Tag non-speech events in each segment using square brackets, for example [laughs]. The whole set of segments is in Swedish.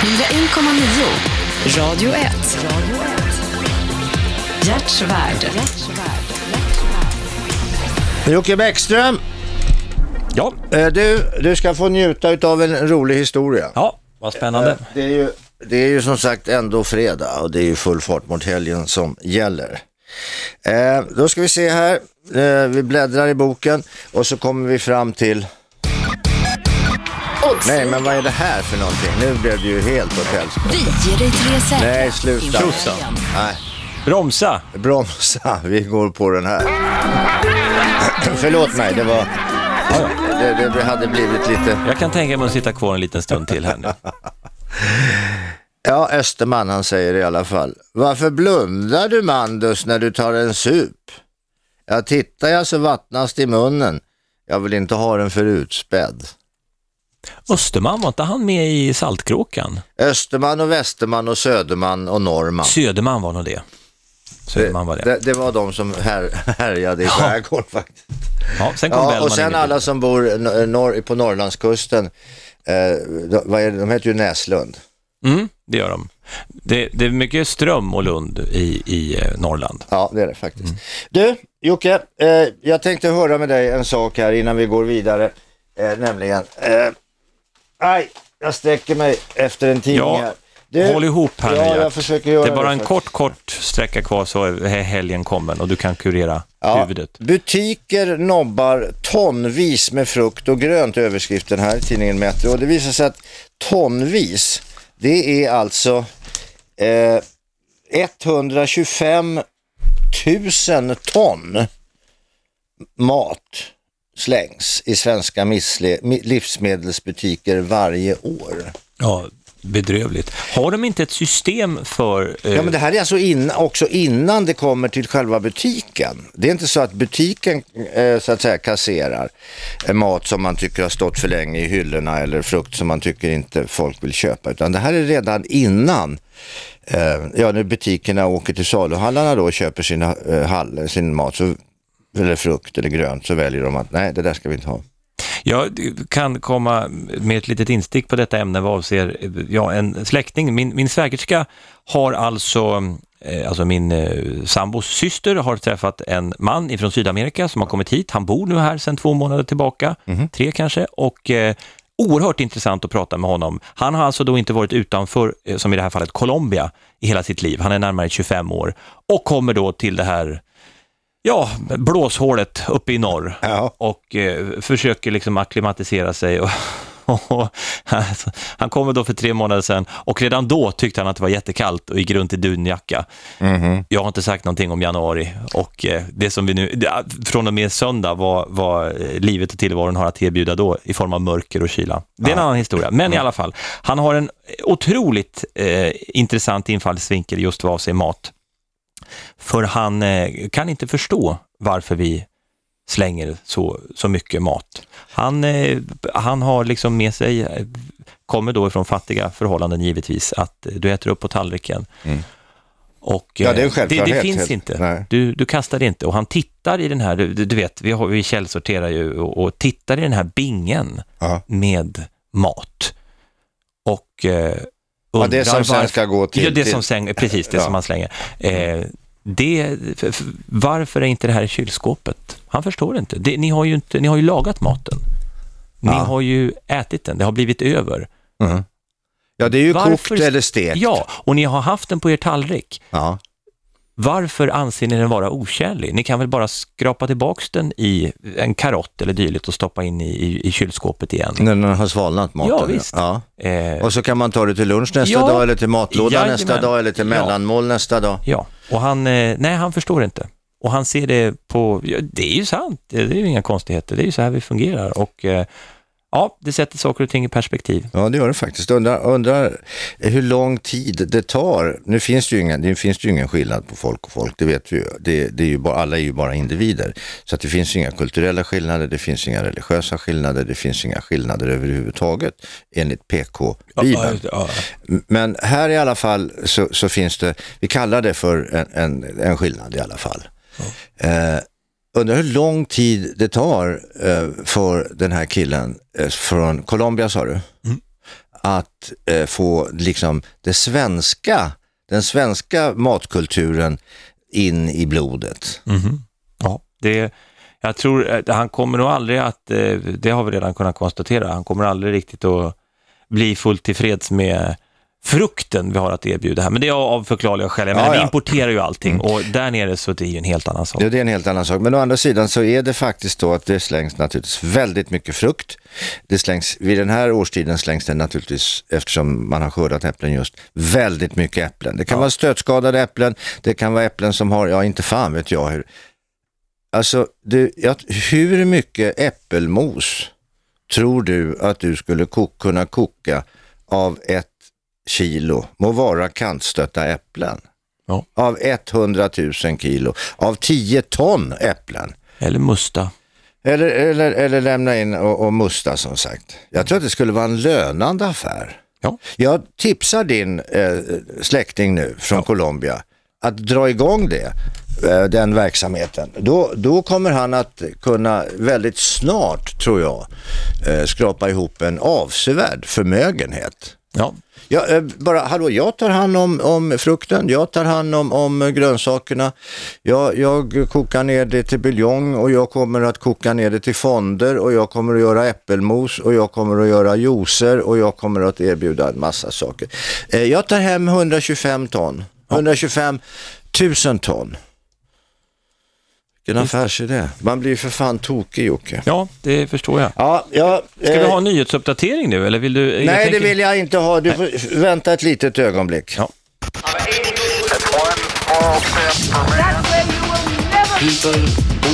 101,9. Radio 1. Hjärtsvärd. Jocke Bäckström, Ja, eh, du, du ska få njuta av en rolig historia. ja vad spännande. Eh, Det är, ju, det är ju som sagt ändå fredag och det är ju full fart mot helgen som gäller. Eh, då ska vi se här, vi bläddrar i boken och så kommer vi fram till, nej men vad är det här för någonting? Nu blev det ju helt åt helskotta. Vi ger dig tre säkra. Nej, sluta. Tjosan. Nej, Bromsa! bromsa, vi går på den här. [laughs] Förlåt mig, det var, det, det hade blivit lite... Jag kan tänka mig att sitta kvar en liten stund till här nu. [laughs] Ja, Österman han säger i alla fall. Varför blundar du Mandus när du tar en sup? Ja, tittar jag så vattnas det i munnen. Jag vill inte ha den för utspädd. Österman, var inte han med i Saltkråkan? Österman och Västerman och Söderman och Norrman. Söderman var nog det. Söderman var det. Det, det var de som här, [laughs] härjade i skärgården faktiskt. Ja, sen kom Ja, Bellman och sen alla bilden. som bor nor- norr, på Norrlandskusten, eh, de, vad är det, de heter ju Näslund. Mm, det gör de. Det, det är mycket ström och lund i, i eh, Norrland. Ja, det är det faktiskt. Du, Jocke, eh, jag tänkte höra med dig en sak här innan vi går vidare. Eh, nämligen, eh, aj, jag sträcker mig efter en tidning Ja, här. Du, Håll ihop här nu, Ja, Gert. jag försöker göra Det är bara en för- kort, kort sträcka kvar så är helgen kommen och du kan kurera Ja, huvudet. Butiker nobbar tonvis med frukt och grönt, överskriften här i tidningen Metro. Och det visar sig att tonvis, det är alltså eh, 125 000 ton mat slängs i svenska livsmedelsbutiker varje år. Ja, bedrövligt. Har de inte ett system för... eh, Ja, men det här är alltså in, också innan det kommer till själva butiken. Det är inte så att butiken eh, så att säga kasserar eh, mat som man tycker har stått för länge i hyllorna eller frukt som man tycker inte folk vill köpa. Utan det här är redan innan eh, ja, när butikerna åker till saluhallarna då och köper sina, eh, hall, sin mat, så, eller frukt eller grönt, så väljer de att nej, det där ska vi inte ha. Jag kan komma med ett litet instick på detta ämne vad avser ja, en släkting. Min, min svägerska har alltså, eh, alltså min eh, sambos syster har träffat en man ifrån Sydamerika som har kommit hit. Han bor nu här sedan två månader tillbaka, tre kanske, och eh, oerhört intressant att prata med honom. Han har alltså då inte varit utanför, eh, som i det här fallet, Colombia i hela sitt liv. Han är närmare 25 år och kommer då till det här Ja, blåshålet uppe i norr Ja. och eh, försöker liksom akklimatisera sig. Och, [laughs] och, alltså, han kommer då för tre månader sedan och redan då tyckte han att det var jättekallt och gick runt i dunjacka. Jag har inte sagt någonting om januari och eh, det som vi nu, ja, från och med söndag, vad, vad eh, livet och tillvaron har att erbjuda då i form av mörker och kyla. Det är en annan historia, men i alla fall, han har en otroligt eh, intressant infallsvinkel just vad avser mat. För han eh, kan inte förstå varför vi slänger så, så mycket mat. Han, eh, han har liksom med sig, eh, kommer då ifrån fattiga förhållanden givetvis, att du äter upp på tallriken. Och, Mm. Ja, det är Det, det finns helt- inte. nej. Du, du kastar det inte. Och han tittar i den här, du, du vet, vi, har, vi källsorterar ju och, och tittar i den här bingen Ja. med mat. Och eh, Ja, det som sen ska gå till... Ja, det till som sen, precis, det Ja. som man slänger. Eh, det, varför är inte det här i kylskåpet? Han förstår inte. Det, ni, har ju inte. Ni har ju lagat maten. Ni Ja. har ju ätit den, det har blivit över. Mhm. Ja, det är ju Varför- kokt eller stekt. Ja, och ni har haft den på er tallrik. Ja. Varför anser ni den vara okärlig? Ni kan väl bara skrapa tillbaks den i en karott eller dylikt och stoppa in i, i, i kylskåpet igen. När den har svalnat maten. Ja, visst. Ja. Eh, Och så kan man ta det till lunch nästa Ja. dag eller till matlåda Jajamän. nästa dag eller till Ja. mellanmål nästa dag. Ja, och han, eh, nej han förstår inte. Och han ser det på, ja, det är ju sant, det det är ju inga konstigheter, det är ju så här vi fungerar. Och eh, ja, det sätter saker och ting i perspektiv. Ja, det gör det faktiskt. Undrar, undrar hur lång tid det tar. Nu finns det ju ingen, det finns ju ingen skillnad på folk och folk, det vet vi ju. Det, det är ju bara, alla är ju bara individer. Så att det finns inga kulturella skillnader, det finns inga religiösa skillnader, det finns inga skillnader överhuvudtaget enligt PK-bibeln. Ja, Men här i alla fall så, så finns det, vi kallar det för en, en, en skillnad i alla fall. Eh, undrar hur lång tid det tar eh, för den här killen eh, från Colombia sa du? att eh, få liksom det svenska, den svenska matkulturen in i blodet. Ja, det, jag tror att han kommer nog aldrig att, det har vi redan kunnat konstatera, han kommer aldrig riktigt att bli fullt tillfreds med frukten vi har att erbjuda här. Men det är av förklarliga skäl. Jag menar, Ja, Vi ja. importerar ju allting och där nere så det är ju en helt annan sak. Ja, det är en helt annan sak. Men å andra sidan så är det faktiskt då att det slängs naturligtvis väldigt mycket frukt. Det slängs, vid den här årstiden slängs det naturligtvis, eftersom man har skördat äpplen just, väldigt mycket äpplen. Det kan vara stötskadade äpplen, det kan vara äpplen som har, ja inte fan vet jag hur. Alltså, det, ja, hur mycket äppelmos tror du att du skulle ko- kunna koka av ett kilo, må vara kantstötta äpplen? Ja. Av 100 000 kilo, av 10 ton äpplen. Eller musta. Eller, eller, eller lämna in och, och musta som sagt. Jag tror att det skulle vara en lönande affär. Ja. Jag tipsar din eh, släkting nu från Colombia att dra igång det, eh, den verksamheten. Då, då kommer han att kunna väldigt snart, tror jag, eh, skrapa ihop en avsevärd förmögenhet. Ja, Ja, eh, bara, hallå, jag tar hand om, om frukten, jag tar hand om, om grönsakerna, jag, jag kokar ner det till buljong och jag kommer att koka ner det till fonder och jag kommer att göra äppelmos och jag kommer att göra juicer och jag kommer att erbjuda en massa saker. Eh, jag tar hem 125 ton, 125 000 ton. Vilken affärsidé. Man blir för fan tokig Jocke. ja det förstår jag. Ja, ja, Ska vi eh, ha en nyhetsuppdatering nu eller vill du? jag Nej, tänker- det vill jag inte ha. Du får vänta ett litet ögonblick. Ja.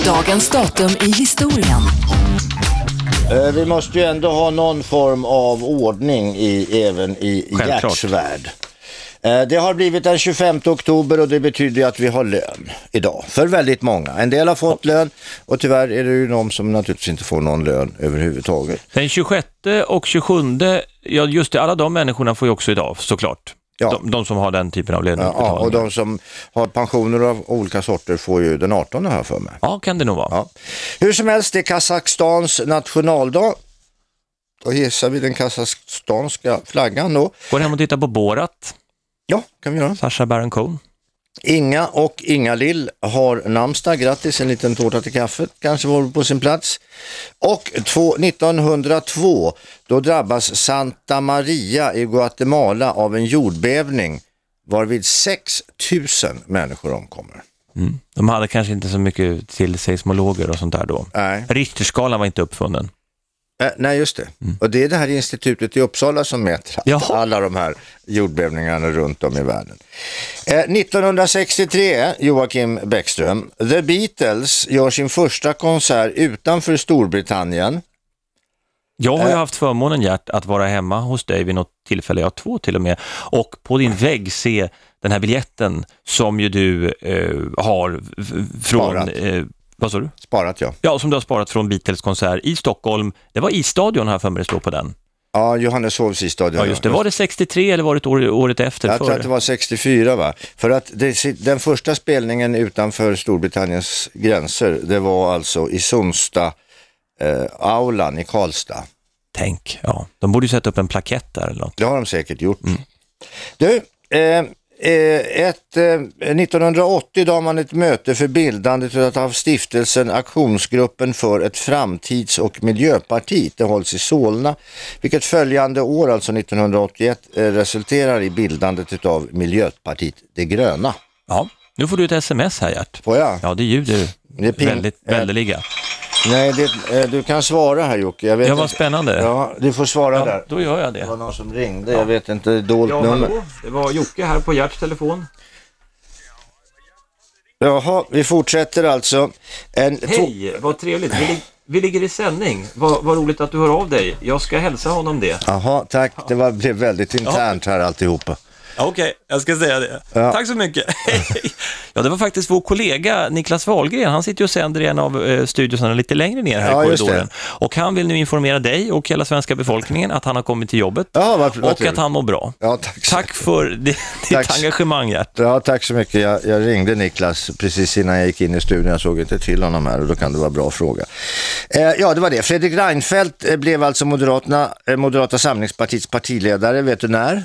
Dagens datum i historien. Eh, Vi måste ju ändå ha någon form av ordning i, även i Självklart. Gerts värld. Eh, Det har blivit den 25 oktober och det betyder att vi har lön idag för väldigt många. En del har fått lön och tyvärr är det ju de som naturligtvis inte får någon lön överhuvudtaget. Den 26 och 27, ja just det, alla de människorna får ju också idag såklart. Ja. De, de som har den typen av Ja, löneutbetalning. och de som har pensioner av olika sorter får ju den 18 här för mig. Ja, kan det nog vara. Ja. Hur som helst, det är Kazakstans nationaldag. Då hissar vi den kazakstanska flaggan då. Går hem och tittar på Borat, Ja, kan vi göra. Sacha Baron Cohen. Inga och Inga Lill har namnsdag. Grattis, en liten tårta till kaffet kanske vore på sin plats. Och två, 1902, då drabbas Santa Maria i Guatemala av en jordbävning varvid 6 000 människor omkommer. Mm. De hade kanske inte så mycket till seismologer och sånt där då. Nej. Richterskalan var inte uppfunnen. Eh, nej, just det. Och det är det här institutet i Uppsala som mäter Jaha. alla de här jordbävningarna runt om i världen. Eh, 1963, Joakim Bäckström, The Beatles gör sin första konsert utanför Storbritannien. Jag har ju Äh. haft förmånen, Gert, att vara hemma hos dig vid något tillfälle, jag två till och med, och på din vägg se den här biljetten som ju du eh, har från... Eh, vad sa du? Sparat ja. Ja, som du har sparat från Beatles konsert i Stockholm. Det var i stadion här för mig det står på den. Ja, Johanneshovs i stadion. Ja, just det. Var det 63 eller var det år, året efter? Jag tror att det var 64 va? För att det, den första spelningen utanför Storbritanniens gränser, det var alltså i Sundsta eh, aulan i Karlstad. Tänk, ja. De borde ju sätta upp en plakett där eller något. Det har de säkert gjort. Du, eh, eh, ett, eh, 1980 då har man ett möte för bildandet av stiftelsen Aktionsgruppen för ett framtids och miljöparti. Det hålls i Solna, vilket följande år, alltså 1981, eh, resulterar i bildandet av Miljöpartiet De gröna. Ja, nu får du ett sms här Gert. Får jag? Ja, det ljuder Det är ping- väldigt eh, väldeliga. Nej, det, eh, du kan svara här Jocke. Jag vet Ja, vad inte. spännande. Ja, du får svara Ja, där. då gör jag Det det. var någon som ringde, jag vet inte, dolt nummer. det var Jocke här på Gerts telefon. Jaha, vi fortsätter alltså. En Hej, vad trevligt. Vi, vi ligger i sändning. Vad, vad roligt att du hör av dig. Jag ska hälsa honom det. Jaha, tack. Det var, blev väldigt internt här alltihopa. Okej, jag ska säga det. Ja. Tack så mycket. [laughs] ja, det var faktiskt vår kollega Niklas Wahlgren. Han sitter ju och sänder i en av eh, studiosarna lite längre ner här Ja, i korridoren. Och han vill nu informera dig och hela svenska befolkningen att han har kommit till jobbet Ja, vad och att trevligt. han mår bra. Ja, tack. så Tack för di- ditt Tack. engagemang, Gert. Ja, tack så mycket. Jag, jag ringde Niklas precis innan jag gick in i studion. Jag såg inte till honom här och då kan det vara bra fråga. Eh, ja, det var det. Fredrik Reinfeldt eh, blev alltså Moderaterna, eh, Moderata samlingspartiets partiledare. Vet du när?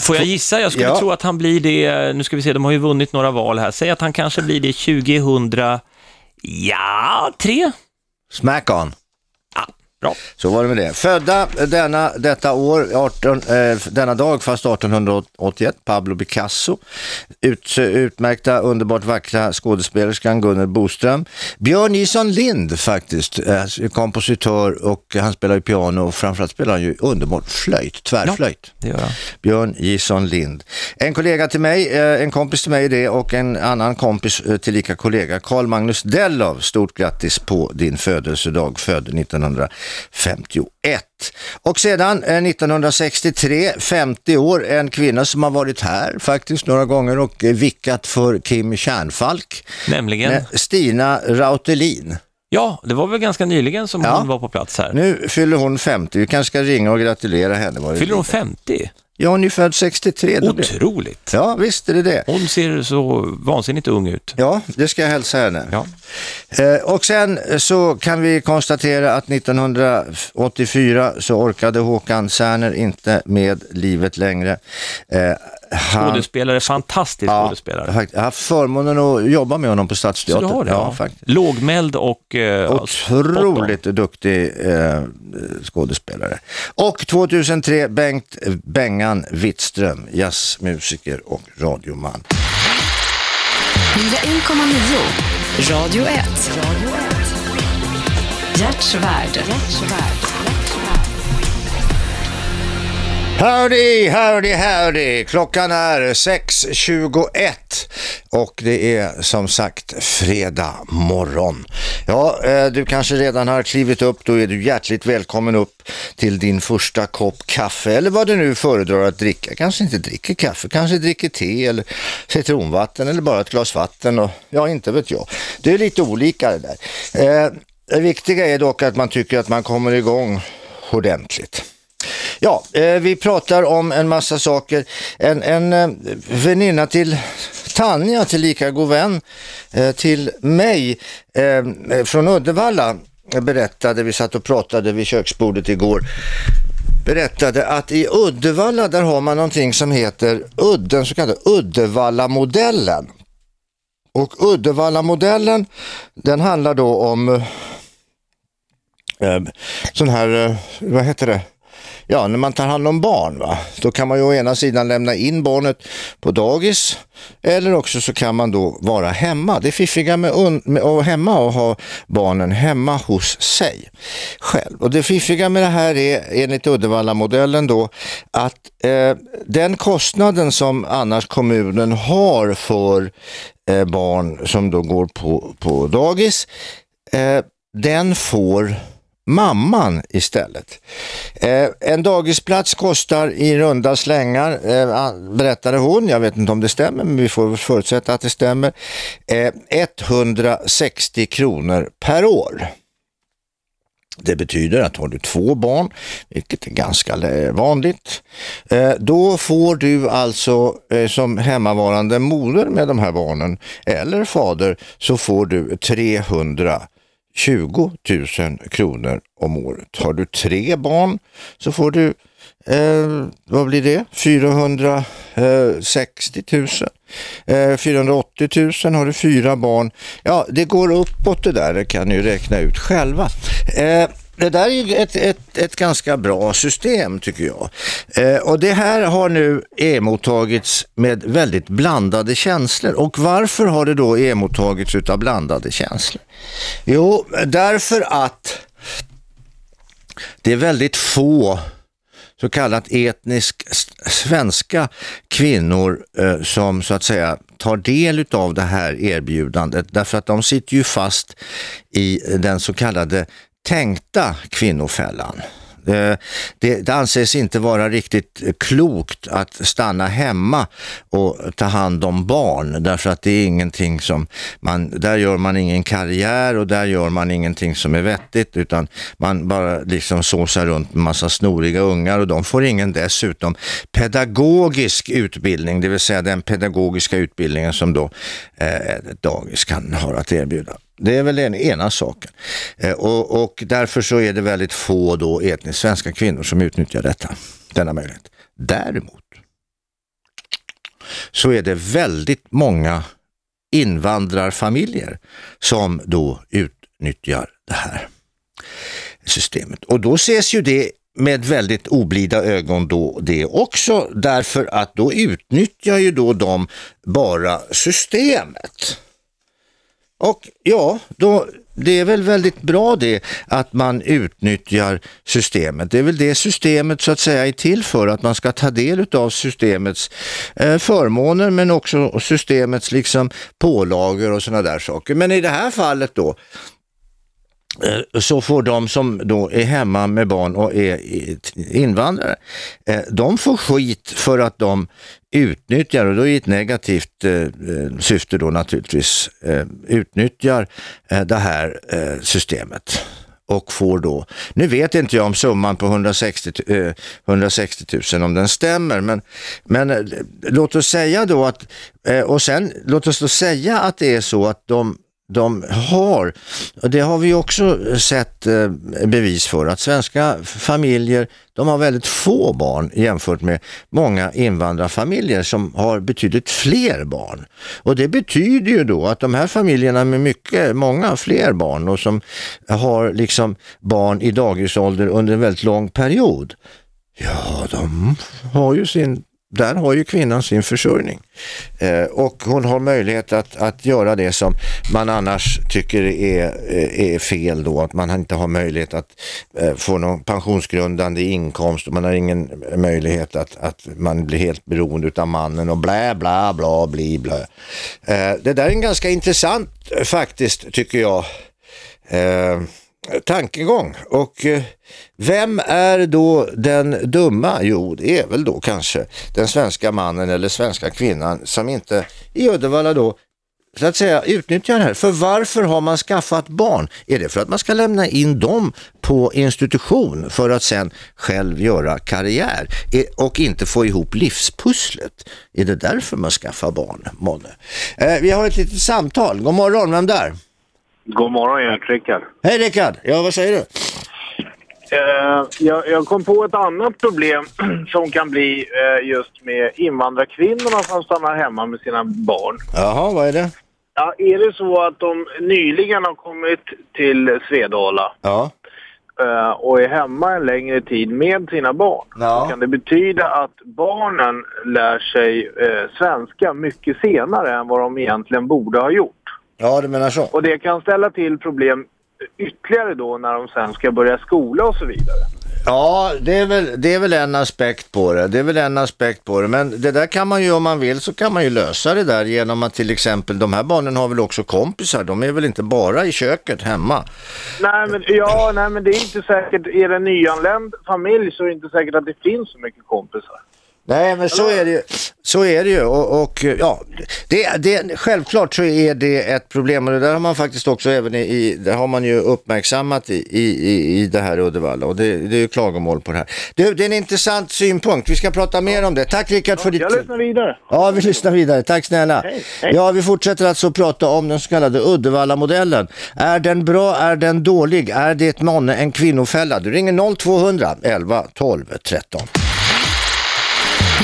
Får jag gissa? Jag skulle Ja. tro att han blir det, nu ska vi se, de har ju vunnit några val här. Säg att han kanske blir det 2000, ja, tre? Smack on. Ja. Så var det med det. Födda denna, detta år, 18, eh, denna dag fast 1881, Pablo Picasso. Ut, utmärkta, underbart vackra skådespelerskan Gunnel Boström. Björn Nilsson Lind faktiskt, eh, kompositör och han spelar ju piano och framförallt spelar han ju underbart flöjt, tvärflöjt. Han. Björn Jison Lind. En kollega till mig, eh, en kompis till mig det och en annan kompis eh, tillika kollega, Carl Magnus Dellov. Stort grattis på din födelsedag, född 1951. Och sedan eh, 1963, 50 år, en kvinna som har varit här faktiskt några gånger och eh, vickat för Kim Kärnfalk, Nämligen, eh, Stina Rautelin. ja, det var väl ganska nyligen som Ja. hon var på plats här. Nu fyller hon 50, vi kanske ska ringa och gratulera henne. Fyller hon lider. 50? Ja, hon är född 63. då blir- Otroligt. Ja, visst är det det. Hon ser så vansinnigt ung ut. Ja, det ska jag hälsa henne. Ja. Eh, och sen så kan vi konstatera att 1984 så orkade Håkan Särner inte med livet längre. Eh, han, Skådespelare, fantastisk ja, skådespelare. jag har haft förmånen att jobba med honom på Så Stadsteatern. du har det? Ja, Ja, faktiskt. Lågmäld och eh, Otroligt duktig eh, skådespelare. Och 2003 Bengt Bengan Wittström, jazzmusiker och radioman. 101,9. Radio 1. Hjärtsvärd. Howdy, howdy, howdy. Klockan är 6.21 och det är som sagt fredag morgon. Ja, eh, du kanske redan har klivit upp, då är du hjärtligt välkommen upp till din första kopp kaffe eller vad du nu föredrar att dricka. Kanske inte dricker kaffe, kanske dricker te eller citronvatten eller bara ett glas vatten och ja, inte vet jag. Det är lite olika det där. Eh, det viktiga är dock att man tycker att man kommer igång ordentligt. Ja, eh, vi pratar om en massa saker. En, en eh, väninna till Tanja, till lika god vän eh, till mig från Uddevalla berättade, vi satt och pratade vid köksbordet igår, berättade att i Uddevalla där har man någonting som heter den så kallade Uddevalla-modellen. Och Uddevalla-modellen den handlar då om eh, sån här, eh, vad heter det? Ja, när man tar hand om barn, va? då kan man ju å ena sidan lämna in barnet på dagis eller också så kan man då vara hemma. Det är fiffiga med, med att vara hemma och ha barnen hemma hos sig själv. Och det fiffiga med det här är enligt Uddevalla-modellen då att eh, den kostnaden som annars kommunen har för eh, barn som då går på, på dagis, eh, den får mamman istället. Eh, en dagisplats kostar i runda slängar, eh, berättade hon, jag vet inte om det stämmer men vi får förutsätta att det stämmer, eh, 160 kronor per år. Det betyder att har du två barn, vilket är ganska vanligt, eh, då får du alltså eh, som hemmavarande moder med de här barnen eller fader så får du 300 20 000 kronor om året. Har du tre barn så får du, eh, vad blir det, 460 000. Eh, 480 000 har du fyra barn. Ja, det går uppåt det där, det kan ni ju räkna ut själva. Eh, det där är ju ett, ett, ett ganska bra system tycker jag. Eh, och det här har nu emottagits med väldigt blandade känslor. Och varför har det då emottagits utav blandade känslor? Jo, därför att det är väldigt få så kallat etnisk svenska kvinnor eh, som så att säga tar del av det här erbjudandet därför att de sitter ju fast i den så kallade tänkta kvinnofällan. Det, det, anses inte vara riktigt klokt att stanna hemma och ta hand om barn därför att det är ingenting som man, där gör man ingen karriär och där gör man ingenting som är vettigt utan man bara liksom såsar runt med massa snoriga ungar och de får ingen dessutom pedagogisk utbildning, det vill säga den pedagogiska utbildningen som då eh, dagis kan ha att erbjuda. Det är väl den ena saken. Eh, och, och, därför så är det väldigt få då etniskt svenska kvinnor som utnyttjar detta, denna möjlighet. Däremot så är det väldigt många invandrarfamiljer som då utnyttjar det här systemet. Och då ses ju det med väldigt oblida ögon då det också därför att då utnyttjar ju då de bara systemet. Och ja, då, det är väl väldigt bra det att man utnyttjar systemet. Det är väl det systemet så att säga är till för, att man ska ta del av systemets eh, förmåner men också systemets liksom pålagor och sådana där saker. Men i det här fallet då Eh, så får de som då är hemma med barn och är invandrare, eh, de får skit för att de utnyttjar, och då i ett negativt eh, syfte då naturligtvis, utnyttjar det här systemet. Och får då, nu vet inte jag om summan på 160, 160 000 om den stämmer, men, men låt oss säga då att, och sen låt oss då säga att det är så att de de har, och det har vi också sett eh, bevis för, att svenska familjer de har väldigt få barn jämfört med många invandrarfamiljer som har betydligt fler barn. Och det betyder ju då att de här familjerna med mycket, många fler barn och som har liksom barn i dagisålder under en väldigt lång period, ja de har ju sin där har ju kvinnan sin försörjning. Eh, och hon har möjlighet att, att göra det som man annars tycker är, eh, är fel då, att man inte har möjlighet att eh, få någon pensionsgrundande inkomst och man har ingen möjlighet att, att man blir helt beroende av mannen och blä blä, bla bli blä. Eh, det där är en ganska intressant eh, faktiskt tycker jag. Eh, Eh, tankegång. Och eh, vem är då den dumma? Jo, det är väl då kanske den svenska mannen eller svenska kvinnan som inte i Uddevalla då så att säga utnyttjar det här. För varför har man skaffat barn? Är det för att man ska lämna in dem på institution för att sen själv göra karriär eh, och inte få ihop livspusslet? Är det därför man skaffar barn, Månne? Eh, vi har ett litet samtal. God morgon, vem där? God morgon, Gert. Rickard. Hej Rickard! Ja, vad säger du? Uh, jag, jag, kom på ett annat problem [clears throat] som kan bli uh, just med invandrarkvinnorna som stannar hemma med sina barn. Jaha, vad är det? Ja, är det så att de nyligen har kommit till Svedala ja. uh, och är hemma en längre tid med sina barn, ja. kan det betyda att barnen lär sig svenska mycket senare än vad de egentligen borde ha gjort. Ja, du menar så. Och det kan ställa till problem ytterligare då när de sen ska börja skola och så vidare. Ja, det är, väl, det är väl en aspekt på det. Det är väl en aspekt på det. Men det där kan man ju, om man vill, så kan man ju lösa det där genom att till exempel, de här barnen har väl också kompisar. De är väl inte bara i köket hemma. Nej, men, ja, nej, men det är inte säkert. Är det en nyanländ familj så är det inte säkert att det finns så mycket kompisar. Nej, men så är det ju. Så är det ju. Och, och ja, det, det, självklart så är det ett problem. Och det där har man faktiskt också även i, det har man ju uppmärksammat i, i, i det här Uddevalla. Och det, det är ju klagomål på det här. Det, det, är en intressant synpunkt. Vi ska prata mer om det. Tack Rickard för ditt... Jag lyssnar vidare. Ja, vi lyssnar vidare. Tack snälla. Hej, hej. Ja, vi fortsätter alltså prata om den så kallade Uddevalla-modellen. Är den bra? Är den dålig? Är det månne en kvinnofälla? Du ringer 0200 11 12 13.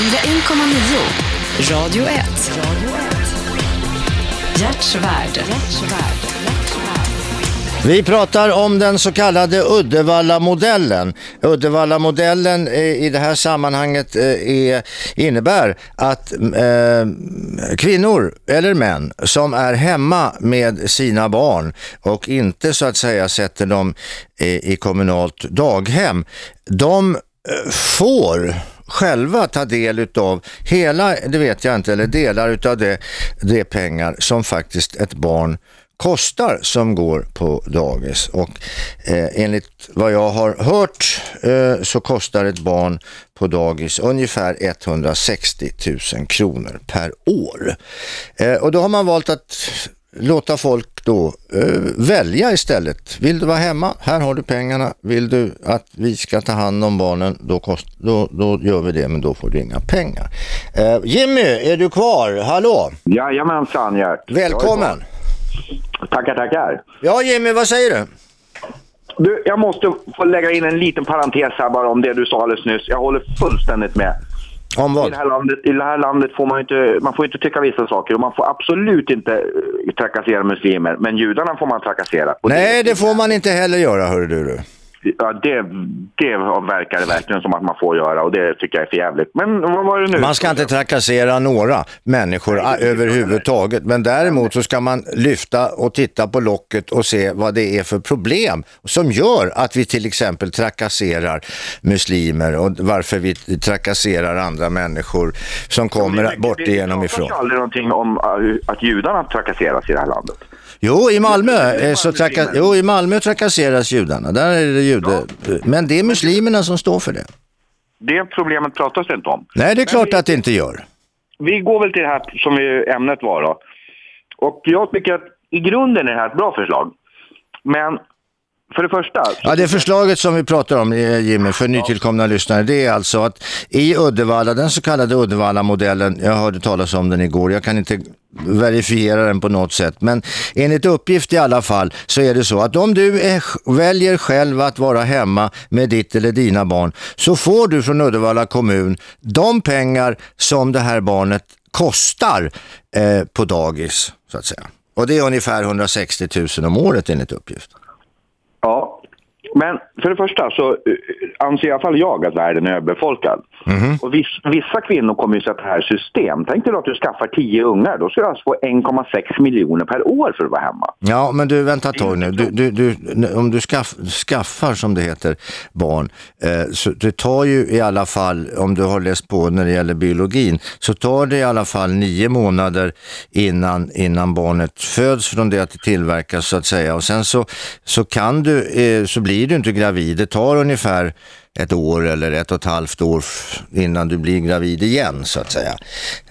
101,9 Radio 1. Hjärtsvärd. Vi pratar om den så kallade Uddevalla-modellen. Uddevalla-modellen eh, i det här sammanhanget eh, är, innebär att eh, kvinnor eller män som är hemma med sina barn och inte så att säga sätter dem i, i kommunalt daghem, de får själva ta del av hela, det vet jag inte, eller delar av det, det pengar som faktiskt ett barn kostar som går på dagis. Och eh, enligt vad jag har hört eh, så kostar ett barn på dagis ungefär 160 000 kronor per år. Eh, och då har man valt att låta folk då eh, välja istället. Vill du vara hemma? Här har du pengarna. Vill du att vi ska ta hand om barnen? Då, kost, då, då gör vi det, men då får du inga pengar. Eh, Jimmy, är du kvar? Hallå? Jajamensan Gert. Välkommen. Tackar, tackar. Ja Jimmy, vad säger du? Du, jag måste få lägga in en liten parentes här bara om det du sa alldeles nyss. Jag håller fullständigt med. Om I vad? det, här landet, I det här landet får man inte, man får inte tycka vissa saker och man får absolut inte eh, trakassera muslimer. Men judarna får man trakassera. Och Nej, det får man inte heller göra, hörru du. Ja, det, det verkar det verkligen som att man får göra och det tycker jag är för jävligt. Men vad var det nu? Man ska inte trakassera några människor Nej, det- överhuvudtaget. Men däremot så ska man lyfta och titta på locket och se vad det är för problem som gör att vi till exempel trakasserar muslimer och varför vi trakasserar andra människor som kommer bort igenom Det ifrån. pratas ju aldrig någonting om uh, att judarna trakasseras i det här landet. Jo, i Malmö, eh, så traka, jo, i Malmö trakasseras judarna. Där är det jude. Men det är muslimerna som står för det. Det problemet pratas det inte om. Nej, det är klart att det inte gör. Vi går väl till det här som ämnet var då. Och jag tycker att i grunden är det här ett bra förslag. Men för det första... Ja, det förslaget som vi pratar om, eh, Jimmy, för nytillkomna lyssnare, det är alltså att i Uddevalla, den så kallade Uddevalla-modellen, jag hörde talas om den igår, jag kan inte verifiera den på något sätt, men enligt uppgift i alla fall så är det så att om du är, väljer själv att vara hemma med ditt eller dina barn så får du från Uddevalla kommun de pengar som det här barnet kostar eh, på dagis, så att säga. Och det är ungefär 160 000 om året enligt uppgift. Ja, men för det första så eh, anser i alla fall jag att världen är överbefolkad. Och viss, vissa kvinnor kommer ju sätta här system. Tänk dig då att du skaffar tio ungar. Då ska du alltså få 1,6 miljoner per år för att vara hemma. Ja, men du vänta ett tag nu. Du, du, du, om du skaff, skaffar, som det heter, barn, eh, så det tar ju i alla fall, om du har läst på när det gäller biologin, så tar det i alla fall nio månader innan, innan barnet föds från det att det tillverkas så att säga. Och sen så, så kan du, eh, så blir du inte gravid. Det tar ungefär ett år eller ett och ett halvt år innan du blir gravid igen så att säga.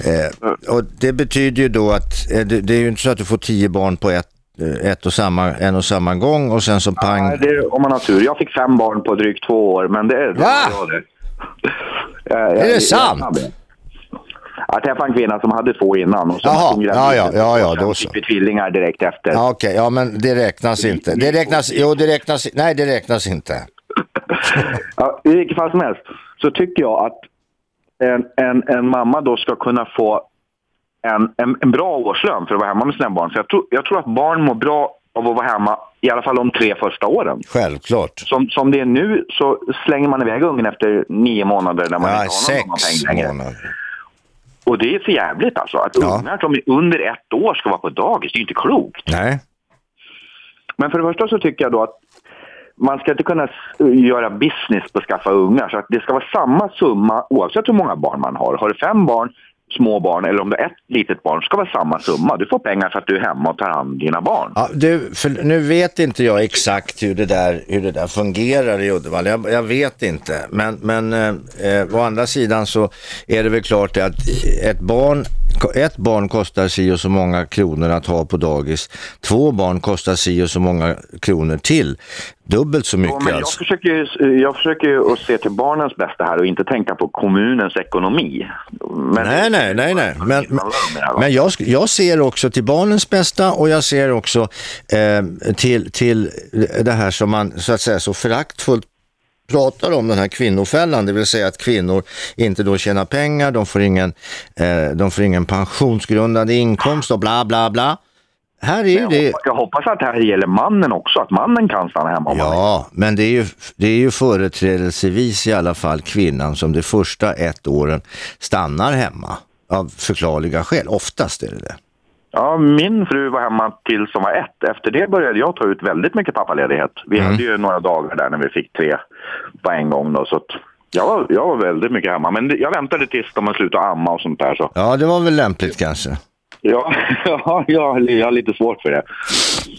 Eh, och det betyder ju då att eh, det, det är ju inte så att du får tio barn på ett, eh, ett och samma, en och samma gång och sen så pang. Nej, det är, om man har tur. Jag fick fem barn på drygt två år, men det [laughs] är... Va? Ja, det. Jag- Är det sant? Jag träffade en kvinna som hade två innan. Och så Jaha, ja, ja, ja, ja, då fick vi tvillingar direkt efter. Ja, Okej, ja men det räknas inte. Det räknas, jo det räknas, nej det räknas inte. Ja, I vilket fall som helst så tycker jag att en, en, en mamma då ska kunna få en, en, en bra årslön för att vara hemma med sina barn. För jag, tror, jag tror att barn mår bra av att vara hemma i alla fall de tre första åren. Självklart. Som, som det är nu så slänger man iväg ungen efter nio månader när man Ja, inte har någon sex peng längre. månader. Och det är för jävligt alltså. Att Ja. ungar som är under ett år ska vara på dagis, det är ju inte klokt. Nej. Men för det första så tycker jag då att man ska inte kunna göra business på att skaffa ungar. Så att det ska vara samma summa oavsett hur många barn man har. Har du fem barn, små barn eller om du har ett litet barn ska vara samma summa. Du får pengar för att du är hemma och tar hand om dina barn. Ja, du, för nu vet inte jag exakt hur det där, hur det där fungerar i Uddevalla. Jag, jag vet inte. Men, men eh, eh, å andra sidan så är det väl klart att ett barn, ett barn kostar si och så många kronor att ha på dagis. Två barn kostar si och så många kronor till. Dubbelt så mycket Ja, men jag alltså. försöker, jag försöker att se till barnens bästa här och inte tänka på kommunens ekonomi. Men Nej, nej, nej, nej. Men, men, jag, jag ser också till barnens bästa och jag ser också eh, till, till det här som man så att säga så föraktfullt pratar om den här kvinnofällan, det vill säga att kvinnor inte då tjänar pengar, de får ingen, eh, de får ingen pensionsgrundande inkomst och bla bla bla. Här är ju jag, det... hoppas, jag hoppas att det här gäller mannen också, att mannen kan stanna hemma. Ja, men det är, ju, det är ju företrädelsevis i alla fall kvinnan som de första ett åren stannar hemma av förklarliga skäl. Oftast är det det. Ja, min fru var hemma tills hon var ett. Efter det började jag ta ut väldigt mycket pappaledighet. Vi Mm. hade ju några dagar där när vi fick tre på en gång. Då, så att jag, var, jag var väldigt mycket hemma. Men jag väntade tills de slutade amma och sånt där. Så. Ja, det var väl lämpligt kanske. Ja, [laughs] ja, jag, jag har lite svårt för det.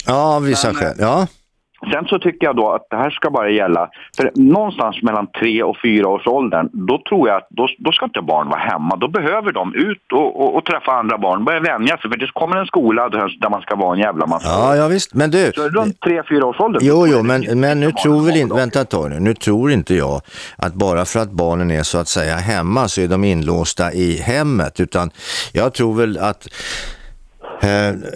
Ja, vissa skäl. Ja. Sen så tycker jag då att det här ska bara gälla, för någonstans mellan tre och fyra års åldern, då tror jag att då, då ska inte barn vara hemma. Då behöver de ut och, och, och träffa andra barn, börja vänja sig, för det kommer en skola där, man ska vara en jävla massa Ja, ja visst. Men du, Så runt tre, fyra års ålder. Jo, jo, men, men nu tror väl inte, vänta ett tag nu, nu tror inte jag att bara för att barnen är så att säga hemma så är de inlåsta i hemmet, utan jag tror väl att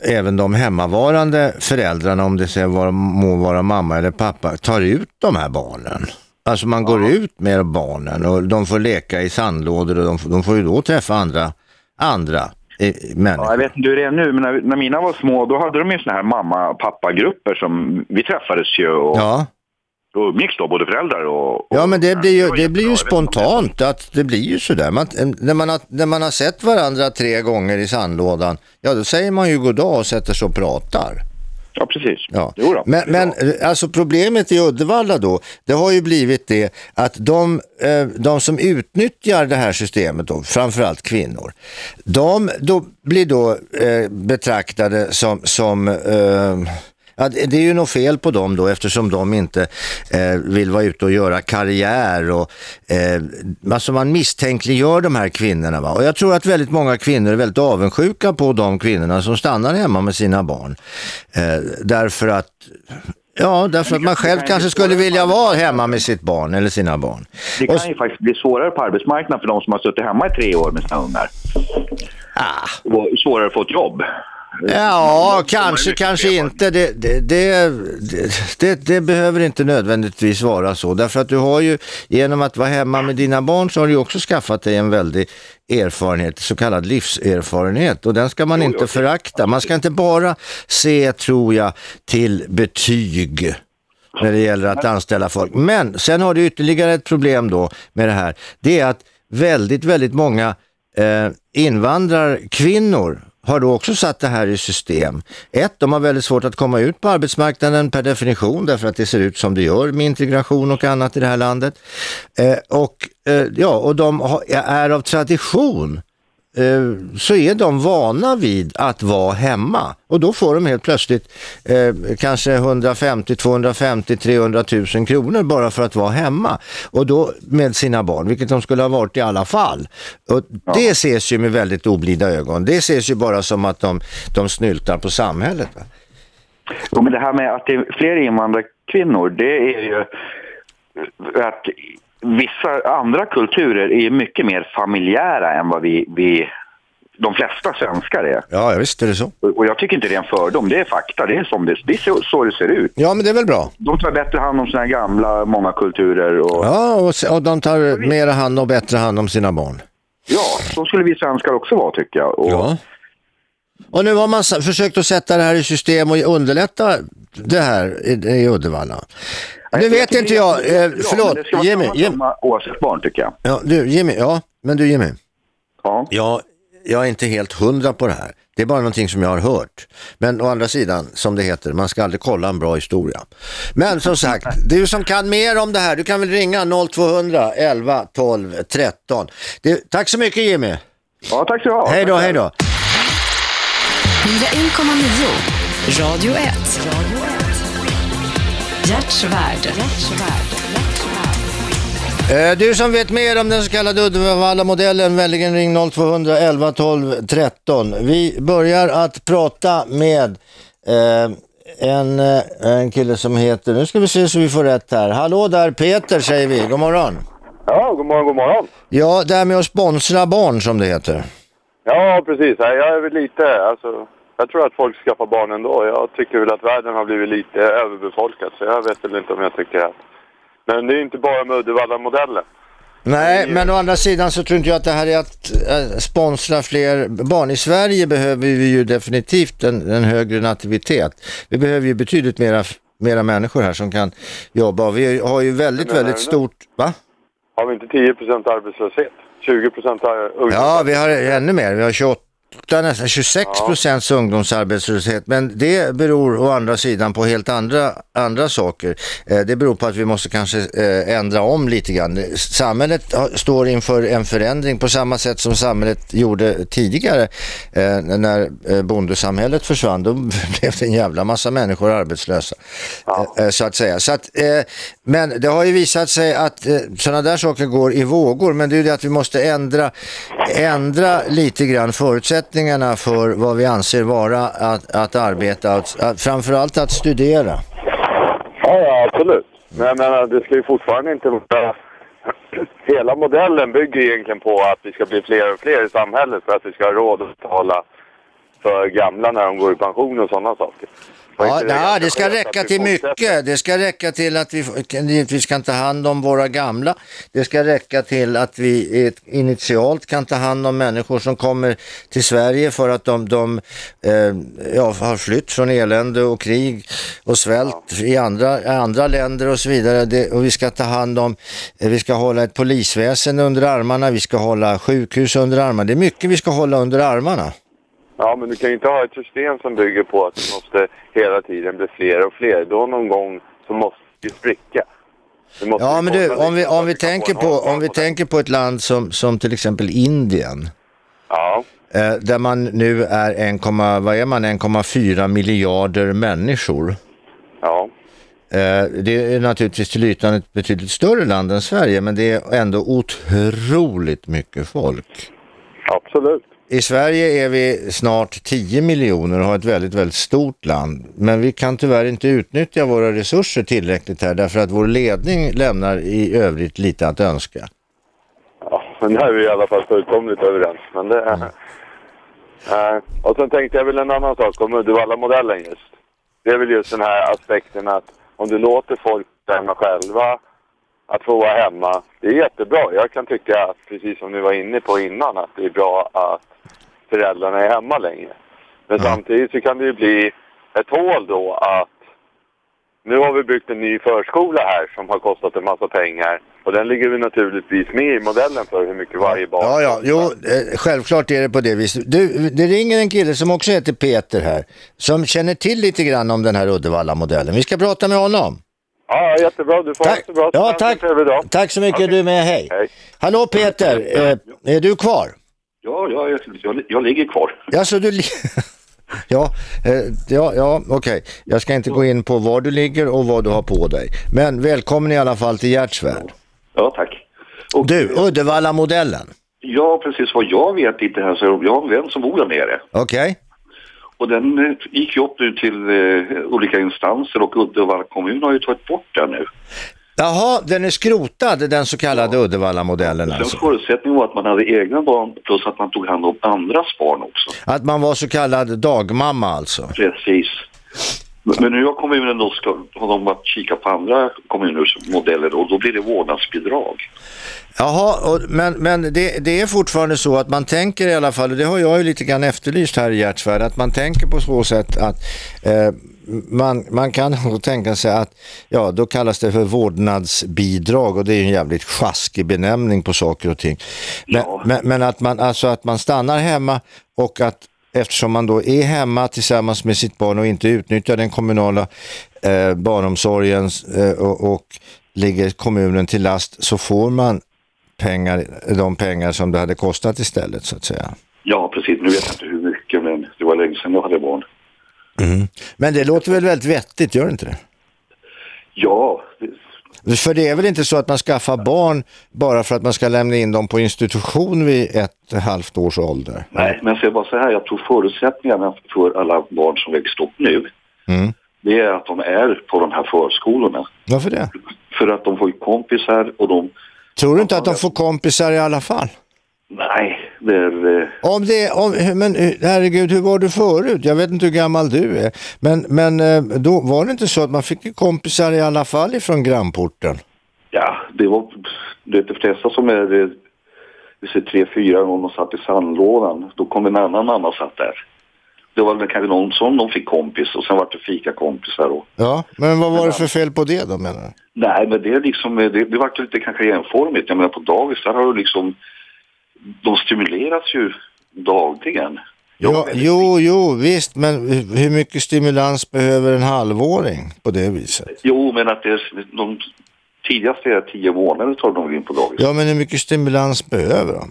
även de hemmavarande föräldrarna, om det ska vara, må vara mamma eller pappa, tar ut de här barnen. Alltså man går ut med barnen och de får leka i sandlådor och de, får- de får ju då träffa andra, andra eh, människor. Ja, jag vet inte hur det är nu, men när, när mina var små då hade de ju såna här mamma-pappa-grupper som vi träffades ju och Ja. Då umgicks då både föräldrar och... och Ja men det blir ju, det blir ju spontant att det blir ju sådär. Man, när, man har, när man har sett varandra tre gånger i sandlådan, ja då säger man ju goddag och sätter sig och pratar. Ja, precis. Ja. Jo då, men men alltså problemet i Uddevalla då, det har ju blivit det att de, eh, de som utnyttjar det här systemet då, framförallt kvinnor, de då blir då eh, betraktade som, som eh, Ja, det är ju något fel på dem då eftersom de inte eh, vill vara ute och göra karriär och eh, alltså man misstänkliggör de här kvinnorna va? och jag tror att väldigt många kvinnor är väldigt avundsjuka på de kvinnorna som stannar hemma med sina barn. Eh, därför att Ja, därför att man själv kanske skulle vilja vara hemma med sitt barn eller sina barn. Det kan ju faktiskt bli svårare på arbetsmarknaden för de som har suttit hemma i tre år med sina ungar. Ah, Och svårare att få ett jobb. Ja, kanske, kanske inte. Det, det, det, det, behöver inte nödvändigtvis vara så. Därför att du har ju, genom att vara hemma med dina barn så har du också skaffat dig en väldig erfarenhet, så kallad livserfarenhet. Och den ska man inte förakta. Man ska inte bara se, tror jag, till betyg när det gäller att anställa folk. Men sen har du ytterligare ett problem då med det här. Det är att väldigt, väldigt många eh, invandrarkvinnor har då också satt det här i system. Ett, de har väldigt svårt att komma ut på arbetsmarknaden per definition därför att det ser ut som det gör med integration och annat i det här landet. Eh, och, eh, ja, och de har, är av tradition eh, så är de vana vid att vara hemma och då får de helt plötsligt eh, kanske 150, 250, 300 000 kronor bara för att vara hemma och då med sina barn, vilket de skulle ha varit i alla fall. Och Det ses ju med väldigt oblida ögon. Det ses ju bara som att de, de snyltar på samhället. Va? Jo, men det här med att det är fler invandrarkvinnor, det är ju att vissa andra kulturer är mycket mer familjära än vad vi, vi de flesta svenskar är. Ja, ja, visst är det så. Och jag tycker inte det är en fördom, det är fakta, det är, som det, det är så, det ser ut. Ja, men det är väl bra. De tar bättre hand om sina gamla, många kulturer och Ja, och, och de tar mera hand och bättre hand om sina barn. ja, så skulle vi svenskar också vara tycker jag. Och, Ja. Och nu har man försökt att sätta det här i system och underlätta det här i, i Uddevalla. Nu Jag vet tycker inte jag, eh, förlåt, det ska vara Jimmy, Jimmy. Oavsett barn tycker jag. Ja, du, Jimmy, ja, men du Jimmy, Ja. ja, jag är inte helt hundra på det här. Det är bara någonting som jag har hört. Men å andra sidan, som det heter, man ska aldrig kolla en bra historia. Men som sagt, [laughs] du som kan mer om det här, du kan väl ringa 0200 11 12 13. Det, tack så mycket Jimmy. ja, tack så du ha. Hej då, hej då. 101,9 Radio 1. Hjärtsvärd. Eh, Du som vet mer om den så kallade Uddevalla-modellen, vänligen ring 0200 11 12 13. Vi börjar att prata med eh, en, eh, en kille som heter, nu ska vi se så vi får rätt här. Hallå där Peter säger vi, god morgon. Ja, god morgon, god morgon. Ja, det här med att sponsra barn som det heter. Ja, precis. Jag är väl lite, alltså, jag tror att folk skaffar barn ändå. Jag tycker väl att världen har blivit lite överbefolkad, så jag vet väl inte om jag tycker att... Men det är inte bara med Uddevalla-modellen. Nej, men å andra sidan så tror inte jag att det här är att eh, sponsra fler barn. I Sverige behöver vi ju definitivt en, en högre nativitet. Vi behöver ju betydligt mera, mera människor här som kan jobba. Vi har ju väldigt, Men, väldigt eh, stort... Va? Har vi inte 10% arbetslöshet? 20 ungdomar? Ja, vi har ännu mer. Vi har 28 28, nästan 26 procents ungdomsarbetslöshet. Men det beror å andra sidan på helt andra, andra saker. Eh, det beror på att vi måste kanske eh, ändra om lite grann. Samhället står inför en förändring på samma sätt som samhället gjorde tidigare. Eh, när bondesamhället försvann, då [laughs] blev det en jävla massa människor arbetslösa. Ja. Så att säga. Så att, men det har ju visat sig att sådana där saker går i vågor. Men det är ju det att vi måste ändra, ändra lite grann förutsättningarna för vad vi anser vara att, att arbeta. Att, att, framförallt att studera. Ja, ja, absolut. Men jag menar, det ska ju fortfarande inte vara... Hela modellen bygger egentligen på att vi ska bli fler och fler i samhället för att vi ska ha råd att betala för gamla när de går i pension och sådana saker. Ja, nej, det ska räcka till mycket. Det ska räcka till att vi givetvis kan ta hand om våra gamla. Det ska räcka till att vi initialt kan ta hand om människor som kommer till Sverige för att de, de eh, ja, har flytt från elände och krig och svält i andra, andra länder och så vidare. Det, och vi ska ta hand om, eh, vi ska hålla ett polisväsen under armarna, vi ska hålla sjukhus under armarna. Det är mycket vi ska hålla under armarna. Ja, men du kan ju inte ha ett system som bygger på att det måste hela tiden bli fler och fler. Då någon gång så måste det spricka. Ja men du, om vi, för om vi tänker på, om vi tänker på ett land som, som till exempel Indien. Ja, Eh, där man nu är 1, vad är man, 1,4 miljarder människor. ja. Eh, det är naturligtvis till ytan ett betydligt större land än Sverige men det är ändå otroligt mycket folk. Absolut. I Sverige är vi snart 10 miljoner och har ett väldigt, väldigt stort land. Men vi kan tyvärr inte utnyttja våra resurser tillräckligt här därför att vår ledning lämnar i övrigt lite att önska. Ja, men där är vi i alla fall fullkomligt överens. Men det är... Eh, och sen tänkte jag väl en annan sak om Uddevalla-modellen just. Det är väl just den här aspekten att om du låter folk bestämma själva att få vara hemma. Det är jättebra. Jag kan tycka, precis som ni var inne på innan, att det är bra att föräldrarna är hemma längre. Men samtidigt så kan det ju bli ett hål då att nu har vi byggt en ny förskola här som har kostat en massa pengar. Och den ligger vi naturligtvis med i modellen för hur mycket varje barn Ja, ja, jo, eh, självklart är det på det viset. Du, det ringer en kille som också heter Peter här, som känner till lite grann om den här Uddevalla-modellen. Vi ska prata med honom. Ja, jättebra. Du får ha det så bra. Ja, tack. Tack så mycket, Okej. du med, hej. Hej. Hallå Peter, eh, är du kvar? Ja, ja jag, jag, jag ligger kvar. Alltså du... [laughs] Ja, eh, ja, ja okej. Jag ska inte gå in på var du ligger och vad du har på dig. Men välkommen i alla fall till Hjärtsvärd. Ja, tack. Och, Du, Uddevalla-modellen. Ja, precis vad jag vet inte här så jag har en vän som bor där nere. Okej? Och den eh, gick ju upp nu till eh, olika instanser och Uddevalla kommun har ju tagit bort den nu. Jaha, den är skrotad, den så kallade Uddevalla-modellen Sen alltså. förutsättningen var att man hade egna barn plus att man tog hand om andras barn också. Att man var så kallad dagmamma alltså. Precis. Men- Men nu har kommunen då ska, har de varit kika på andra kommuners modeller och då blir det vårdnadsbidrag. Jaha, och, men, men det, det är fortfarande så att man tänker i alla fall, och det har jag ju lite grann efterlyst här i Hjärtsvärd, att man tänker på så sätt att eh, man, man kan nog tänka sig att, ja då kallas det för vårdnadsbidrag och det är ju en jävligt sjaskig benämning på saker och ting. Men, Ja. men, men att, man, alltså att man stannar hemma och att eftersom man då är hemma tillsammans med sitt barn och inte utnyttjar den kommunala eh, barnomsorgen eh, och, och ligger kommunen till last så får man pengar, de pengar som det hade kostat istället så att säga. Ja, precis. Nu vet jag inte hur mycket men det var länge sedan jag hade barn. Men det låter väl väldigt vettigt, gör det inte det? Ja, För det är väl inte så att man skaffar barn bara för att man ska lämna in dem på institution vid ett halvt års ålder? Nej, men jag säger bara så här, jag tror förutsättningarna för alla barn som växer upp nu, Mm. det är att de är på de här förskolorna. Varför det? För att de får kompisar och de, Tror du inte att de får kompisar i alla fall? nej, det är, eh, Om det, om, men eh, herregud, hur var du förut? Jag vet inte hur gammal du är. Men, men eh, då var det inte så att man fick kompisar i alla fall ifrån grannporten? ja, det var, det är de flesta som är, vi tre, fyra, och de satt i sandlådan, då kom en annan mamma och satt där. Det var väl kanske någon som de fick kompis och sen var det fika kompisar och Ja, men vad var det för fel på det då menar du? Nej, men det är liksom, det, det var lite kanske enformigt. Jag menar på dagis, där har du liksom, de stimuleras ju dagligen. Ja, jo, jo, visst, men hur mycket stimulans behöver en halvåring på det viset? Jo, men att det är, de tidigaste är tio månader tar de in på dagis. Ja, men hur mycket stimulans behöver de?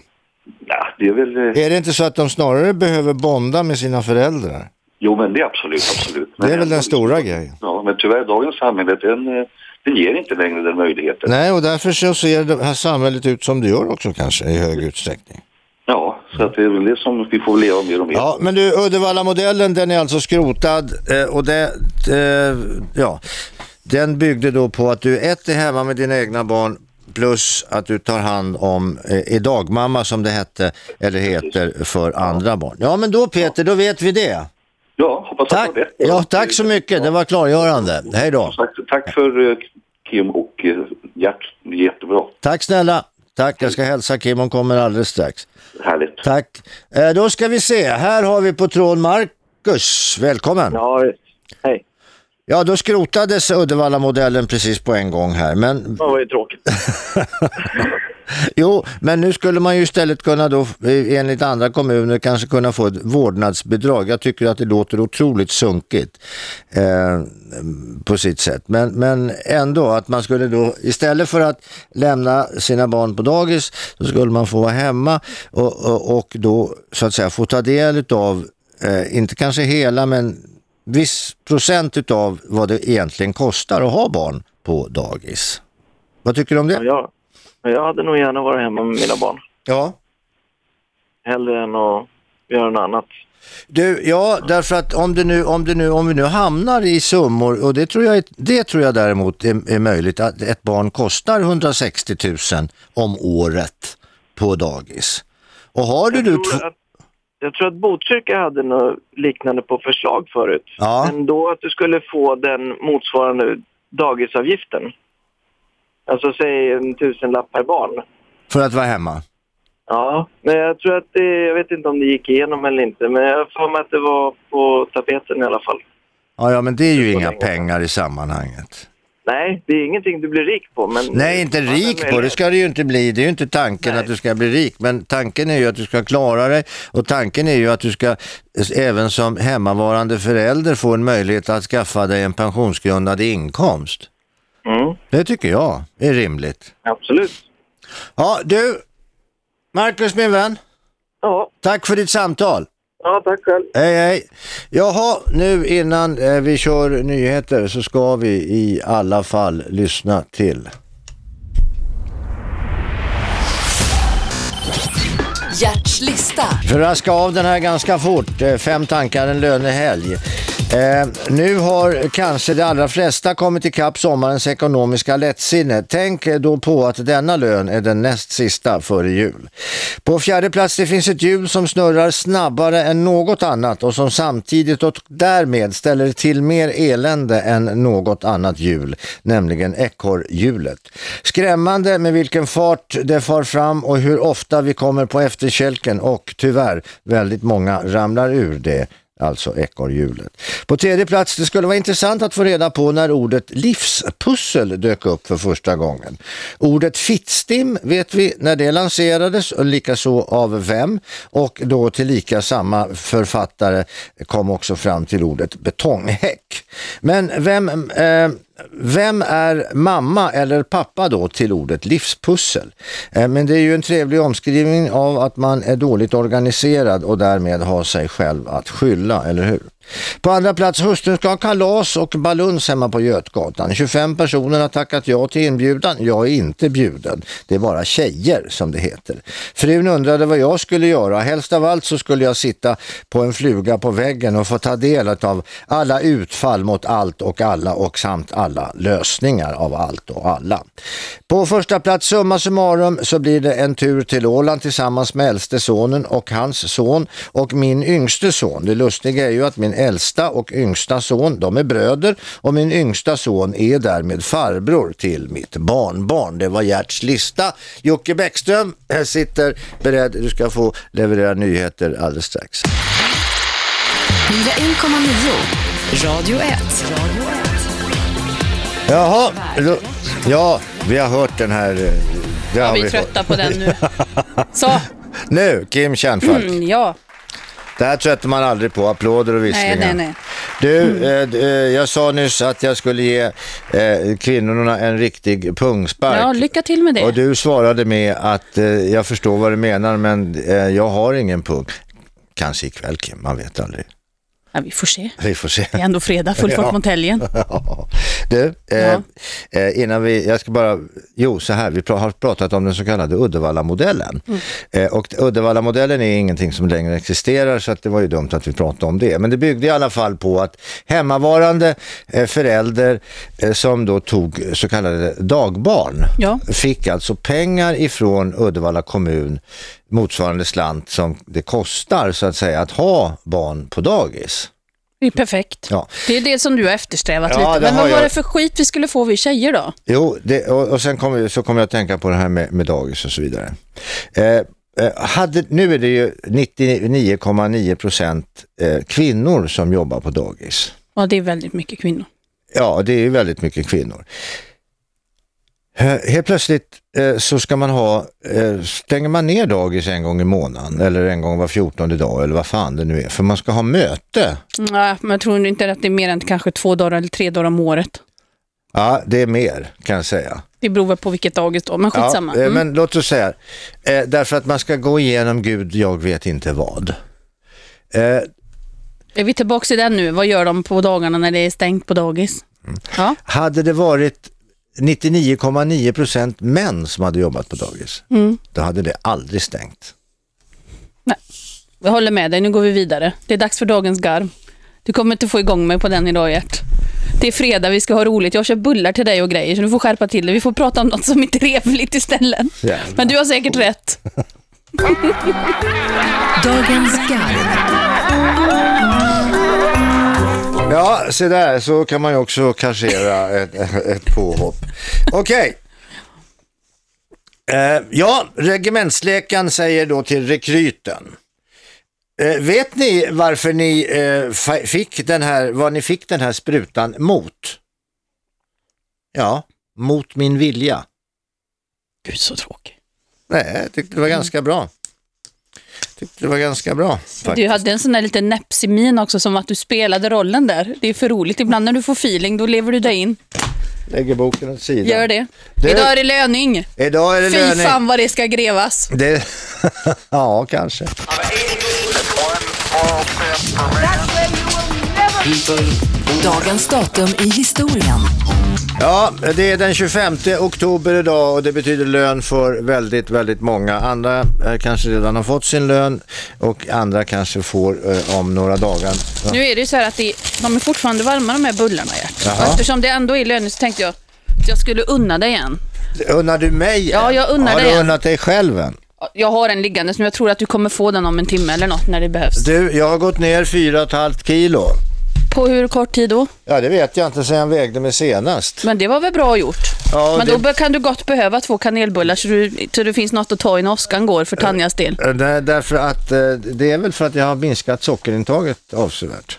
Ja, det är väl... eh, Är det inte så att de snarare behöver bonda med sina föräldrar? Jo, men det är absolut, absolut. Men Det är väl den stora grejen. Ja, men tyvärr, dagens samhälle, den, den ger inte längre den möjligheten. Nej, och därför så ser det här samhället ut som det gör också kanske i hög utsträckning. Ja, så att det är väl det som vi får leva mer och mer. Ja, men du, Uddevalla-modellen den är alltså skrotad eh, och det, eh, ja, den byggde då på att du ett är hemma med dina egna barn plus att du tar hand om, eh, dagmamma som det hette, eller heter, för andra barn. Ja, men då Peter, då vet vi det. Ja, hoppas Tack, att det var rätt. ja, tack så mycket, det var klargörande. Hej då. Tack, tack för eh, Kim och eh, Gert, jättebra. Tack snälla. Tack, jag ska hälsa Kim, hon kommer alldeles strax. Härligt. Tack. Eh, då ska vi se, här har vi på tråden Marcus, välkommen. Ja, hej. Ja, då skrotades Uddevalla-modellen precis på en gång här. Men, Det var ju tråkigt. [laughs] jo, men nu skulle man ju istället kunna då, eh, enligt andra kommuner, kanske kunna få ett vårdnadsbidrag. Jag tycker att det låter otroligt sunkigt eh, på sitt sätt. Men, men ändå, att man skulle då, istället för att lämna sina barn på dagis, så skulle man få vara hemma och, och, och då så att säga få ta del av, eh, inte kanske hela, men viss procent utav vad det egentligen kostar att ha barn på dagis. Vad tycker du om det? Ja, jag, hade nog gärna varit hemma med mina barn. Ja. Hellre än att göra något annat. Du, ja, därför att om, det nu, om, det nu, om vi nu hamnar i summor, och det tror jag, det tror jag däremot är, är möjligt, att ett barn kostar 160 000 om året på dagis. Och har du, du Jag tror, att, jag tror att Botkyrka hade något liknande på förslag förut. Ja. Men då att du skulle få den motsvarande dagisavgiften. Alltså säg en tusenlapp per barn. för att vara hemma? Ja, men jag tror att det, jag vet inte om det gick igenom eller inte, men jag för mig att det var på tapeten i alla fall. Ja, ja, men det är ju inga pengar i sammanhanget. Nej, det är ingenting du blir rik på, men... Nej, inte rik på, det ska det ju inte bli. Det är ju inte tanken Nej. att du ska bli rik, men tanken är ju att du ska klara dig och tanken är ju att du ska även som hemmavarande förälder få en möjlighet att skaffa dig en pensionsgrundande inkomst. Mm, Det tycker jag är rimligt. absolut. Ja, du, Marcus min vän, Ja, tack för ditt samtal. ja tack själv. Hej hej. Jaha, nu innan eh, vi kör nyheter så ska vi i alla fall lyssna till. Gerts lista. För att raska av den här ganska fort, eh, fem tankar en lönehelg. Eh, nu har kanske de allra flesta kommit ikapp sommarens ekonomiska lättsinne. Tänk eh, då på att denna lön är den näst sista före jul. På fjärde plats det finns ett hjul som snurrar snabbare än något annat och som samtidigt och därmed ställer till mer elände än något annat hjul, nämligen ekorrhjulet. Skrämmande med vilken fart det far fram och hur ofta vi kommer på efterkälken och tyvärr väldigt många ramlar ur det alltså ekorrhjulet. På tredje plats, det skulle vara intressant att få reda på när ordet livspussel dök upp för första gången. Ordet fittstim vet vi när det lanserades och likaså av vem och då till lika samma författare kom också fram till ordet betonghäck. Men vem, eh, vem är mamma eller pappa då till ordet livspussel? Eh, men det är ju en trevlig omskrivning av att man är dåligt organiserad och därmed har sig själv att skylla, eller hur? På andra plats, hustrun ska ha kalas och baluns hemma på Götgatan. 25 personer har tackat ja till inbjudan. Jag är inte bjuden. Det är bara tjejer som det heter. Frun undrade vad jag skulle göra. Helst av allt så skulle jag sitta på en fluga på väggen och få ta del av alla utfall mot allt och alla och samt alla lösningar av allt och alla. På första plats, summa summarum, så blir det en tur till Åland tillsammans med äldste sonen och hans son och min yngste son. Det lustiga är ju att min äldsta och yngsta son, de är bröder och min yngsta son är därmed farbror till mitt barnbarn. Det var Gerts lista. Jocke Bäckström här sitter beredd. Du ska få leverera nyheter alldeles strax. 101,9. Radio 1. Jaha, då, ja, vi har hört den här. eh, Ja, vi är hört. trötta på den nu. [laughs] Så, Nu, Kim Kärnfalk. mm, ja. Det här tröttar man aldrig på, applåder och visslingar. Nej, nej, nej. Du, eh, eh, jag sa nyss att jag skulle ge eh, kvinnorna en riktig pungspark. Ja, lycka till med det. Och du svarade med att eh, jag förstår vad du menar men eh, jag har ingen pung. Kanske ikväll Kim, man vet aldrig. Ja, vi får se. Vi får se. Det är ändå fredag, full fart Ja. mot helgen. [laughs] Ja. Du, eh, eh, innan vi, jag ska bara, jo så här, vi har pratat om den så kallade Uddevalla-modellen. Eh, och Uddevalla-modellen är ingenting som längre existerar så att det var ju dumt att vi pratade om det. Men det byggde i alla fall på att hemmavarande eh, förälder eh, som då tog så kallade dagbarn Ja. fick alltså pengar ifrån Uddevalla kommun motsvarande slant som det kostar så att säga att ha barn på dagis. Det är perfekt. Ja. Det är det som du har eftersträvat Ja, lite. Men vad var jag. det för skit vi skulle få vi tjejer då? Jo, det, och, och sen kom, så kommer jag att tänka på det här med, med dagis och så vidare. Eh, eh, hade, nu är det ju 99,9 procent eh, kvinnor som jobbar på dagis. Ja, det är väldigt mycket kvinnor. Ja, det är väldigt mycket kvinnor. Helt plötsligt eh, så ska man ha, eh, stänger man ner dagis en gång i månaden eller en gång var fjortonde dag eller vad fan det nu är, för man ska ha möte. Nej, men jag tror inte att det är mer än kanske två dagar eller tre dagar om året. Ja, det är mer kan jag säga. Det beror väl på vilket dagis då, men skitsamma. Ja, eh, Mm. men låt oss säga, därför att man ska gå igenom Gud, jag vet inte vad. Är vi tillbaka i den nu? Vad gör de på dagarna när det är stängt på dagis? Mm. Ja, hade det varit 99,9 procent män som hade jobbat på dagis, Mm. då hade det aldrig stängt. jag håller med dig. Nu går vi vidare. Det är dags för dagens garv. Du kommer inte få igång mig på den idag, Gert. Det är fredag, vi ska ha roligt. Jag köpt bullar till dig och grejer, så du får skärpa till dig. Vi får prata om något som är trevligt istället. Jävlar. Men du har säkert rätt. [laughs] Dagens garv. Ja, se där, så kan man ju också kassera ett, ett påhopp. Okej. Eh, ja, regementsläkaren säger då till rekryten. Eh, vet ni varför ni eh, fick den här, vad ni fick den här sprutan mot? Ja, mot min vilja. Gud, så tråkig. Nej, jag tyckte det var ganska bra. Tyckte det var ganska bra. Du Faktiskt. hade en sån där lite näpsig min också, som att du spelade rollen där. Det är för roligt. Ibland när du får feeling, då lever du dig in. Lägger boken åt sidan. Gör det. Du- Idag är det löning. Idag är det Fy löning. fan vad det ska grevas. Det... [laughs] ja, kanske. Dagens datum i historien. Ja, det är den 25 oktober idag och det betyder lön för väldigt, väldigt många. Andra eh, kanske redan har fått sin lön och andra kanske får eh, om några dagar. Ja. Nu är det ju så här att det, de är fortfarande varma de här bullarna, Gert. Jaha. Eftersom det ändå är löning så tänkte jag att jag skulle unna dig en. Unnar du mig Ja, en? jag unnar Har dig du en. unnat dig själv en? Jag har en liggandes men jag tror att du kommer få den om en timme eller något när det behövs. Du, jag har gått ner 4,5 kilo. På hur kort tid då? Ja, det vet jag inte sen jag vägde mig senast. Men det var väl bra gjort. Ja, men det- då kan du gott behöva två kanelbullar så, du, så det finns något att ta i när åskan går för Tanjas del. Eh, det är Därför att eh, det är väl för att jag har minskat sockerintaget avsevärt.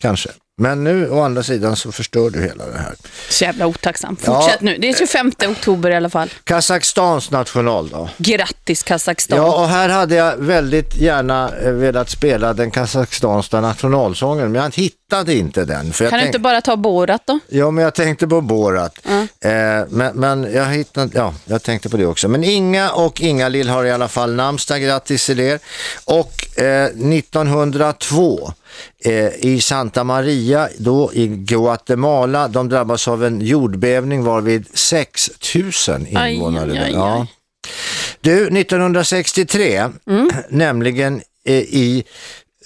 Kanske. Men nu å andra sidan så förstör du hela det här. Så jävla otacksam. Ja. Fortsätt nu. Det är 25 oktober i alla fall. Kazakstans nationaldag. Grattis Kazakstan. Ja, och här hade jag väldigt gärna eh, velat spela den kazakstanska nationalsången, men jag hittade inte den. Kan du inte bara ta Borat då? Ja, men jag tänkte på Borat. Eh, men, men jag hittade, ja, jag tänkte på det också. Men Inga och Inga-Lill har i alla fall namnsdag, grattis till er. Och eh, 1902 eh, i Santa Maria, då i Guatemala, de drabbas av en jordbävning varvid 6 000 invånare. Aj, aj, aj, ja. Du, 1963, [clears throat] nämligen eh, i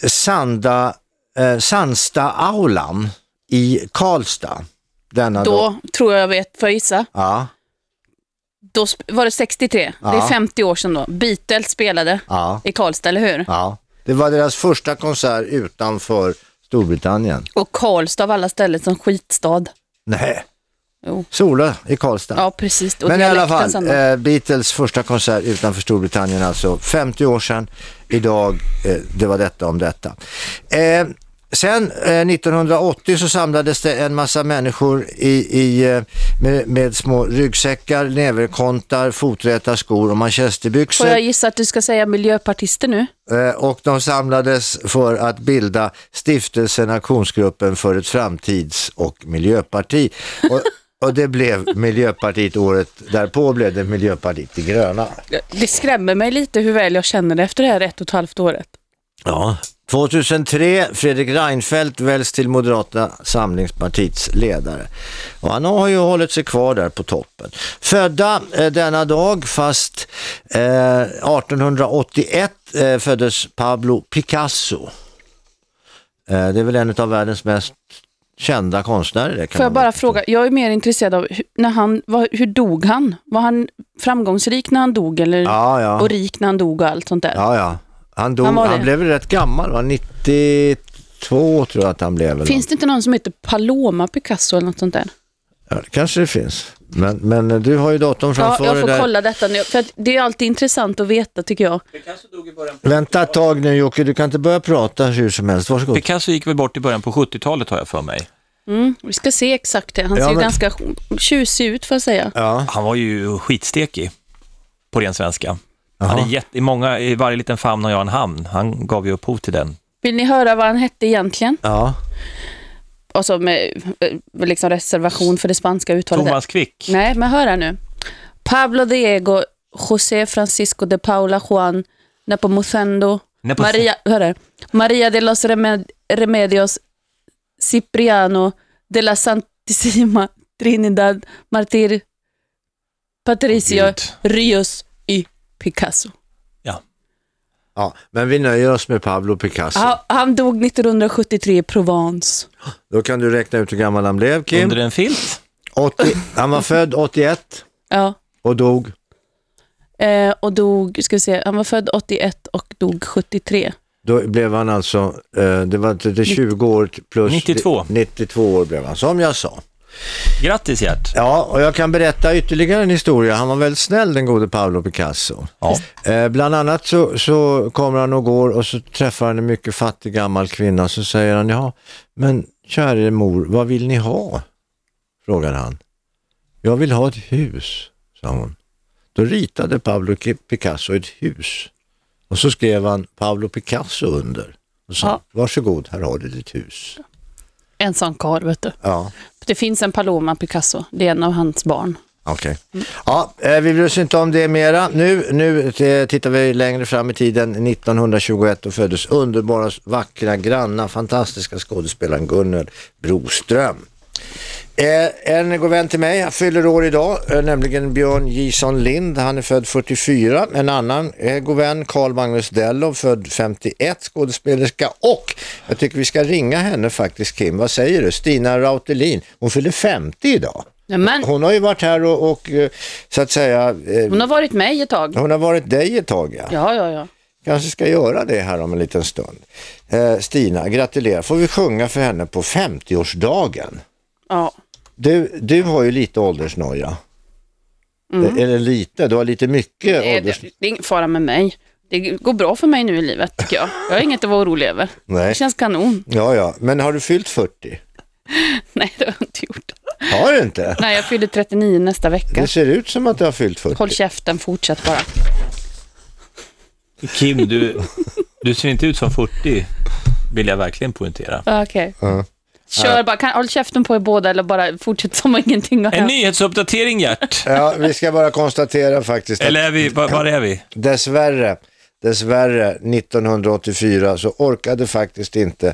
Sanda, eh, Sandsta-aulan i Karlstad. Denna Då tror jag jag vet, får jag gissa? Ja, Då var det 63. Det Ja. är 50 år sedan då. Beatles spelade ja, i Karlstad, eller hur? ja. Det var deras första konsert utanför Storbritannien. Och Karlstad av alla ställen som skitstad. Nej, Jo. Sola i Karlstad. Ja, precis. Och Men i alla fall, eh, Beatles första konsert utanför Storbritannien alltså 50 år sedan. Idag, eh, det var detta om detta. Eh, sen eh, 1980 så samlades det en massa människor i, i, eh, med, med små ryggsäckar, näverkontar, foträta skor och manchesterbyxor. Får jag gissa att du ska säga miljöpartister nu? Eh, och de samlades för att bilda stiftelsen Aktionsgruppen för ett framtids- och miljöparti. Och, och det blev Miljöpartiet året därpå blev det Miljöpartiet de gröna. Det skrämmer mig lite hur väl jag känner det efter det här ett och ett halvt året. Ja. 2003, Fredrik Reinfeldt väljs till Moderata samlingspartiets ledare. Och han har ju hållit sig kvar där på toppen. Födda eh, denna dag, fast eh, 1881 eh, föddes Pablo Picasso. Eh, det är väl en av världens mest kända konstnärer. Det kan Får jag bara fråga, jag är mer intresserad av hur, när han, vad, hur dog han? Var han framgångsrik när han dog eller, Ja, ja. och rik när han dog och allt sånt där? Ja, ja. Han, dog, Han han, blev väl rätt gammal, va? 92 tror jag att han blev. Finns det inte någon som heter Paloma Picasso eller något sånt där? Ja, det kanske det finns. Men, men du har ju datorn Ja, framför jag dig får där. kolla detta nu, för att det är alltid intressant att veta tycker jag. Vänta ett tag nu Jocke, du kan inte börja prata hur som helst. Varsågod. Picasso gick väl bort i början på 70-talet har jag för mig. Mm, vi ska se exakt det. Han Ja, ser ju men- ganska tjusig ut får jag säga. Ja. Han var ju skitstekig på ren svenska. Han är jätte, i, många, I varje liten famn har jag en hamn. Han gav ju upphov till den. Vill ni höra vad han hette egentligen? Ja. Och så med eh, liksom reservation för det spanska uttalet. Thomas Quick. Nej, men hör här nu. Pablo Diego, José Francisco de Paula Juan Nepomuceno, Nepo- Maria, hör här. Maria de los Remed- Remedios, Cipriano de la Santissima Trinidad Martir Patricio. Rios Picasso. ja, men vi nöjer oss med Pablo Picasso. Ha, han dog 1973 i Provence. Då kan du räkna ut hur gammal han blev, Kim. Under en filt. 80, han var född 81 Ja. och dog. Eh, och dog, ska vi se, han var född 81 och dog 73. Då blev han alltså, eh, det var det är 20 år plus 92. 92 år blev han, som jag sa. Grattis Gert. Ja, och jag kan berätta ytterligare en historia. Han var väldigt snäll den gode Pablo Picasso. Ja. Eh, bland annat så, så kommer han och går och så träffar han en mycket fattig gammal kvinna och så säger han, ja, men käre mor, vad vill ni ha? Frågar han. Jag vill ha ett hus, sa hon. Då ritade Pablo Picasso ett hus. Och så skrev han Pablo Picasso under. Och sa, Ja. varsågod, här har du ditt hus. En sån karl, vet du. Ja. Det finns en Paloma Picasso, det är en av hans barn. Okej. Ja, eh, vi bryr oss inte om det mera. Nu, nu eh, tittar vi längre fram i tiden. 1921 då föddes underbara, vackra, granna, fantastiska skådespelaren Gunnel Broström. Eh, en god vän till mig, han fyller år idag, eh, nämligen Björn Gison Lind. Han är född 44. En annan eh, god vän, Carl Magnus Dellow, född 51, skådespelerska. Och jag tycker vi ska ringa henne faktiskt, Kim. Vad säger du? Stina Rautelin. Hon fyller 50 idag. Ja, men Hon har ju varit här och, och eh, så att säga, eh, hon har varit med ett tag. hon har varit dig ett tag ja. Ja, ja, ja. Kanske ska göra det här om en liten stund. Eh, Stina, gratulerar. Får vi sjunga för henne på 50-årsdagen? Ja. Du, du har ju lite åldersnoja. Mm. Eller lite, du har lite mycket Det, ålders... det, det är ingen fara med mig. Det går bra för mig nu i livet, tycker jag. Jag har inget att vara orolig över. Nej. Det känns kanon. Ja, ja, men har du fyllt 40? [laughs] Nej, det har jag inte gjort. Har du inte? Nej, jag fyller 39 nästa vecka. Det ser ut som att du har fyllt 40. Håll käften, fortsätt bara. Kim, du, du ser inte ut som 40, vill jag verkligen poängtera. Okej. Ja. Kör bara. Kan, håll käften på er båda eller bara fortsätt som om ingenting har En hänt. nyhetsuppdatering Gert. Ja, vi ska bara konstatera faktiskt att Eller är vi, var, var är vi? Dessvärre, dessvärre 1984 så orkade faktiskt inte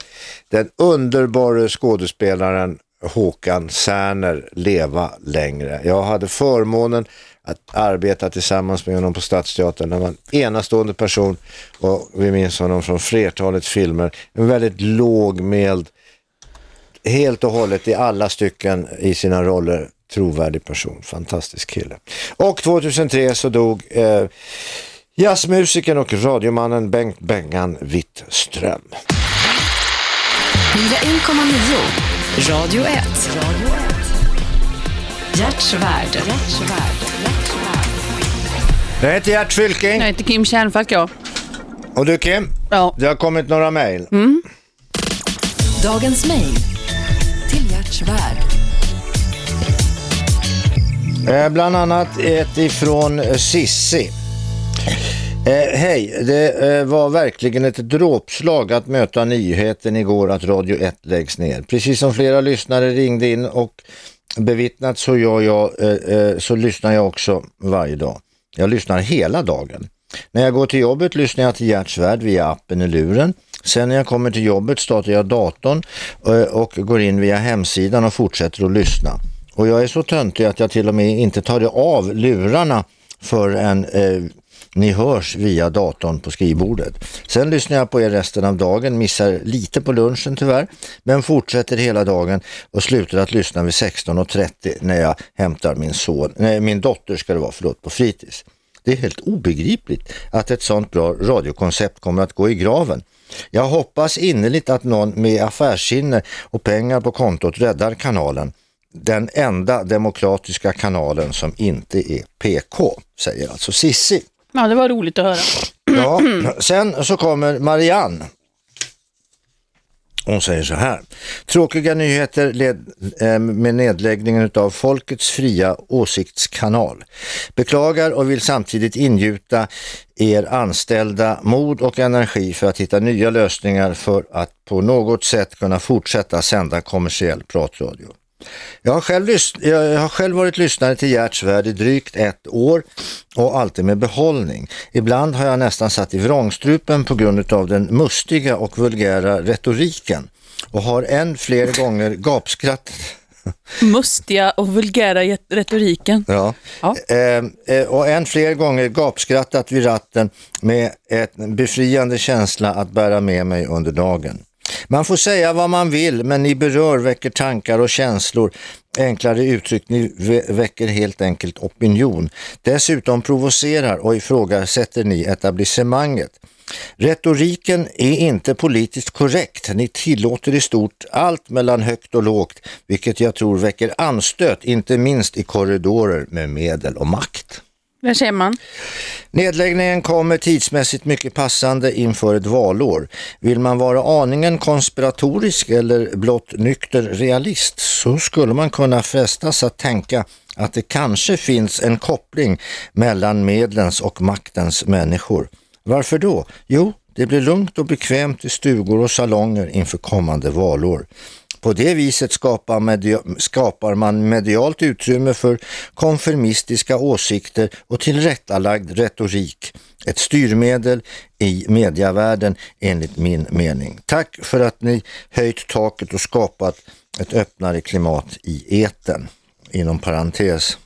den underbara skådespelaren Håkan Särner leva längre. Jag hade förmånen att arbeta tillsammans med honom på Stadsteatern. Han var en enastående person och vi minns honom från flertalet filmer. En väldigt lågmäld, helt och hållet i alla stycken i sina roller trovärdig person. Fantastisk kille. Och 2003 så dog eh, jazzmusikern och radiomannen Bengt Bengan Wittström. 101,9. Radio 1. Hjärtsvärd. Jag heter Gert Fylking Jag heter Kim Kärnfalk, ja. och du Kim, Ja. det har kommit några mejl. Dagens mejl. Till värld. Eh, bland annat ett ifrån Sissi. Eh, Hej, det eh, var verkligen ett dråpslag att möta nyheten igår att Radio 1 läggs ner. Precis som flera lyssnare ringde in och bevittnat så, jag, jag, eh, så lyssnar jag också varje dag. Jag lyssnar hela dagen. När jag går till jobbet lyssnar jag till Hjärtsvärd via appen i luren. Sen när jag kommer till jobbet startar jag datorn eh, och går in via hemsidan och fortsätter att lyssna. Och jag är så töntig att jag till och med inte tar av lurarna förrän eh, ni hörs via datorn på skrivbordet. Sen lyssnar jag på er resten av dagen, missar lite på lunchen tyvärr, men fortsätter hela dagen och slutar att lyssna vid 16.30 när jag hämtar min son, nej, min dotter ska det vara, förlåt, på fritids. Det är helt obegripligt att ett sånt bra radiokoncept kommer att gå i graven. Jag hoppas innerligt att någon med affärssinne och pengar på kontot räddar kanalen. Den enda demokratiska kanalen som inte är PK, säger alltså Sissi. Ja, det var roligt att höra. Ja, sen så kommer Marianne. Hon säger så här. Tråkiga nyheter led, eh, med nedläggningen av Folkets fria åsiktskanal. Beklagar och vill samtidigt ingjuta er anställda mod och energi för att hitta nya lösningar för att på något sätt kunna fortsätta sända kommersiell pratradio. Jag har, själv jag har själv varit lyssnare till Gerts värld i drygt ett år och alltid med behållning. Ibland har jag nästan satt i vrångstrupen på grund av den mustiga och vulgära retoriken och har än fler gånger gapskrattat Mustiga och vulgära retoriken. Ja. Ja. Eh, eh, och än fler gånger gapskrattat vid ratten med en befriande känsla att bära med mig under dagen. Man får säga vad man vill, men ni berör, väcker tankar och känslor. Enklare uttryckt, ni väcker helt enkelt opinion. Dessutom provocerar och ifrågasätter ni etablissemanget. Retoriken är inte politiskt korrekt. Ni tillåter i stort allt mellan högt och lågt, vilket jag tror väcker anstöt, inte minst i korridorer med medel och makt. Där ser man. Nedläggningen kommer tidsmässigt mycket passande inför ett valår. Vill man vara aningen konspiratorisk eller blott nykter realist så skulle man kunna frestas att tänka att det kanske finns en koppling mellan medlens och maktens människor. Varför då? Jo, det blir lugnt och bekvämt i stugor och salonger inför kommande valår. På det viset skapar, media- skapar man medialt utrymme för konformistiska åsikter och tillrättalagd retorik. Ett styrmedel i mediavärlden enligt min mening. Tack för att ni höjt taket och skapat ett öppnare klimat i eten. Inom parentes.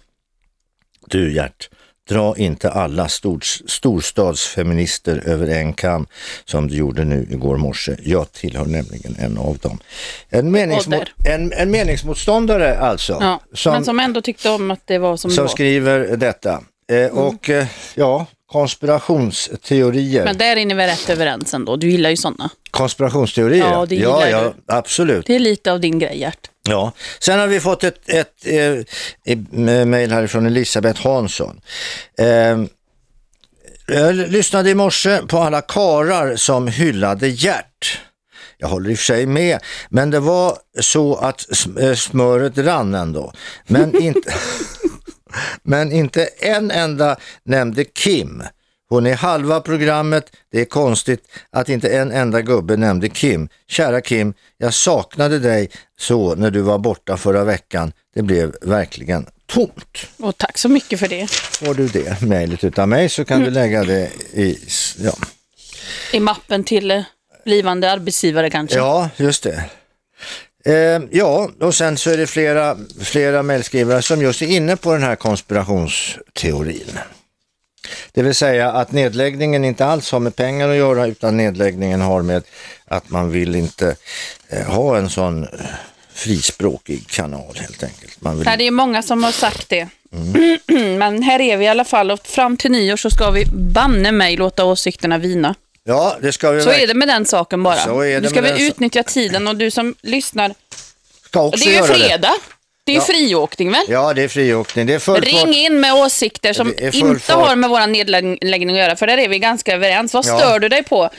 Du Gert, dra inte alla stors, storstadsfeminister över en kam som du gjorde nu igår morse. Jag tillhör nämligen en av dem. En, meningsmot, en, en meningsmotståndare alltså, Ja. som, Men som ändå tyckte om att det var som som var. skriver detta. Eh, och eh, ja, konspirationsteorier. Men där är ni väl rätt överens ändå? Du gillar ju sådana. Konspirationsteorier? Ja, det ja, gillar ja, absolut. Det är lite av din grej, Gert. Ja. Sen har vi fått ett, ett eh, mejl härifrån Elisabeth Hansson. Eh, jag lyssnade i morse på alla karar som hyllade Gert. Jag håller i och för sig med, men det var så att eh, smöret rann ändå. Men [laughs] inte, [laughs] men inte en enda nämnde Kim. Hon är halva programmet. Det är konstigt att inte en enda gubbe nämnde Kim. Kära Kim, jag saknade dig så när du var borta förra veckan. Det blev verkligen tomt. Och tack så mycket för det. Får du det mejlet utav mig så kan du lägga det i... Ja, I mappen till eh, blivande arbetsgivare kanske. ja just det. Eh, ja, och sen så är det flera, flera mejlskrivare som just är inne på den här konspirationsteorin. Det vill säga att nedläggningen inte alls har med pengar att göra utan nedläggningen har med att man vill inte eh, ha en sån eh, frispråkig kanal helt enkelt. Vill Nej, det är många som har sagt det. Mm. [clears throat] Men här är vi i alla fall och fram till nyår så ska vi banne mig låta åsikterna vina. Ja, det ska vi Så är det med den saken bara. Så är det nu ska vi utnyttja tiden och du som lyssnar. ska också det är ju fredag. Det är ju Ja. friåkning väl? Ja, det är friåkning. Det är full Ring fart. in med åsikter som Det är inte fart. har med vår nedläggning att göra, för där är vi ganska överens. Vad Ja. stör du dig på?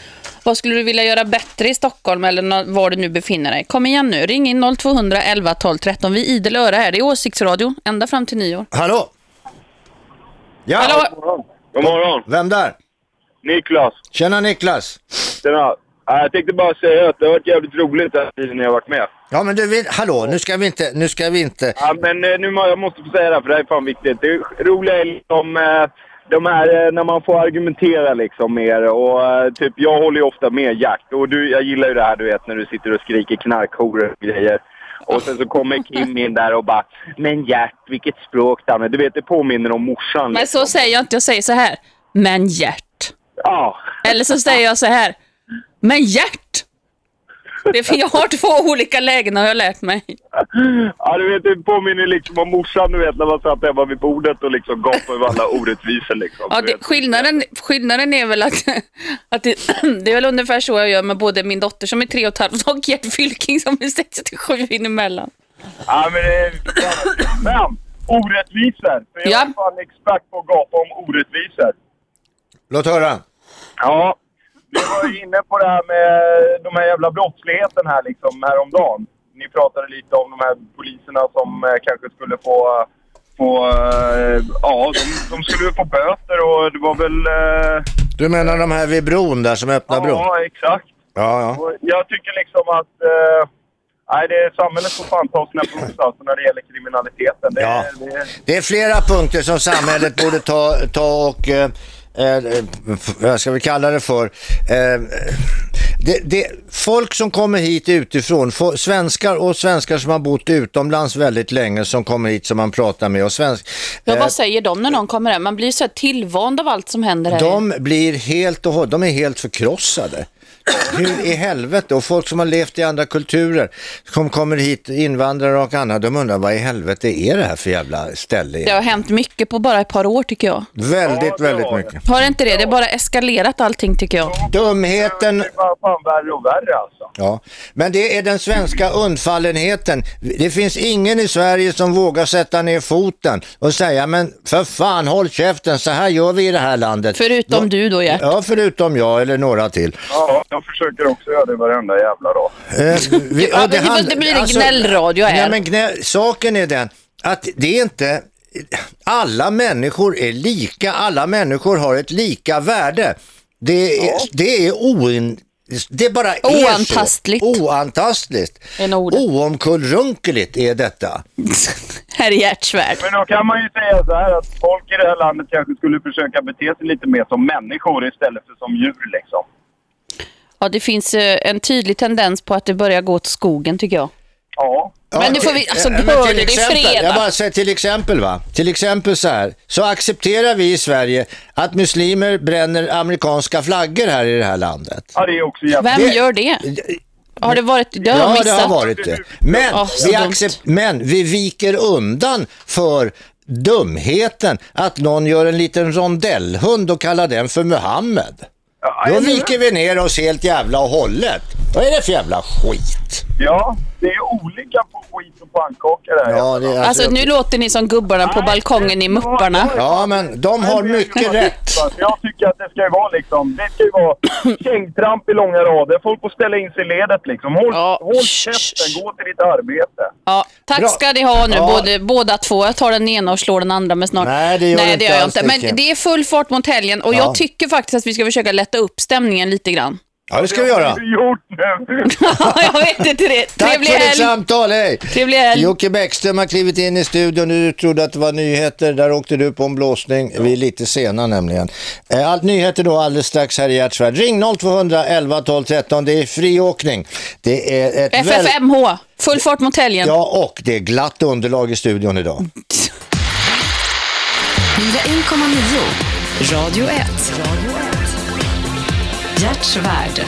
Vad skulle du vilja göra bättre i Stockholm eller var du nu befinner dig? Kom igen nu, ring in 0200 11 12 13. Vi är idel öra här. Det är åsiktsradio ända fram till nyår. Hallå? Ja, Hallå? God morgon. vem där? Niklas. Tjena Niklas. Tjena. Ja, Jag tänkte bara säga att det har varit jävligt roligt den tiden jag har varit med. Ja men du, vi- hallå, nu ska vi inte, nu ska vi inte... Ja, men eh, nu må, jag måste få säga det här, för det här är fan viktigt. Det roliga är liksom eh, de här, eh, när man får argumentera liksom mer. Och typ, jag håller ju ofta med Jack. Och du, jag gillar ju det här du vet när du sitter och skriker knarkhoror och grejer. Och sen så kommer Kim in där och bara Men Gert, vilket språk det använder." Du vet, det påminner om morsan. Men liksom. så säger jag inte, jag säger så här. Men Gert. Ja. Eller så säger jag så här. Men Gert! Det är för jag har två olika lägen har jag lärt mig. Ja, du vet, det påminner liksom om morsan, du vet, när man satt hemma vid bordet och liksom gapade över alla orättvisor liksom. Ja, det, skillnaden, skillnaden är väl att, att det, det är väl ungefär så jag gör med både min dotter som är tre och ett halvt och Gert Fylking som är 67 in emellan. Ja, men det är... Men, orättvisor! För jag Ja. är fan expert på att gapa om orättvisor. Låt höra. Ja, vi var ju inne på det här med de här jävla brottsligheten här liksom häromdagen. Ni pratade lite om de här poliserna som eh, kanske skulle få... få eh, ja, de, de skulle få böter och det var väl... Eh, Du menar de här vid bron där som öppnar bron? ja, exakt. Ja, ja. Och jag tycker liksom att... Eh, nej, det, samhället får fan ta sina prov alltså när det gäller kriminaliteten. Det, Ja. det, Det är flera punkter som samhället borde ta, ta och, eh, eh, vad ska vi kalla det för? Eh, det, det, folk som kommer hit utifrån, svenskar och svenskar som har bott utomlands väldigt länge som kommer hit som man pratar med och svensk, Ja, eh, vad säger de när någon kommer här? Man blir så här tillvand av allt som händer här. de blir helt och de är helt förkrossade. Hur i helvete? Och folk som har levt i andra kulturer, som kommer hit, invandrare och annat, de undrar vad i helvete är det här för jävla ställe? Det har hänt mycket på bara ett par år tycker jag. Väldigt, Ja, väldigt mycket. Har det inte det? Det har bara eskalerat allting tycker jag. Dumheten, det är fan värre och värre alltså. ja. Men det är den svenska undfallenheten. Det finns ingen i Sverige som vågar sätta ner foten och säga, men för fan håll käften, så här gör vi i det här landet. Förutom du då Gert. Ja, förutom jag eller några till. Ja, jag försöker också göra det varenda jävla dag. Eh, [laughs] vi, Ja, men hand- det blir en gnällradio här. Nej, men gnäll, saken är den att det är inte alla människor är lika, alla människor har ett lika värde. Det är, det är oin, det bara är Oantastligt. så. Oantastligt. Oomkullrunkeligt är detta. [laughs] Här är Gerts värld. Men då kan man ju säga så här att folk i det här landet kanske skulle försöka bete sig lite mer som människor istället för som djur liksom. Ja, det finns eh, en tydlig tendens på att det börjar gå åt skogen tycker jag. Ja. Men nu får vi- alltså, eh, hör till du, det är exempel, fredag. Jag bara säger till exempel va, till exempel så här, så accepterar vi i Sverige att muslimer bränner amerikanska flaggor här i det här landet. Ja, det är också jävligt... Vem Det- gör det? Har det varit... Det har Ja, det missat. har varit det. Men, så vi accept, men vi viker undan för dumheten att någon gör en liten rondellhund och kallar den för Muhammed. Ja, Då viker vi ner oss helt jävla och hållet. Vad är det för jävla skit? Ja, det är olika på skit och pannkakor här. Ja, det är Alltså nu låter ni som gubbarna på Nej, balkongen i Mupparna. Ja, men de har mycket rätt. Jag tycker att det ska ju vara liksom, det ska ju vara [coughs] kängtramp i långa rader. Folk får ställa in sig i ledet liksom. Håll, Ja, håll käften, gå till ditt arbete. Ja, tack Bra. ska ni ha nu, Ja. både, båda två. Jag tar den ena och slår den andra med snart. Nej, det gör du Nej, inte det gör jag alls, inte. Men Nicke. det är full fart mot helgen och Ja. jag tycker faktiskt att vi ska försöka lätta upp stämningen lite grann. Ja, det ska vi göra. Du gjort nu? [laughs] jag vet inte det. Tack Trevlig för ditt helg! samtal, hej! Trevlig helg! Jocke Bäckström har klivit in i studion. Du trodde att det var nyheter. Där åkte du på en blåsning. Vi är lite sena nämligen. Eh, Allt nyheter då alldeles strax här i Hjärtsvärd. Ring 0200 11 12 13. Det är friåkning. Det är ett väl- FFMH, full fart mot helgen. Ja, och det är glatt underlag i studion idag. [laughs] 101,9 Radio 1. Hjärtsvärd.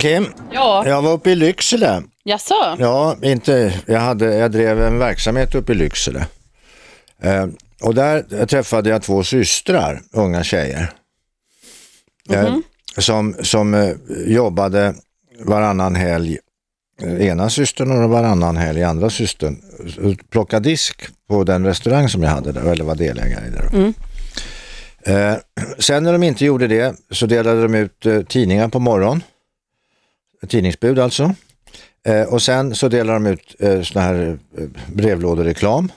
Kim, Ja, jag var uppe i Lycksele. jaså? Ja, inte, jag, hade, jag drev en verksamhet uppe i Lycksele. Eh, och där träffade jag två systrar, unga tjejer. Eh, som som eh, jobbade varannan helg, eh, ena systern och varannan helg andra systern. Plocka disk på den restaurang som jag hade där, eller var delägare i där. Eh, [clears throat] sen när de inte gjorde det så delade de ut eh, tidningar på morgon. Tidningsbud alltså. Eh, och sen så delade de ut eh, såna här eh, brevlådereklam.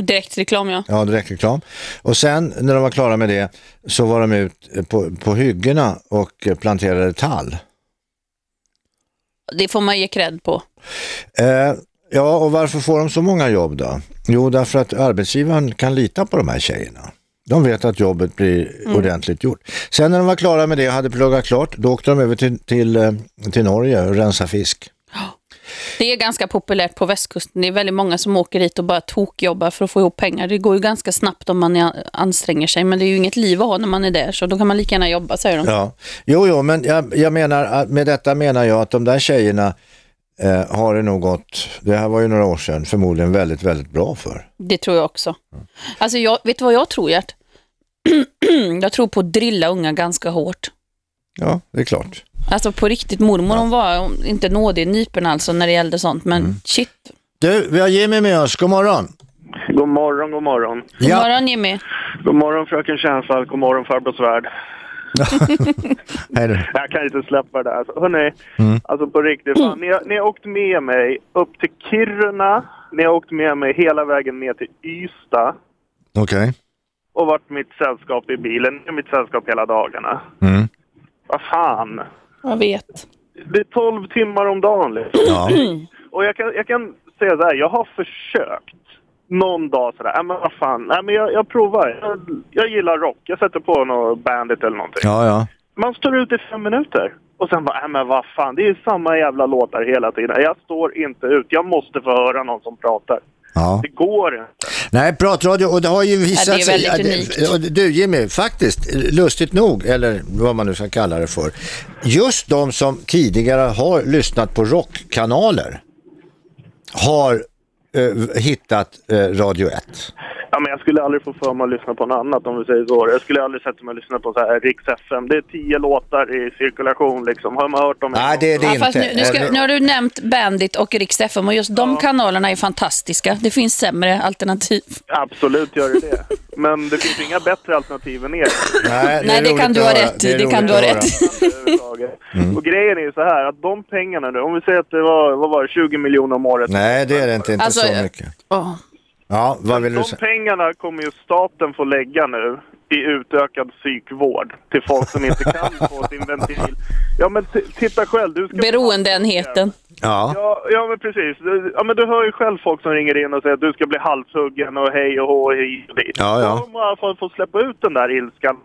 Direktreklam, ja. Ja, direktreklam. Och sen när de var klara med det så var de ut eh, på, på hyggena och eh, planterade tall. Det får man ge cred på. Eh, ja, och varför får de så många jobb då? Jo, därför att arbetsgivaren kan lita på de här tjejerna. De vet att jobbet blir Mm. ordentligt gjort. Sen när de var klara med det och hade pluggat klart, då åkte de över till, till, eh, till Norge och rensa fisk. Det är ganska populärt på västkusten. Det är väldigt många som åker dit och bara tokjobbar för att få ihop pengar. Det går ju ganska snabbt om man anstränger sig, men det är ju inget liv att ha när man är där, så då kan man lika gärna jobba, säger de. Ja, jo, jo, men jag, jag menar, att med detta menar jag att de där tjejerna eh, har det nog gått, det här var ju några år sedan, förmodligen väldigt, väldigt bra för. Det tror jag också. Alltså, jag, vet du vad jag tror, Gert? [clears throat] jag tror på att drilla unga ganska hårt. Ja, det är klart. Alltså på riktigt, mormor hon var inte nådig i nypen alltså när det gällde sånt, men Mm. shit. Du, vi har Jimmy med oss, god morgon. God morgon, god morgon. God Ja. morgon Jimmy. God morgon fröken Kärnfalk, god morgon farbror Svärd. [laughs] Hej du. Jag kan inte släppa det. Alltså, hörni, Mm. alltså på riktigt. Fan, ni, har, ni har åkt med mig upp till Kiruna. Ni har åkt med mig hela vägen ner till Ystad. Okej. Och varit mitt sällskap i bilen. Ni är mitt sällskap hela dagarna. Mm. Vad fan. Jag vet. Det är 12 timmar om dagen liksom. Ja. Och jag kan, jag kan säga så här, jag har försökt någon dag sådär, nej men vad fan, nej men jag, jag provar. Jag, jag gillar rock, jag sätter på något bandit eller någonting. ja, ja. Man står ut i fem minuter. Och sen bara, nej men vad fan, det är samma jävla låtar hela tiden. Jag står inte ut, jag måste få höra någon som pratar. ja. Det går inte. Nej, pratradio, och det har ju visat Ja, det är sig... unikt. Du Jimmy, faktiskt, lustigt nog, eller vad man nu ska kalla det för, just de som tidigare har lyssnat på rockkanaler har eh, hittat eh, Radio 1. Ja, men jag skulle aldrig få för mig att lyssna på något annat om vi säger så. Jag skulle aldrig sätta mig och lyssna på så här Rix FM. Det är tio låtar i cirkulation liksom. Har man hört dem? Nej, det är det Ja, inte. nu, nu, ska, nu har du nämnt Bandit och Rix FM och just de kanalerna är fantastiska. Det finns sämre alternativ. Absolut gör det det. Men det finns inga bättre alternativ än er. Nej, Nej, det kan du ha rätt i. Det kan du ha rätt. [laughs] Mm. Och grejen är ju så här att de pengarna nu, om vi säger att det var, vad var det, 20 miljoner om året. Nej, det är det inte, inte Alltså, så mycket. Åh. Ja, vad vill du De säga? pengarna kommer ju staten få lägga nu i utökad psykvård till folk som inte kan [laughs] få sin ventil. Ja men titta själv, du ska... Beroendeenheten. Ja, Ja, ja men precis. Du- Ja men du hör ju själv folk som ringer in och säger att du ska bli halshuggen och hej och hå och hej och dit. Ja, ja. Alla fall fått släppa ut den där ilskan.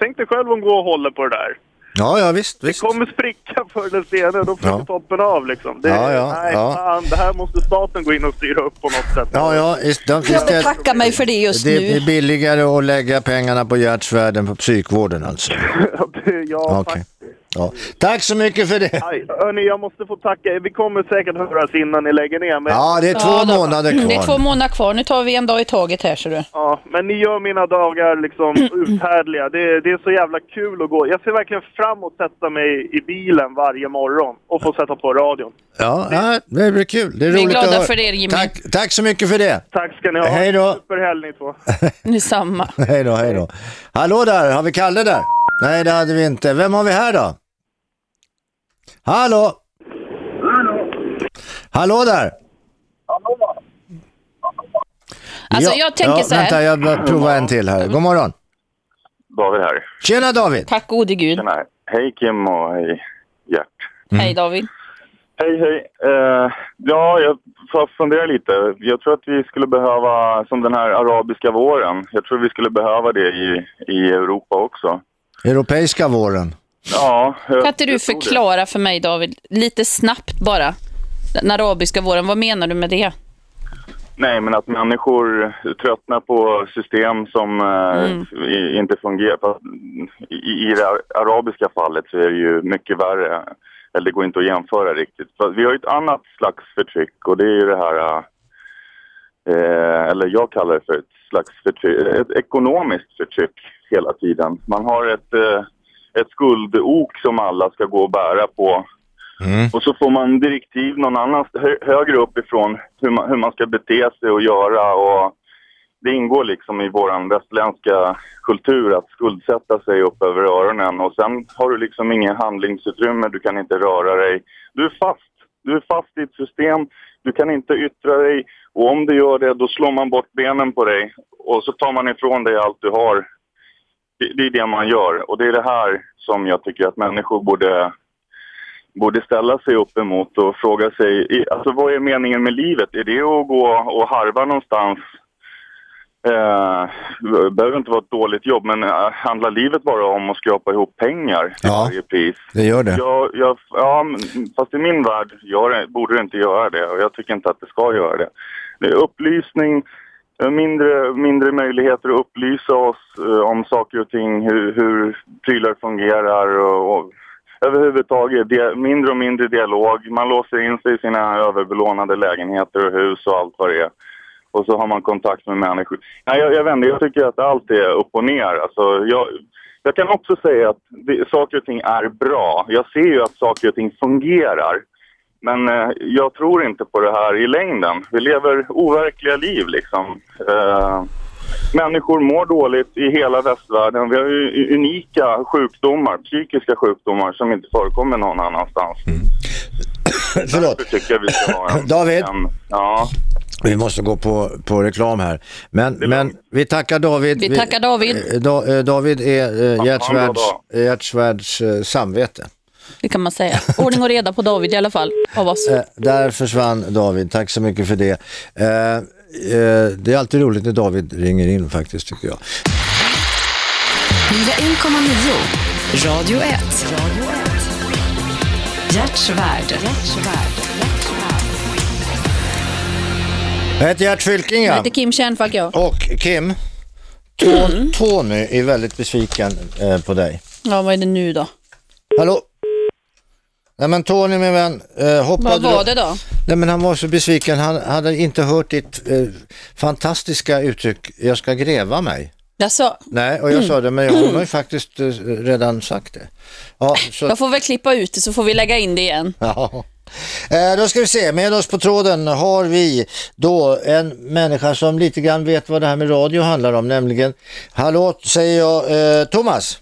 Tänk dig själv om gå och håller på det där. Ja, ja visst, visst. kommer spricka förr eller senare. Då flyger Ja. toppen av liksom. Det, Ja, ja, nej, ja. Fan, det här måste staten gå in och styra upp på något sätt. Ja, ja, ist- de, Jag vill istället, tacka mig för det just det är nu. billigare att lägga pengarna på hjärtsvärden på psykvården alltså. [laughs] Det- ja, Okej. faktiskt. Ja. Tack så mycket för det. Aj, hörni, jag måste få tacka. Vi kommer säkert höras innan ni lägger ner. Men, Ja, det är två Ja, då- månader Det är två kvar. månader kvar. Nu tar vi en dag i taget här, ser du. ja, men ni gör mina dagar liksom [clears throat] uthärdliga. Det, det är så jävla kul att gå. Jag ser verkligen fram emot att sätta mig i bilen varje morgon och få sätta på radion. Ja, ja, det blir kul. Det är Vi är roligt glada att höra. för det, Jimmy. Tack, tack så mycket för det. Tack ska ni ha. Hej då. Superhelg ni två. [laughs] [laughs] Detsamma. Hej då, hej då. Hallå där, har vi Kalle där? Nej, det hade vi inte. Vem har vi här då? Hallå? Hallå där? Alltså, Ja, jag tänker ja, så här. Vänta, jag bara provar en till här. God morgon. David här. Tjena David. Tack gode gud. Tjena. Hej Kim och hej Gert. Mm. Hej David. Hej hej. Eh, ja, jag får fundera lite. Jag tror att vi skulle behöva, som den här arabiska våren, jag tror vi skulle behöva det i, i Europa också. Europeiska våren. Ja, jag, Kan inte du förklara för mig David, lite snabbt bara, den arabiska våren, vad menar du med det? Nej, men att människor tröttnar på system som eh, Mm. i, inte fungerar. I, I det arabiska fallet så är det ju mycket värre. Eller det går inte att jämföra riktigt. För vi har ju ett annat slags förtryck och det är ju det här, eh, eller jag kallar det för ett slags förtryck, ett ekonomiskt förtryck hela tiden. Man har ett, eh, ett skuldok som alla ska gå och bära på Mm. och så får man direktiv någon annan hö, högre uppifrån hur man, hur man ska bete sig och göra. Och det ingår liksom i vår västerländska kultur att skuldsätta sig upp över öronen och sen har du liksom ingen handlingsutrymme, du kan inte röra dig. Du är fast. Du är fast i ett system, du kan inte yttra dig och om du gör det då slår man bort benen på dig och så tar man ifrån dig allt du har. Det, det är det man gör och det är det här som jag tycker att människor borde borde ställa sig upp emot och fråga sig, alltså vad är meningen med livet? Är det att gå och harva någonstans? Eh, det behöver inte vara ett dåligt jobb, men eh, handlar livet bara om att skrapa ihop pengar till Ja. varje pris? Det gör det. Jag, jag, ja, fast i min värld gör borde det inte göra det och jag tycker inte att det ska göra det. Upplysning, eh, mindre, mindre möjligheter att upplysa oss eh, om saker och ting, hur, hur prylar fungerar och, och överhuvudtaget dia, mindre och mindre dialog. Man låser in sig i sina överbelånade lägenheter och hus och allt vad det är. Och så har man kontakt med människor. Nej, jag, jag vet inte, jag tycker att allt är upp och ner. Alltså, jag, jag kan också säga att det, saker och ting är bra. Jag ser ju att saker och ting fungerar. Men eh, jag tror inte på det här i längden. Vi lever overkliga liv liksom. Eh, människor mår dåligt i hela västvärlden. Vi har ju unika sjukdomar, psykiska sjukdomar som inte förekommer någon annanstans. [coughs] Förlåt. Därför tycker jag vi ska ha en... [coughs] David? En, ja. Vi måste gå på, på reklam här. Men, men vi tackar David. Vi tackar David. Eh, Da, eh, David är eh, Gert ha en bra Svärds, dag. Gert Svärds eh, samvete. Det kan man säga. Ordning och reda på David i alla fall, av oss. Eh, där försvann David, tack så mycket för det. Eh, eh, det är alltid roligt när David ringer in faktiskt tycker jag. 101,9 Radio 1. Gert Svärd. Jag heter Gert Fylking Jag ja. heter Kim Kärnfalk, jag. Och Kim, Ton, Tony är väldigt besviken eh, på dig. Ja, vad är det nu då? Hallå? Nej men Tony min vän, eh, hoppade Vad var du- det då? Nej men han var så besviken, han hade inte hört ditt eh, fantastiska uttryck, jag ska gräva mig. Jag sa, Nej, och jag sa det, men hon har [clears throat] ju faktiskt eh, redan sagt det. Ja, så, jag får väl klippa ut det så får vi lägga in det igen. ja. Eh, då ska vi se, med oss på tråden har vi då en människa som lite grann vet vad det här med radio handlar om, nämligen, hallå säger jag, eh, Thomas.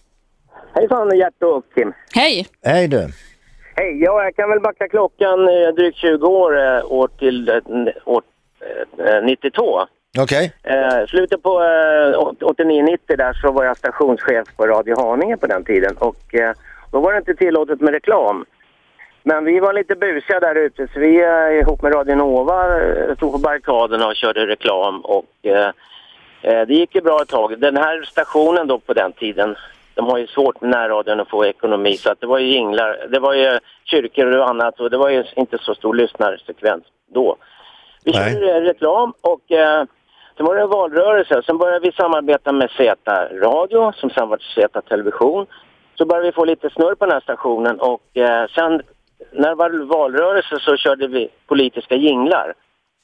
Hejsan Gert och Kim. Hej! Hej du. Hej, ja, jag kan väl backa klockan eh, drygt 20 år, eh, år till eh, år, eh, 92. Okej, Eh, slutet på eh, 89-90 där så var jag stationschef på Radio Haninge på den tiden och eh, då var det inte tillåtet med reklam. Men vi var lite busiga där ute så vi eh, ihop med Radio Nova eh, stod på barrikaderna och körde reklam och eh, eh, det gick ju bra ett tag. Den här stationen då på den tiden, de har ju svårt med närradion att få ekonomi så att det var ju jinglar, det var ju kyrkor och annat och det var ju inte så stor lyssnarsekvens då. Vi Nej. körde reklam och eh, sen var det en valrörelse. Sen började vi samarbeta med Z Radio som sen var Z Television. Så började vi få lite snurr på den här stationen och eh, sen när det var valrörelse så körde vi politiska jinglar.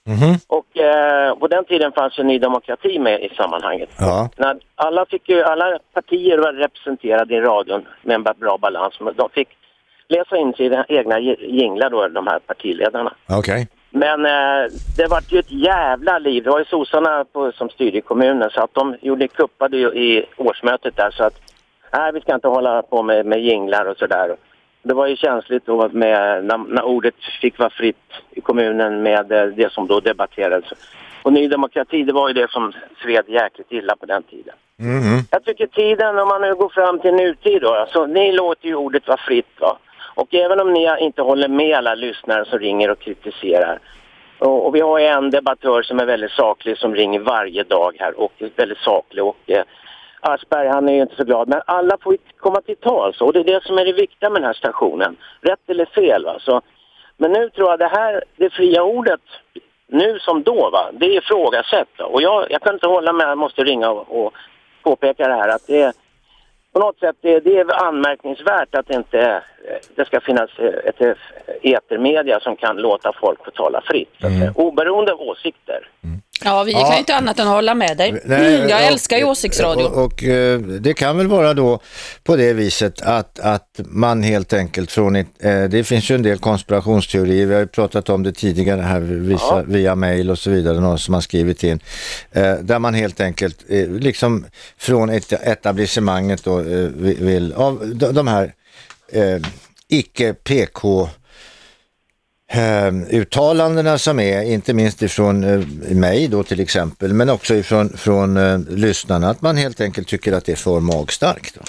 Mhm. Och eh, på den tiden fanns ju Ny Demokrati med i sammanhanget. ja. När alla, fick ju, alla partier var representerade i radion med en bra balans. De fick läsa in sina egna jinglar då, de här partiledarna. Okej. Men eh, det var ju ett jävla liv. Det var ju sossarna på, som styrde i kommunen så att de gjorde, kuppade ju i årsmötet där så att nej, vi ska inte hålla på med, med jinglar och sådär. Det var ju känsligt då med, när, när ordet fick vara fritt i kommunen med eh, det som då debatterades. Och Ny Demokrati, det var ju det som sved jäkligt illa på den tiden. Mhm. Jag tycker tiden, om man nu går fram till nutid då, alltså, ni låter ju ordet vara fritt va. Och även om ni inte håller med alla lyssnare som ringer och kritiserar. Och, och vi har ju en debattör som är väldigt saklig som ringer varje dag här och väldigt saklig och eh, Aschberg han är ju inte så glad men alla får ju komma till tals och det är det som är det viktiga med den här stationen. Rätt eller fel va. Så, men nu tror jag det här, det fria ordet nu som då va, det är ifrågasatt. va. Och jag, jag kan inte hålla med, jag måste ringa och, och påpeka det här att det är på något sätt det, det är anmärkningsvärt att inte eh, det ska finnas eh, ett eh, etermedia som kan låta folk få tala fritt. Säga. Oberoende av åsikter. Ja, vi Ja. kan ju inte annat än hålla med dig. Nej, Mm, jag och- älskar ju åsiktsradio. Och, och eh, det kan väl vara då på det viset att, att man helt enkelt från ett, eh, det finns ju en del konspirationsteorier, vi har ju pratat om det tidigare här via, via mail och så vidare, någon som har skrivit in, eh, där man helt enkelt eh, liksom från ett etablissemanget då vi- vill, av de, de här icke-PK Ehm, uttalandena som är, inte minst ifrån eh, mig då till exempel, men också ifrån från, eh, lyssnarna, att man helt enkelt tycker att det är för magstarkt. Då.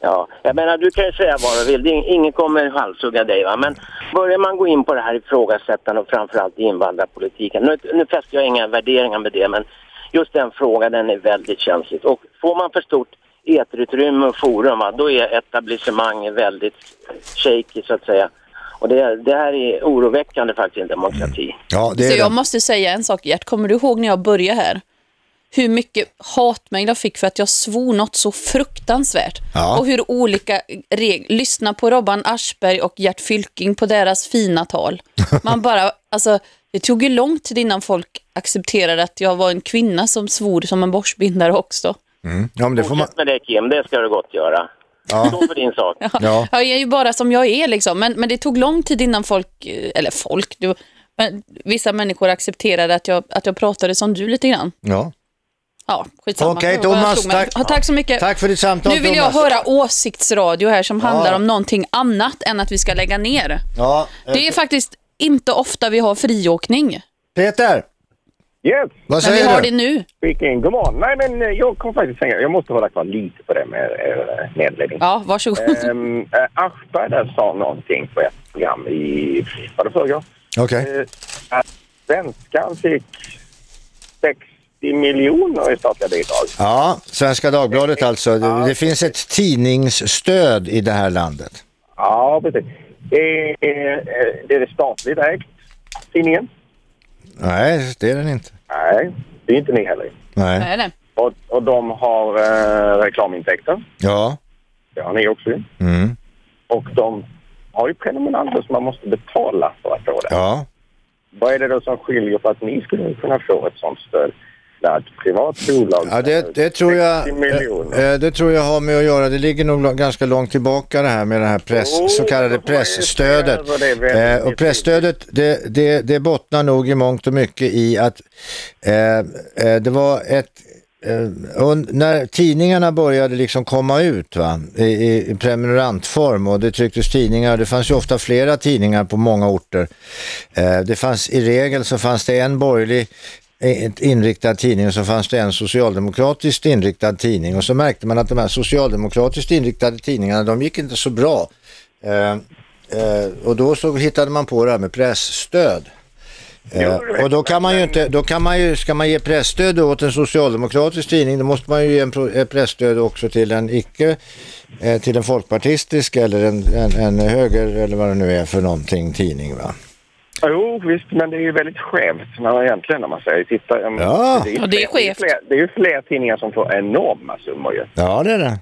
Ja, jag menar du kan ju säga vad du vill. Det ingen kommer halshugga dig va. Men börjar man gå in på det här ifrågasättande och framförallt invandrarpolitiken. Nu, nu fäster jag inga värderingar med det men just den frågan den är väldigt känslig. Och får man för stort eterutrymme och forum va, då är etablissemanget väldigt shaky så att säga. Och det, det här är oroväckande faktiskt i en demokrati. Ja, det Så är jag det. måste säga en sak, Gert. Kommer du ihåg när jag började här? Hur mycket hatmejl jag fick för att jag svor något så fruktansvärt. Ja. Och hur olika regler... Lyssna på Robban Aschberg och Gert Fylking på deras fina tal. Man bara, [laughs] alltså, det tog ju lång tid innan folk accepterade att jag var en kvinna som svor som en borstbindare också. Mm. Ja, men det får man... Med det Kim, det ska du gott göra. Ja. Stå för din sak. Ja. Jag är ju bara som jag är liksom. Men, men det tog lång tid innan folk, eh, eller folk, du, men vissa människor accepterade att jag, att jag pratade som du lite grann. Ja. Ja, skitsamma. Okej, jag Thomas, tack. Ja, tack så mycket. Tack för ditt samtal Nu vill jag Thomas. höra åsiktsradio här som handlar om någonting annat än att vi ska lägga ner. Ja, eh, Det är faktiskt inte ofta vi har friåkning, Peter, Yes, vad men vi säger har du? det nu. speaking. God morgon. Nej, men eh, jag kommer faktiskt tänka, jag måste hålla kvar lite på det med eh, nedläggning. Ja, varsågod. Um, uh, Aschberg där sa någonting på ett program i, var det förrgår? Okej. Eh, att svenskan fick 60 miljoner i statliga bidrag. Ja, Svenska Dagbladet alltså. Det, det finns ett tidningsstöd i det här landet. Ja, precis. Eh, eh, det är det statligt ägt, tidningen? Nej, det är den inte. Nej, det är inte ni heller. Nej. Nej, nej. Och, och de har eh, reklamintäkter. Ja. Det har ni också ju. Mm. Och de har ju prenumeranter som man måste betala för att få det. Ja. Vad är det då som skiljer för att ni skulle kunna få ett sånt stöd? Ett privat bolag... Ja, det, det, tror jag, 60 miljoner. eh, det tror jag har med att göra. Det ligger nog ganska långt tillbaka det här med det här press, Jo, så kallade pressstödet. det väldigt Eh, och pressstödet det, det, det bottnar nog i mångt och mycket i att eh, eh, det var ett eh, när tidningarna började liksom komma ut va, i, i, prenumerantform och det trycktes tidningar, det fanns ju ofta flera tidningar på många orter. Eh, det fanns i regel så fanns det en borgerlig eh, inriktad tidning och så fanns det en socialdemokratiskt inriktad tidning och så märkte man att de här socialdemokratiskt inriktade tidningarna de gick inte så bra. Eh, eh, och då så hittade man på det här med pressstöd. Eh, och då kan man ju inte, då kan man ju, ska man ge pressstöd åt en socialdemokratisk tidning, då måste man ju ge en pressstöd också till en icke, eh, till en folkpartistisk eller en, en, en höger eller vad det nu är för någonting tidning va. Jo, visst, men det är ju väldigt skevt när, egentligen när man säger titta. um, Ja. ju Ja, det är skevt. fler- Det är ju fler tidningar som får enorma summor ju. Ja det är det.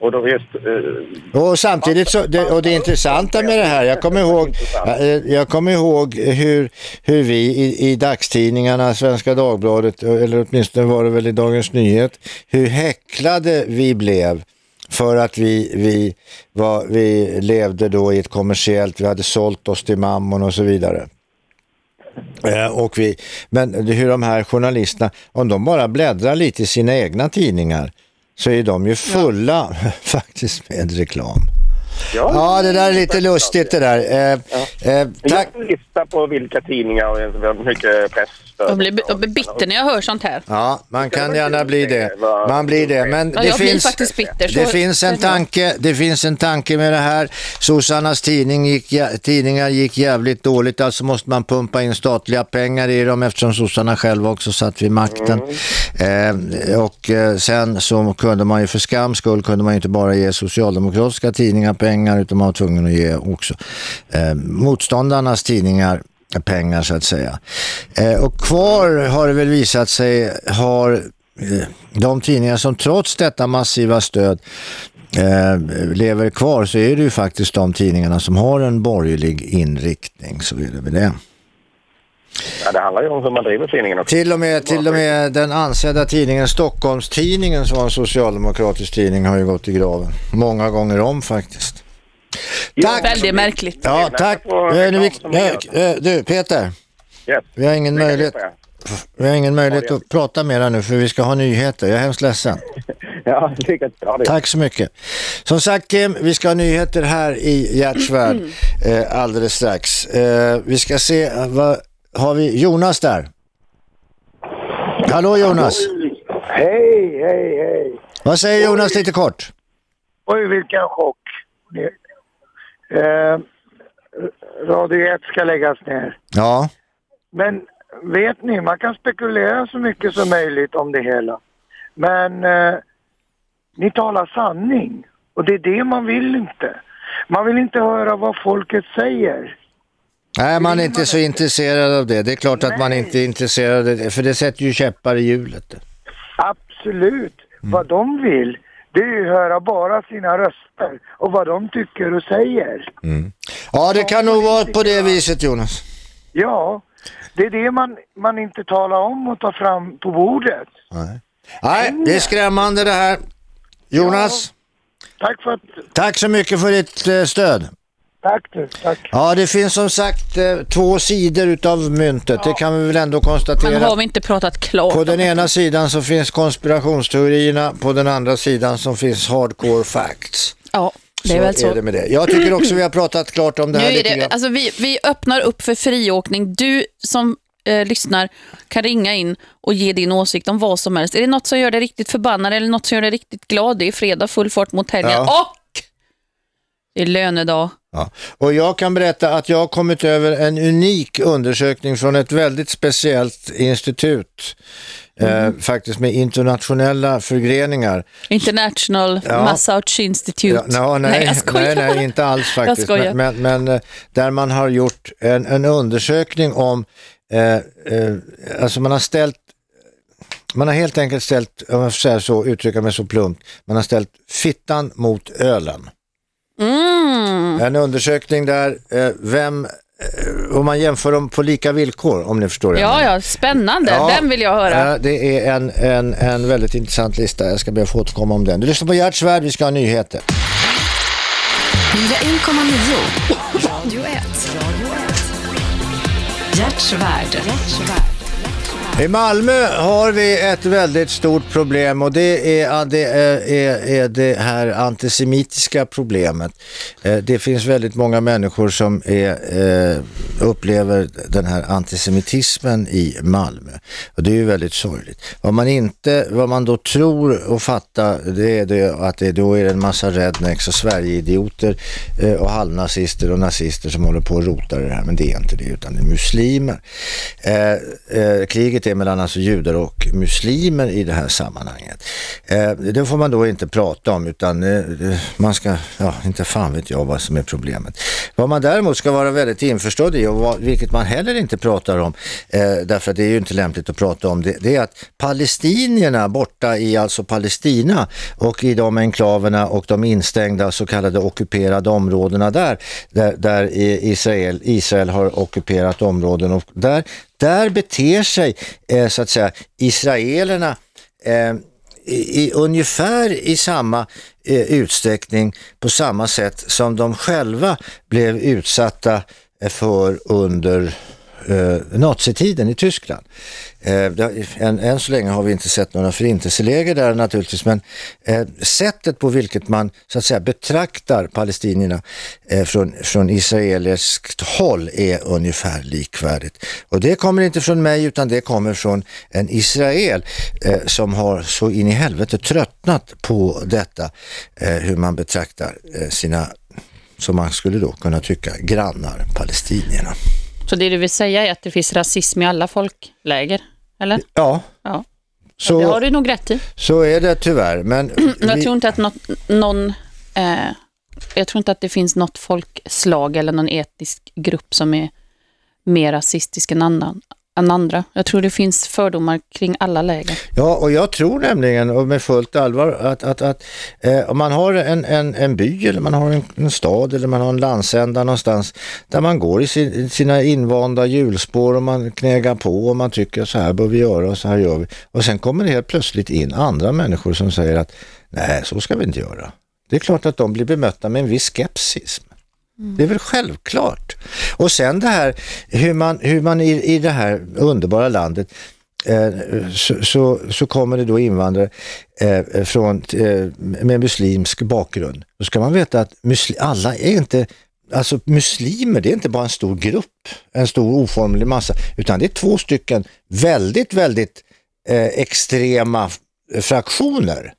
Och då just... eh, Och samtidigt så, det, och det intressanta med det här, jag kommer ihåg, jag, jag kommer ihåg hur, hur vi i, i dagstidningarna, Svenska Dagbladet, eller åtminstone var det väl i Dagens Nyhet, hur häcklade vi blev för att vi, vi, var, vi levde då i ett kommersiellt, vi hade sålt oss till mammon och så vidare. Eh, och vi, men hur de här journalisterna, om de bara bläddrar lite i sina egna tidningar så är de ju fulla [laughs] faktiskt med reklam. Ja, det där är lite lustigt det där. Eh, eh, tack. Jag listar på vilka tidningar och hur mycket pressstöd. Jag blir, jag blir bitter när jag hör sånt här. Ja, man kan gärna bli det. Man blir det, men Ja, det blir finns, bitter. så- det finns en tanke, det finns en tanke med det här. Sossarnas tidning gick, tidningar gick jävligt dåligt, alltså måste man pumpa in statliga pengar i dem eftersom sossarna själva också satt vid makten. Eh, och eh, sen så kunde man ju för skams skull kunde man inte bara ge socialdemokratiska tidningar pengar utan man var tvungen att ge också eh, motståndarnas tidningar pengar så att säga. Eh, och kvar har det väl visat sig har eh, de tidningar som trots detta massiva stöd eh, lever kvar så är det ju faktiskt de tidningarna som har en borgerlig inriktning så är det väl det. Ja, det handlar ju om hur man driver tidningen också. Till och med, till och med den ansedda tidningen Stockholmstidningen som var en socialdemokratisk tidning har ju gått i graven. Många gånger om faktiskt. Tack! Väldigt märkligt. Ja, tack. Eh, nu, vi, eh, du, Peter. Yes. Vi har ingen möjlighet, vi har ingen möjlighet att prata mer nu för vi ska ha nyheter. Jag är hemskt ledsen. [laughs] Ja, lycka till. Tack så mycket. Som sagt Kim, vi ska ha nyheter här i Hjärtsvärd [clears throat] eh, alldeles strax. Eh, vi ska se, eh, vad har vi? Jonas där? Hallå Jonas, Hej, hej, hej. vad säger Jonas lite kort? Oj, vilken chock. Eh, Radio 1 ska läggas ner. Ja, Men vet ni, man kan spekulera så mycket som möjligt om det hela. Men eh, ni talar sanning. Och det är det man vill inte. Man vill inte höra vad folket säger. Nej man är inte så intresserad av det. Det är klart att man inte är intresserad av det, för det sätter ju käppar i hjulet. Absolut. Vad de vill, det är ju höra bara sina röster och vad de tycker och säger. Ja, det kan nog vara på det viset Jonas. Ja, det är det man, man inte talar om och tar fram på bordet. Nej, det är skrämmande det här. Jonas, Tack för att... tack så mycket för ditt eh, stöd. Tack du, tack. Ja, det finns som sagt eh, två sidor utav myntet, det kan vi väl ändå konstatera. Men har vi inte pratat klart? På den ena sidan så finns konspirationsteorierna, på den andra sidan så finns hardcore facts. Ja, det är så väl så. är det med det. Jag tycker också vi har pratat klart om det här Nu är det, alltså vi, vi öppnar upp för friåkning. Du som eh, lyssnar kan ringa in och ge din åsikt om vad som helst. Är det något som gör dig riktigt förbannad eller något som gör dig riktigt glad? Det är fredag, full fart mot helgen. Ja. Och det är lönedag. Ja. Och jag kan berätta att jag har kommit över en unik undersökning från ett väldigt speciellt institut. Eh, faktiskt med internationella förgreningar. International Ja. Massage Institute. Ja, no, nej, jag skojar. nej, nej, inte alls [laughs] faktiskt. Men, men, men eh, där man har gjort en, en undersökning om, eh, eh, alltså man har ställt man har helt enkelt ställt, om jag får säga så, uttrycka mig så plumpt, man har ställt fittan mot ölen. Mm. En undersökning där eh, vem, eh, om man jämför dem på lika villkor, om ni förstår det. Ja, ja, spännande. Ja, Den vill jag höra. eh, Det är en, en, en väldigt intressant lista, jag ska be att få återkomma om den. Du lyssnar på Gert Svärd, vi ska ha nyheter. 101,9. Radio 1. Radio 1. Hjärtsvärd. I Malmö har vi ett väldigt stort problem och det är det, är, är, det här antisemitiska problemet. Eh, det finns väldigt många människor som är, eh, upplever den här antisemitismen i Malmö och det är ju väldigt sorgligt. Vad man, inte, vad man då tror och fattar det är det att det då är en massa rednecks och Sverigeidioter eh, och halvnazister och nazister som håller på och rotar i det här men det är inte det utan det är muslimer. Kriget konflikt är mellan alltså judar och muslimer i det här sammanhanget. Eh, det får man då inte prata om utan eh, man ska, ja inte fan vet jag vad som är problemet. Vad man däremot ska vara väldigt införstådd i och vad, vilket man heller inte pratar om eh, därför att det är ju inte lämpligt att prata om det, det är att palestinierna borta i alltså Palestina och i de enklaverna och de instängda så kallade ockuperade områdena där, där, där Israel, Israel har ockuperat områden och där, där beter sig eh, så att säga israelerna eh, i, i ungefär i samma eh, utsträckning på samma sätt som de själva blev utsatta eh, för under eh, nazitiden i Tyskland. Eh, än, än så länge har vi inte sett några förintelseläger där naturligtvis men eh, sättet på vilket man så att säga betraktar palestinierna eh, från, från israeliskt håll är ungefär likvärdigt. Och det kommer inte från mig utan det kommer från en Israel eh, som har så in i helvete tröttnat på detta eh, hur man betraktar eh, sina som man skulle då kunna tycka grannar, palestinierna. Så det du vill säga är att det finns rasism i alla folkläger, eller? Ja, Ja. så, Det har du nog rätt i. så är det tyvärr. Men [clears throat] Jag vi- tror inte att något, någon... Eh, jag tror inte att det finns något folkslag eller någon etnisk grupp som är mer rasistisk än annan än andra. Jag tror det finns fördomar kring alla läger. Ja, och jag tror nämligen, och med fullt allvar, att, att, att eh, om man har en, en, en by eller man har en, en stad eller man har en landsända någonstans där man går i sin, sina invanda hjulspår och man knägar på och man tycker så här bör vi göra och så här gör vi. Och sen kommer det helt plötsligt in andra människor som säger att nej, så ska vi inte göra. Det är klart att de blir bemötta med en viss Mm. Det är väl självklart. Och sen det här hur man, hur man i, i det här underbara landet eh, så, så, så kommer det då invandrare eh, från, eh, med muslimsk bakgrund. Då ska man veta att musli, alla är inte Alltså muslimer, det är inte bara en stor grupp, en stor oformlig massa, utan det är två stycken väldigt, väldigt eh, extrema fraktioner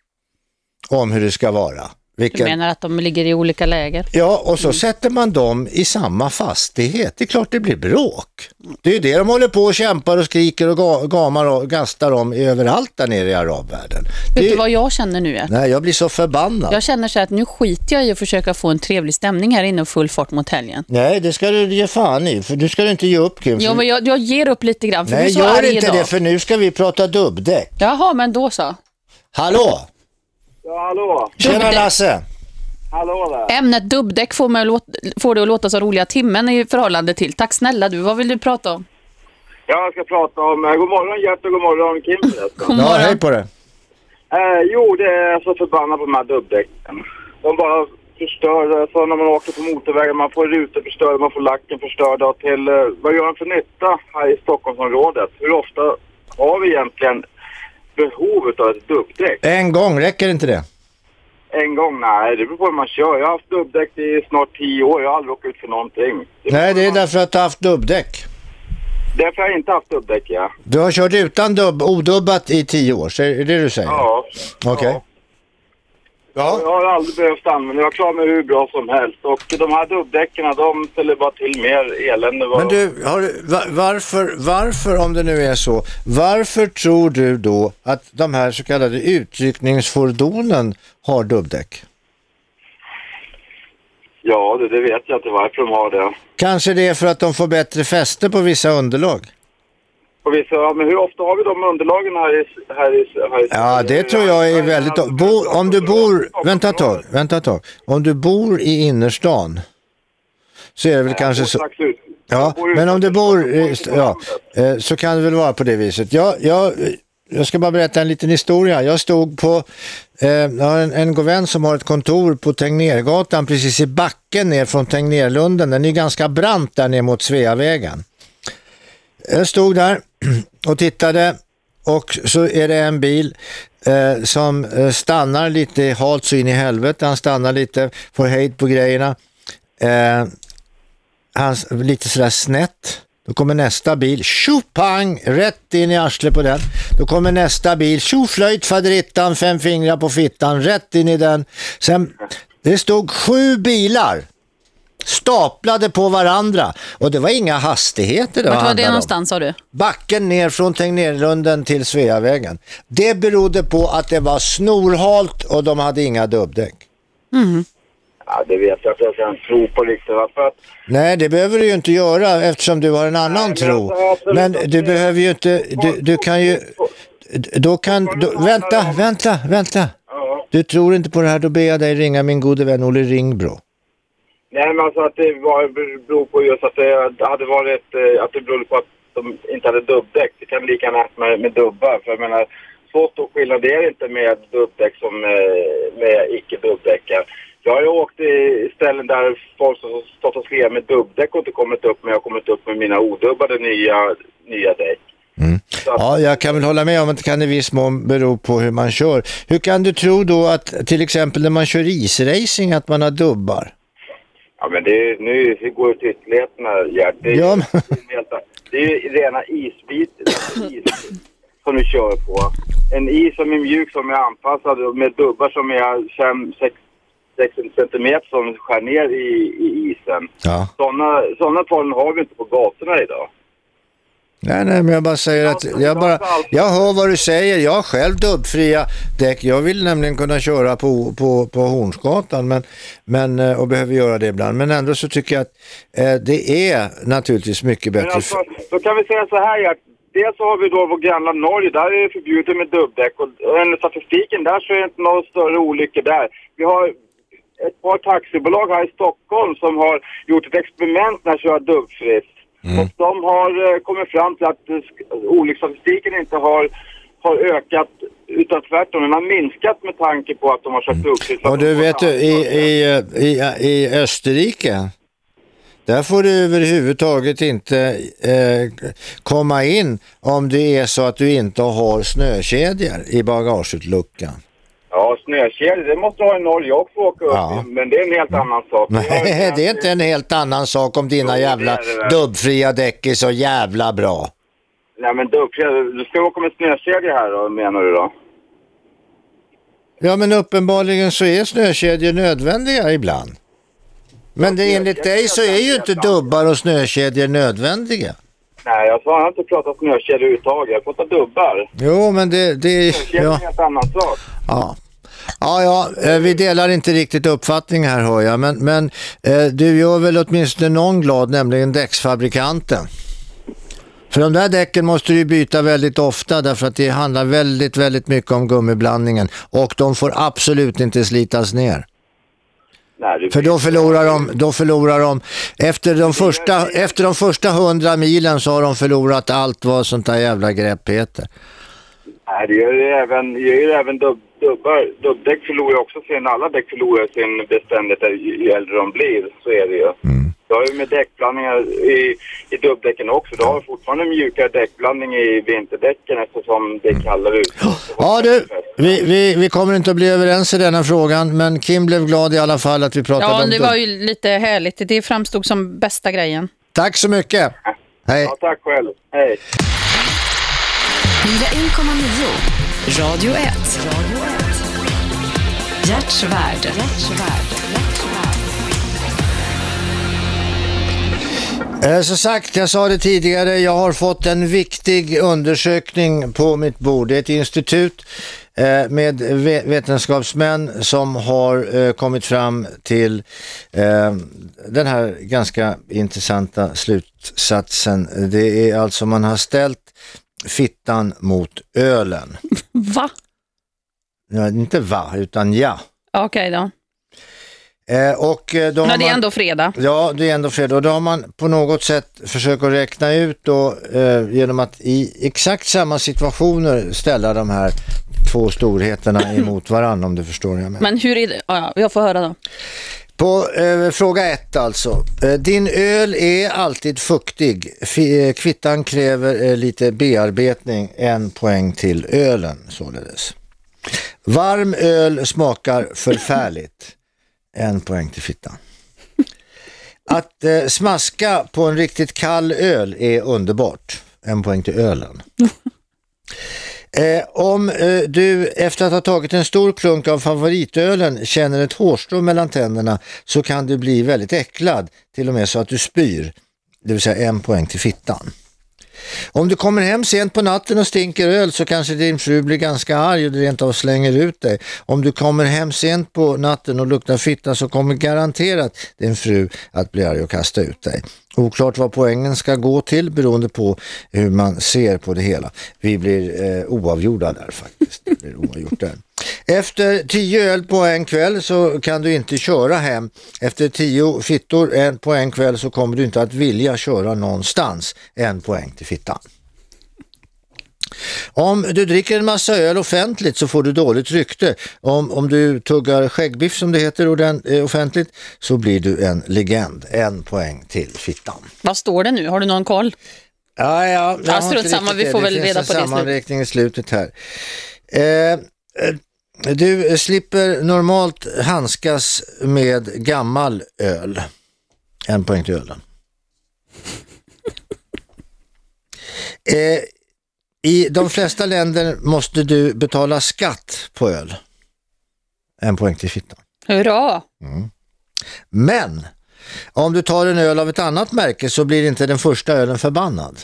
om hur det ska vara. Du Vilken, menar att de ligger i olika läger? Ja, och så sätter man dem i samma fastighet. Det är klart det blir bråk. Det är ju det de håller på och kämpar och skriker och ga- gamar och gastar om överallt där nere i arabvärlden. Vet Det, du vad jag känner nu? Är? nej, jag blir så förbannad. Jag känner så här att nu skiter jag i att försöka få en trevlig stämning här inne och full fart mot helgen. Nej, det ska du ge fan i, för du ska du inte ge upp Kim. Ja, men jag, jag ger upp lite grann, för nej, du gör inte idag. det, för nu ska vi prata dubbdäck. Jaha, men då så. Hallå! Ja, hallå. Tjena Lasse! Hallå där. Ämnet dubbdäck får, mig att låta, får det att låta så roliga timmen i förhållande till. Tack snälla du, vad vill du prata om? Jag ska prata om... eh, God morgon Gert och god morgon Kim. [laughs] God Ja, morgon. hej på det. Eh, jo, det är så förbannad på de här dubbdäcken. De bara förstör. Alltså när man åker på motorvägen, man får rutor förstörda, man får lacken förstörda. Till, eh, vad gör de för nytta här i Stockholmsområdet? Hur ofta har vi egentligen behov av ett dubbdäck? En gång, räcker inte det? En gång? Nej, det beror på hur man kör. Jag har haft dubbdäck i snart tio år. Jag har aldrig råkat ut för någonting. Nej, det är därför att du har haft dubbdäck. Därför har jag inte haft dubbdäck, ja. Du har kört utan dubb, odubbat i tio år, så är det det du säger? Ja. Okej. Ja. Jag har aldrig behövt använda Jag klarar mig hur bra som helst. Och de här dubbdäcken, de ställer bara till mer elände. Men du, har, du- va- varför, varför, om det nu är så, varför tror du då att de här så kallade utryckningsfordonen har dubbdäck? Ja, det, det vet jag inte varför de har det. Kanske det är för att de får bättre fäste på vissa underlag? Och vissa, ja, men hur ofta har vi de underlagen här i... Här i, här i Ja, det tror jag är väldigt... Bo, om du bor... Vänta ett tag, vänta ett tag. Om du bor i innerstan så är det väl kanske så... Ja, men om du bor, ja, eh, så kan det väl vara på det viset. Jag, jag, jag ska bara berätta en liten historia. Jag stod på, eh, jag har en, en god vän som har ett kontor på Tegnérgatan precis i backen ner från Tegnérlunden. Den är ganska brant där ner mot Sveavägen. Jag stod där [clears throat] och tittade och så är det en bil eh, som eh, stannar lite halt så in i helvete. Han stannar lite, får hejd på grejerna. Eh, han lite sådär snett. Då kommer nästa bil, tjopang, rätt in i arslet på den. Då kommer nästa bil, tjoflöjt faderittan, fem fingrar på fittan, rätt in i den. Sen, det stod sju bilar staplade på varandra och det var inga hastigheter det Vart var det om. någonstans sa du? Backen ner från Tegnérlunden till Sveavägen. Det berodde på att det var snorhalt och de hade inga dubbdäck. Ja, det vet jag att jag kan tro på riktigt. va? För att, Nej, det behöver du ju inte göra eftersom du har en annan men tro. Men du behöver ju inte, du, du kan ju, då kan, då, vänta, vänta, vänta. Du tror inte på det här, då ber jag dig ringa min gode vän Olle Ringbro. Nej, men alltså att det var, beror på just att det, hade varit, eh, att det berodde på att de inte hade dubbdäck. Det kan lika gärna med, med dubbar. För jag menar, så stor skillnad är det inte med dubbdäck som eh, med icke-dubbdäckar. Jag har ju åkt i ställen där folk som stått och skrivit med dubbdäck och inte kommit upp, men jag har kommit upp med mina odubbade nya, nya däck. Att- Ja, jag kan väl hålla med om att det kan i viss mån bero på hur man kör. Hur kan du tro då att till exempel när man kör isracing att man har dubbar? Ja, men det är, nu går det till ytterligheterna, Gert. Det är, Ja, men- det är rena isbitar is som du kör på. En is som är mjuk, som är anpassad med dubbar som är 5-6 centimeter som skär ner i, i isen. Ja. Sådana såna förhållanden har vi inte på gatorna idag. Nej, nej, men jag bara säger att jag bara, jag hör vad du säger. Jag har själv dubbfria däck. Jag vill nämligen kunna köra på, på, på Hornsgatan men, men, eh, och behöver göra det ibland. Men ändå så tycker jag att eh, det är naturligtvis mycket Men bättre. alltså, då kan vi säga så här Gert. Dels så har vi då vårt grannland Norge, där är det förbjudet med dubbdäck och enligt statistiken där så är det inte några större olyckor där. Vi har ett par taxibolag här i Stockholm som har gjort ett experiment när de kör dubbfritt. Och de har eh, kommit fram till att olycksstatistiken inte har, har ökat utan tvärtom, den har minskat med tanke på att de har kört dubbfritt. Så Och du vet du, i, i, i, i Österrike, där får du överhuvudtaget inte eh, komma in om det är så att du inte har snökedjor i bagageutluckan. Ja, snökedjor, det måste ha i Norge också åka upp Ja. men det är en helt annan sak. Nej, det är [laughs] inte en helt annan sak om dina jävla det det dubbfria däck är så jävla bra. Nej men dubbkedjor, du ska åka med snökedjor här då, menar du då? Ja, men uppenbarligen så är snökedjor nödvändiga ibland. Men det, enligt dig så är ju inte dubbar och snökedjor nödvändiga. Nej, jag har inte pratat snökedjor överhuvudtaget. Jag pratar dubbar. Jo, men det... det är ja. en helt annan sak. Ja. Ja, ja, eh, vi delar inte riktigt uppfattning här hör jag, men, men eh, du gör väl åtminstone någon glad, nämligen däcksfabrikanten. För de där däcken måste du byta väldigt ofta därför att det handlar väldigt, väldigt mycket om gummiblandningen och de får absolut inte slitas ner. Nej, För då förlorar de, då förlorar de efter de första, efter de första hundra milen så har de förlorat allt vad sånt där jävla grepp heter. Nej, det gör ju även, det gör ju även dubb, dubbar. Dubbdäck förlorar också sin, alla däck förlorar sin beständighet ju ju äldre de blir. Så är det ju. Mm. Du har ju med däckblandningar i, i dubbdäcken också. Du har fortfarande mjukare däckblandning i vinterdäcken eftersom det är kallare ute. Ja du, vi, vi, vi kommer inte att bli överens i denna frågan men Kim blev glad i alla fall att vi pratade Ja, om det dubb. var ju lite härligt. Det framstod som bästa grejen. Tack så mycket. Hej. Ja, tack själv. Hej. 101,9 Radio 1. Radio 1. Hjärtsvärd. Eh, sagt, jag sa det tidigare, jag har fått en viktig undersökning på mitt bord. Det är ett institut eh, med vetenskapsmän som har eh, kommit fram till den här ganska intressanta slutsatsen. Det är alltså man har ställt fittan mot ölen. [laughs] Va? Ja, inte va, utan ja. Okej då. Eh, och eh, då har Men det är ändå fredag. Ja, det är ändå fredag och då har man på något sätt försökt att räkna ut då eh, genom att i exakt samma situationer ställa de här två storheterna [clears throat] emot varandra om du förstår vad jag menar. Men hur är det? Ja, ja, jag får höra då. På eh, fråga ett alltså. Eh, din öl är alltid fuktig. F- eh, kvittan kräver eh, lite bearbetning. En poäng till ölen således. Varm öl smakar förfärligt. En poäng till fittan. Att eh, smaska på en riktigt kall öl är underbart. En poäng till ölen. Eh, om eh, du efter att ha tagit en stor klunk av favoritölen känner ett hårstrå mellan tänderna så kan du bli väldigt äcklad, till och med så att du spyr. Det vill säga en poäng till fittan. Om du kommer hem sent på natten och stinker öl så kanske din fru blir ganska arg och rent av slänger ut dig. Om du kommer hem sent på natten och luktar fitta så kommer garanterat din fru att bli arg och kasta ut dig. Oklart vad poängen ska gå till beroende på hur man ser på det hela. Vi blir eh, oavgjorda där faktiskt. Vi blir oavgjort där. Efter tio öl på en kväll så kan du inte köra hem. Efter tio fittor en på en kväll så kommer du inte att vilja köra någonstans. En poäng till fittan. Om du dricker en massa öl offentligt så får du dåligt rykte. Om, om du tuggar skäggbiff som det heter eh, offentligt så blir du en legend. En poäng till fittan. Vad står det nu? Har du någon koll? Ja, ja, jag har inte samma, vi får det. väl det reda finns på det en i slutet. sammanräkning i slutet här. Eh, du slipper normalt handskas med gammal öl. En poäng till ölen. [laughs] Eh, I de flesta länder måste du betala skatt på öl. En poäng till fittan. Hurra! Men om du tar en öl av ett annat märke så blir inte den första ölen förbannad.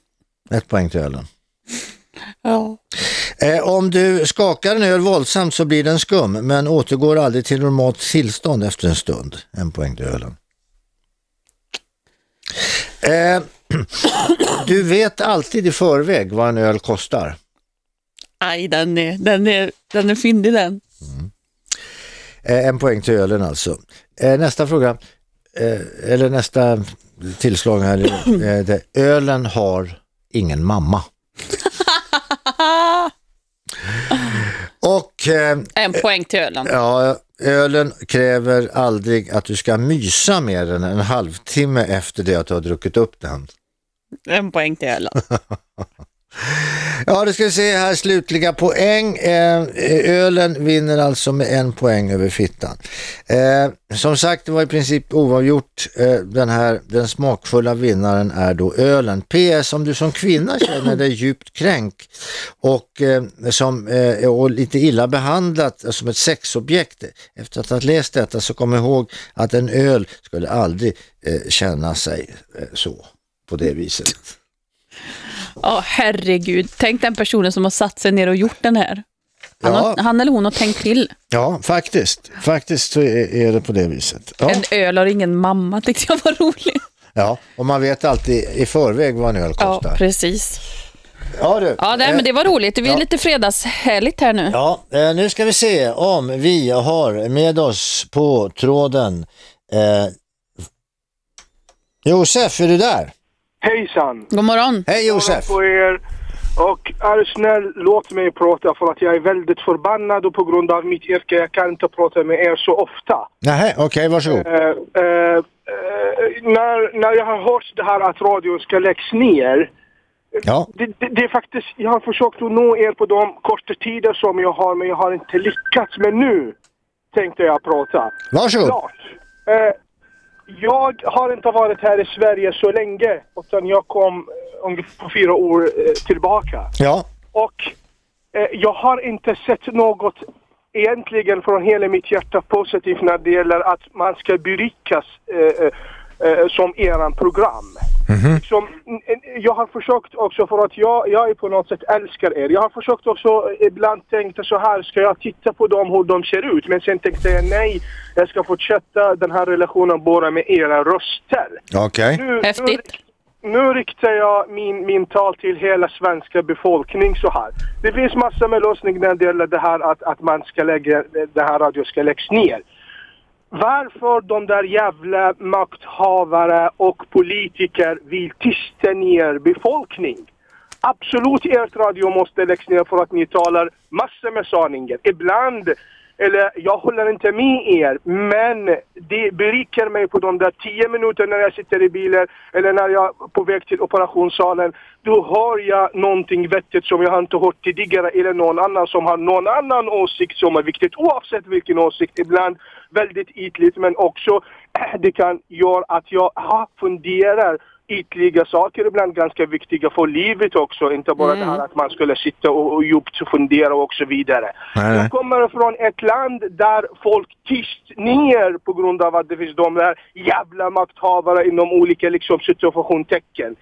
[laughs] Ett poäng till ölen. Ja. Eh, om du skakar en öl våldsamt så blir den skum men återgår aldrig till normalt tillstånd efter en stund. En poäng till ölen. Eh, [clears throat] du vet alltid i förväg vad en öl kostar. Aj, den är, den är, den är fyndig den. Eh, en poäng till ölen alltså. Eh, nästa fråga, eh, eller nästa tillslag här. [clears throat] Eh, ölen har ingen mamma. Och eh, En poäng till ölen. ja, ölen kräver aldrig att du ska mysa mer än en halvtimme efter det att du har druckit upp den. En poäng till ölen. [laughs] Ja, det ska vi se här slutliga poäng. Eh, ölen vinner alltså med en poäng över fittan. Eh, som sagt, det var i princip oavgjort. Eh, den här, den smakfulla vinnaren är då ölen. PS, om du som kvinna känner dig [clears throat] djupt kränk och, eh, som, eh, och lite illa behandlat som ett sexobjekt efter att ha läst detta så kom ihåg att en öl skulle aldrig eh, känna sig så på det viset. [clears throat] Ja, herregud. Tänk den personen som har satt sig ner och gjort den här. Han, Ja. har, han eller hon har tänkt till. Ja, faktiskt. Faktiskt så är, är det på det viset. Ja. En öl har ingen mamma, tyckte jag var roligt. ja, och man vet alltid i förväg vad en öl Ja, kostar. precis. Ja, du. Ja, nej, men det var roligt. Vi är Ja. lite fredagshärligt här nu. Ja, eh, nu ska vi se om vi har med oss på tråden eh, Josef, är du där? Hejsan! God morgon! Hej Josef! på er. Och är snäll, låt mig prata för att jag är väldigt förbannad och på grund av mitt yrke jag kan inte prata med er så ofta. Nej, okej, varsågod. Eh, eh, eh, när, när jag har hört det här att radion ska läggas ner. Ja. Det, det, det är faktiskt, jag har försökt att nå er på de korta tider som jag har men jag har inte lyckats. Men nu tänkte jag prata. Varsågod. Klart. Eh, jag har inte varit här i Sverige så länge utan jag kom eh, ungefär fyra år eh, tillbaka. Ja. Och eh, jag har inte sett något egentligen från hela mitt hjärta positivt när det gäller att man ska berikas eh, eh, eh, som eran program. Som, n- n- jag har försökt också för att jag, jag är på något sätt älskar er. Jag har försökt också ibland tänkt så här, ska jag titta på dem hur de ser ut? Men sen tänkte jag nej, jag ska fortsätta den här relationen bara med era röster. Okej. Nu, Nu, nu riktar jag min, min tal till hela svenska befolkning så här. Det finns massor med lösningar när det gäller det här att, att man ska lägga, det här radio ska läggas ner. Varför de där jävla makthavare och politiker vill tysta ner befolkning? Absolut, ert radio måste läggas ner för att ni talar massor med sanningar. Ibland, eller jag håller inte med er, men det berikar mig på de där tio minuterna när jag sitter i bilen eller när jag är på väg till operationssalen. Då hör jag någonting vettigt som jag har inte hört tidigare eller någon annan som har någon annan åsikt som är viktigt oavsett vilken åsikt. Ibland väldigt ytligt men också [clears throat] det kan göra att jag aha, funderar ytliga saker ibland ganska viktiga för livet också. Inte bara det här att man skulle sitta och, och djupt fundera och så vidare. Nej. Jag kommer från ett land där folk tyst ner på grund av att det finns de där jävla makthavare inom olika liksom situationstecken.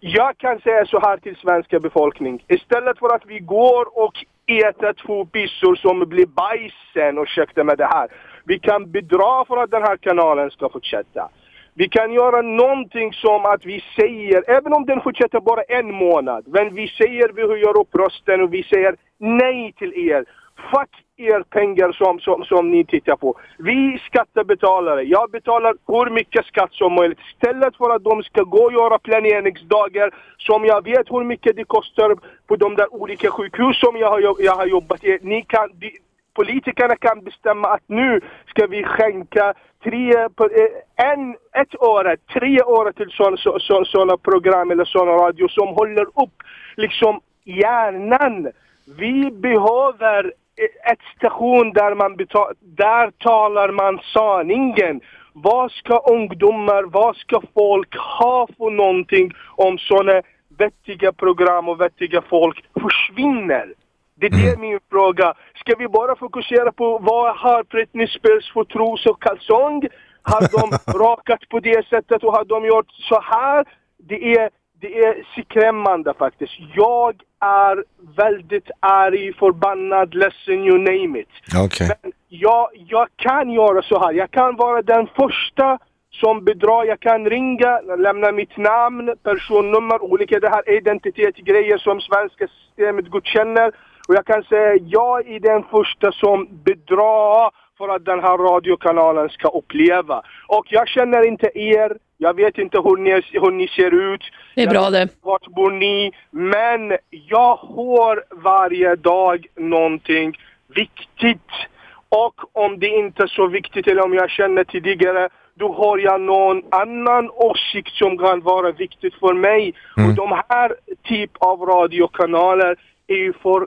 Jag kan säga så här till svenska befolkning. Istället för att vi går och äter två pissor som blir bajsen, ursäkta med det här. Vi kan bedra för att den här kanalen ska fortsätta. Vi kan göra någonting som att vi säger, även om den fortsätter bara en månad, men vi säger vi höjer upp rösten och vi säger nej till er. Fuck er pengar som, som, som ni tittar på. Vi skattebetalare, jag betalar hur mycket skatt som möjligt. Istället för att de ska gå och göra planeringsdagar som jag vet hur mycket det kostar på de där olika sjukhus som jag har, jag har jobbat i. Ni kan, politikerna kan bestämma att nu ska vi skänka tre, eh, en, ett år, tre år till sådana så, så, såna program eller sådana radio som håller upp liksom hjärnan. Vi behöver ett station där man betal, där talar man sanningen. Vad ska ungdomar, vad ska folk ha för någonting om sådana vettiga program och vettiga folk försvinner? Det är det min fråga. Ska vi bara fokusera på vad har Britney Spears för tros och kalsong? Har de [laughs] rakat på det sättet och har de gjort så här? Det är det är skrämmande faktiskt. Jag är väldigt arg, förbannad, ledsen, you name it. Okej. Men jag, jag kan göra så här. Jag kan vara den första som bedrar. Jag kan ringa, lämna mitt namn, personnummer, olika det här identitetsgrejer som svenska systemet godkänner. Och jag kan säga jag är den första som bedrar för att den här radiokanalen ska uppleva. Och jag känner inte er, jag vet inte hur ni, hur ni ser ut. Det är bra det. Vart bor ni? Men jag hör varje dag någonting viktigt. Och om det inte är så viktigt eller om jag känner tidigare, då har jag någon annan åsikt som kan vara viktigt för mig. Och de här typ av radiokanaler är ju för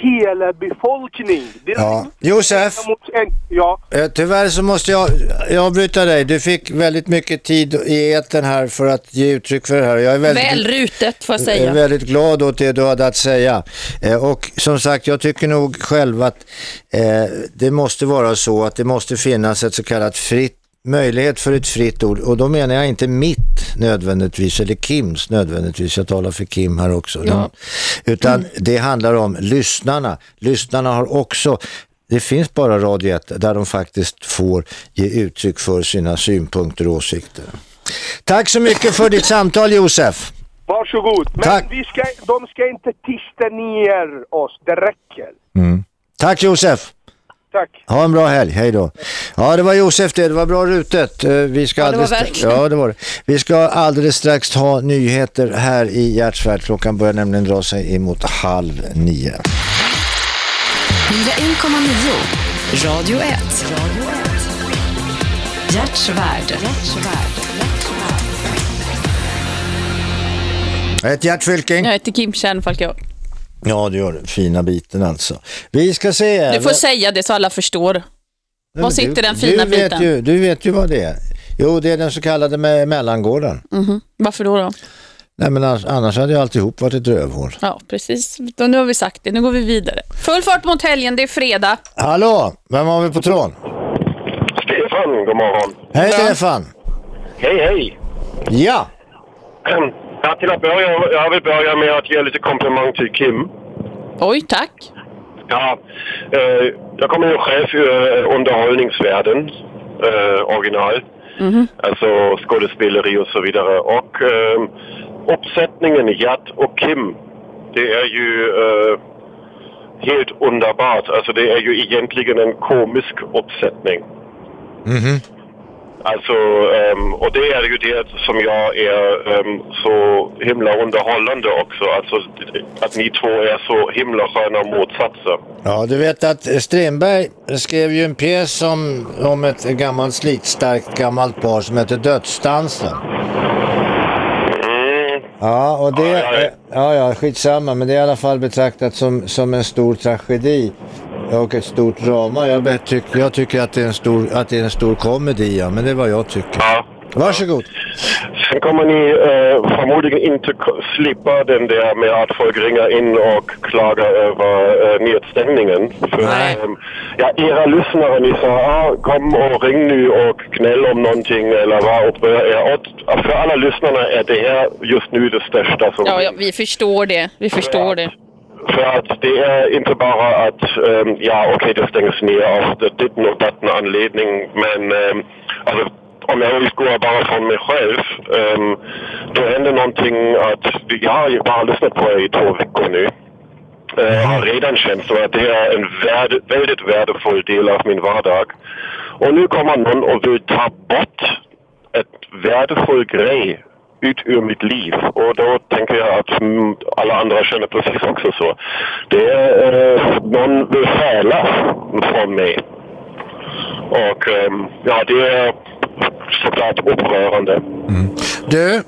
hela befolkningen. Det är Ja. Josef, mot en, ja. eh, tyvärr så måste jag, jag avbryta dig. Du fick väldigt mycket tid i etern här för att ge uttryck för det här. Jag är väldigt, Väl rutet får jag Jag är säga. väldigt glad åt det du hade att säga. Eh, och som sagt, jag tycker nog själv att eh, det måste vara så att det måste finnas ett så kallat fritt möjlighet för ett fritt ord och då menar jag inte mitt nödvändigtvis eller Kims nödvändigtvis, jag talar för Kim här också. Ja. Utan det handlar om lyssnarna. Lyssnarna har också det finns bara Radio 1 där de faktiskt får ge uttryck för sina synpunkter och åsikter. Tack så mycket för ditt samtal Josef. Varsågod. Men Tack. Vi ska, de ska inte tysta ner oss, det räcker. Tack Josef. Tack. Ha en bra helg, hej då. Ja, det var Josef det, det var bra rutet. Eh, Vi ska Ja, det var verkligen. Ja, det var det. Vi ska alldeles strax ha nyheter här i Hjärtsvärd. Klockan börjar nämligen dra sig emot halv nio. 101,9 Radio 1. Hjärtsvärd. Ett Gert Fylking. Jag heter Kim Kärnfalk. Ja, det gör du. Fina biten alltså. Vi ska se. Du får säga det så alla förstår. Nej, Var sitter du, den fina du vet biten? Ju, du vet ju vad det är. Jo, det är den så kallade me- mellangården. Mhm. Varför då? då? Nej, men annars, annars hade ju alltihop varit ett rövhål. Ja, precis. Då, nu har vi sagt det. Nu går vi vidare. Full fart mot helgen, det är fredag. Hallå, vem har vi på tråden? Stefan, god morgon. Hej Stefan. Hej, hej. Ja. [clears throat] Ja, till att börja, jag vill börja med att ge lite komplimang till Kim. Oj, tack. Ja, eh, jag kommer ju chef för eh, underhållningsvärlden, eh, original. Alltså skådespeleri och så vidare. Och eh, uppsättningen Gert och Kim, det är ju eh, helt underbart. Alltså det är ju egentligen en komisk uppsättning. Mhm. Alltså, ehm, och det är ju det som jag är ehm, så himla underhållande också. Alltså att ni två är så himla sköna motsatser. Ja, du vet att Strindberg skrev ju en pjäs om, om ett gammalt slitstarkt gammalt par som heter Dödsdansen. Ja, och det, eh, ja, ja, skitsamma, men det är i alla fall betraktat som, som en stor tragedi och ett stort drama. Jag, tyck, jag tycker att det, är en stor, att det är en stor komedi, ja, men det är vad jag tycker. Varsågod. Sen kommer ni eh, förmodligen inte slippa den där med att folk ringer in och klagar över eh, nedstängningen. För, ehm, ja, era lyssnare, ni sa ah, kom och ring nu och gnäll om någonting eller vad upprör er. Och för alla lyssnarna är det här just nu det största som Ja, ja, vi förstår det. Vi förstår det. För att det är inte bara att, ehm, ja okej det stängs ner av ditten och datten anledning, men ehm, alltså, om jag utgår bara från mig själv, um, då händer någonting att, jag har bara lyssnat på er i två veckor nu. Jag har redan känt så att det är en värde, väldigt värdefull del av min vardag. Och nu kommer någon och vill ta bort ett värdefull grej ut ur mitt liv. Och då tänker jag att mm, alla andra känner precis också så. Det är eh, någon vill stjäla från mig. Och ehm, ja, det är såklart upprörande. Du,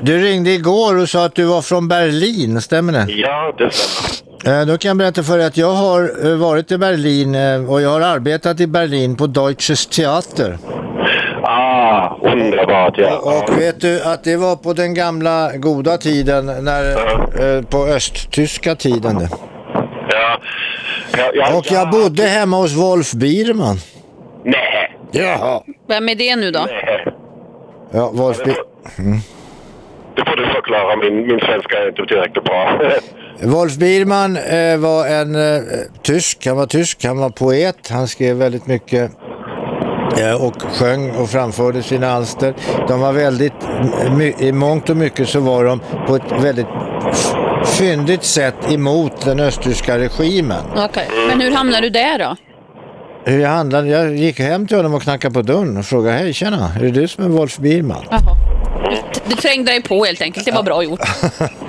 du ringde igår och sa att du var från Berlin, stämmer det? Ja, det stämmer. Eh, Då kan jag berätta för dig att jag har eh, varit i Berlin eh, och jag har arbetat i Berlin på Deutsches Theater. Ah, underbart ja. Och vet du att det var på den gamla goda tiden, när, eh, på östtyska tiden. det. Ja. Ja, ja, Och jag bodde hemma hos Wolf Biermann. Nej. Jaha. Vem är det nu då? Ja, Wolf Bi- mm. Du får du förklara, min, min svenska är inte tillräckligt bra. [laughs] Wolf Biermann eh, var en eh, tysk, han var tysk, han var poet, han skrev väldigt mycket och sjöng och framförde sina alster. De var väldigt, i mångt och mycket så var de på ett väldigt fyndigt sätt emot den östtyska regimen. Okej. Men hur hamnade du där då? Hur jag handlade, jag gick hem till honom och knackade på dörren och frågade, hej tjena, är det du som är Wolf Biermann? Du trängde dig på helt enkelt. Det var bra gjort. [laughs]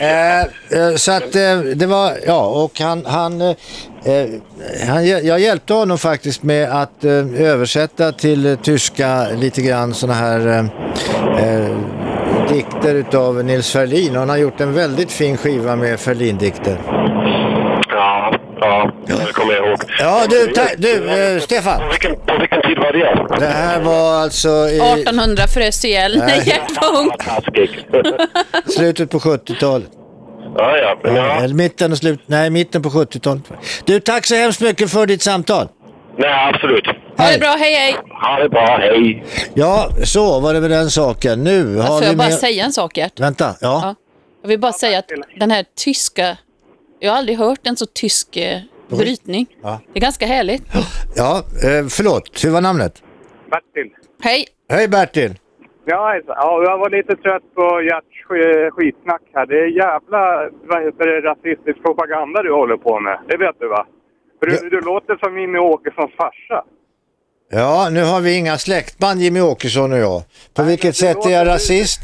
Eh, eh, så att eh, det var, ja, och han, han, eh, eh han, jag hjälpte honom faktiskt med att eh, översätta till tyska lite grann sådana här eh, eh, dikter utav Nils Ferlin och han har gjort en väldigt fin skiva med Ferlin-dikter. Ja, ja, det kommer jag ihåg. Ja, du, ta- du eh, Stefan. På vilken, på vilken tid var det? Det här var alltså i 1800 frös ihjäl när Nej. [laughs] Gert var [laughs] slutet på 70-talet. Ja, ja, men ja. Eller mitten och slut, nej, mitten på 70-talet. Du, tack så hemskt mycket för ditt samtal. Nej, absolut. Ha det bra, hej hej. Ha det bra, hej. Ja, så var det med den saken. Nu har Får vi jag bara med... säga en sak Gert? Vänta, ja. Ja. Jag vill bara säga att den här tyska, jag har aldrig hört en så tysk eh, brytning. Ja. Det är ganska härligt. [gasps] Ja, eh, förlåt. Hur var namnet? Bertil. Hej. Hej Bertil. Ja, hejsan. ja, jag var lite trött på Gerts sk- skitsnack här. Det är jävla vad heter det, rasistisk propaganda du håller på med. Det vet du va? För du, du låter som Jimmie Åkessons farsa. Ja, nu har vi inga släktband Jimmy Åkesson och jag. På vilket sätt är jag rasist?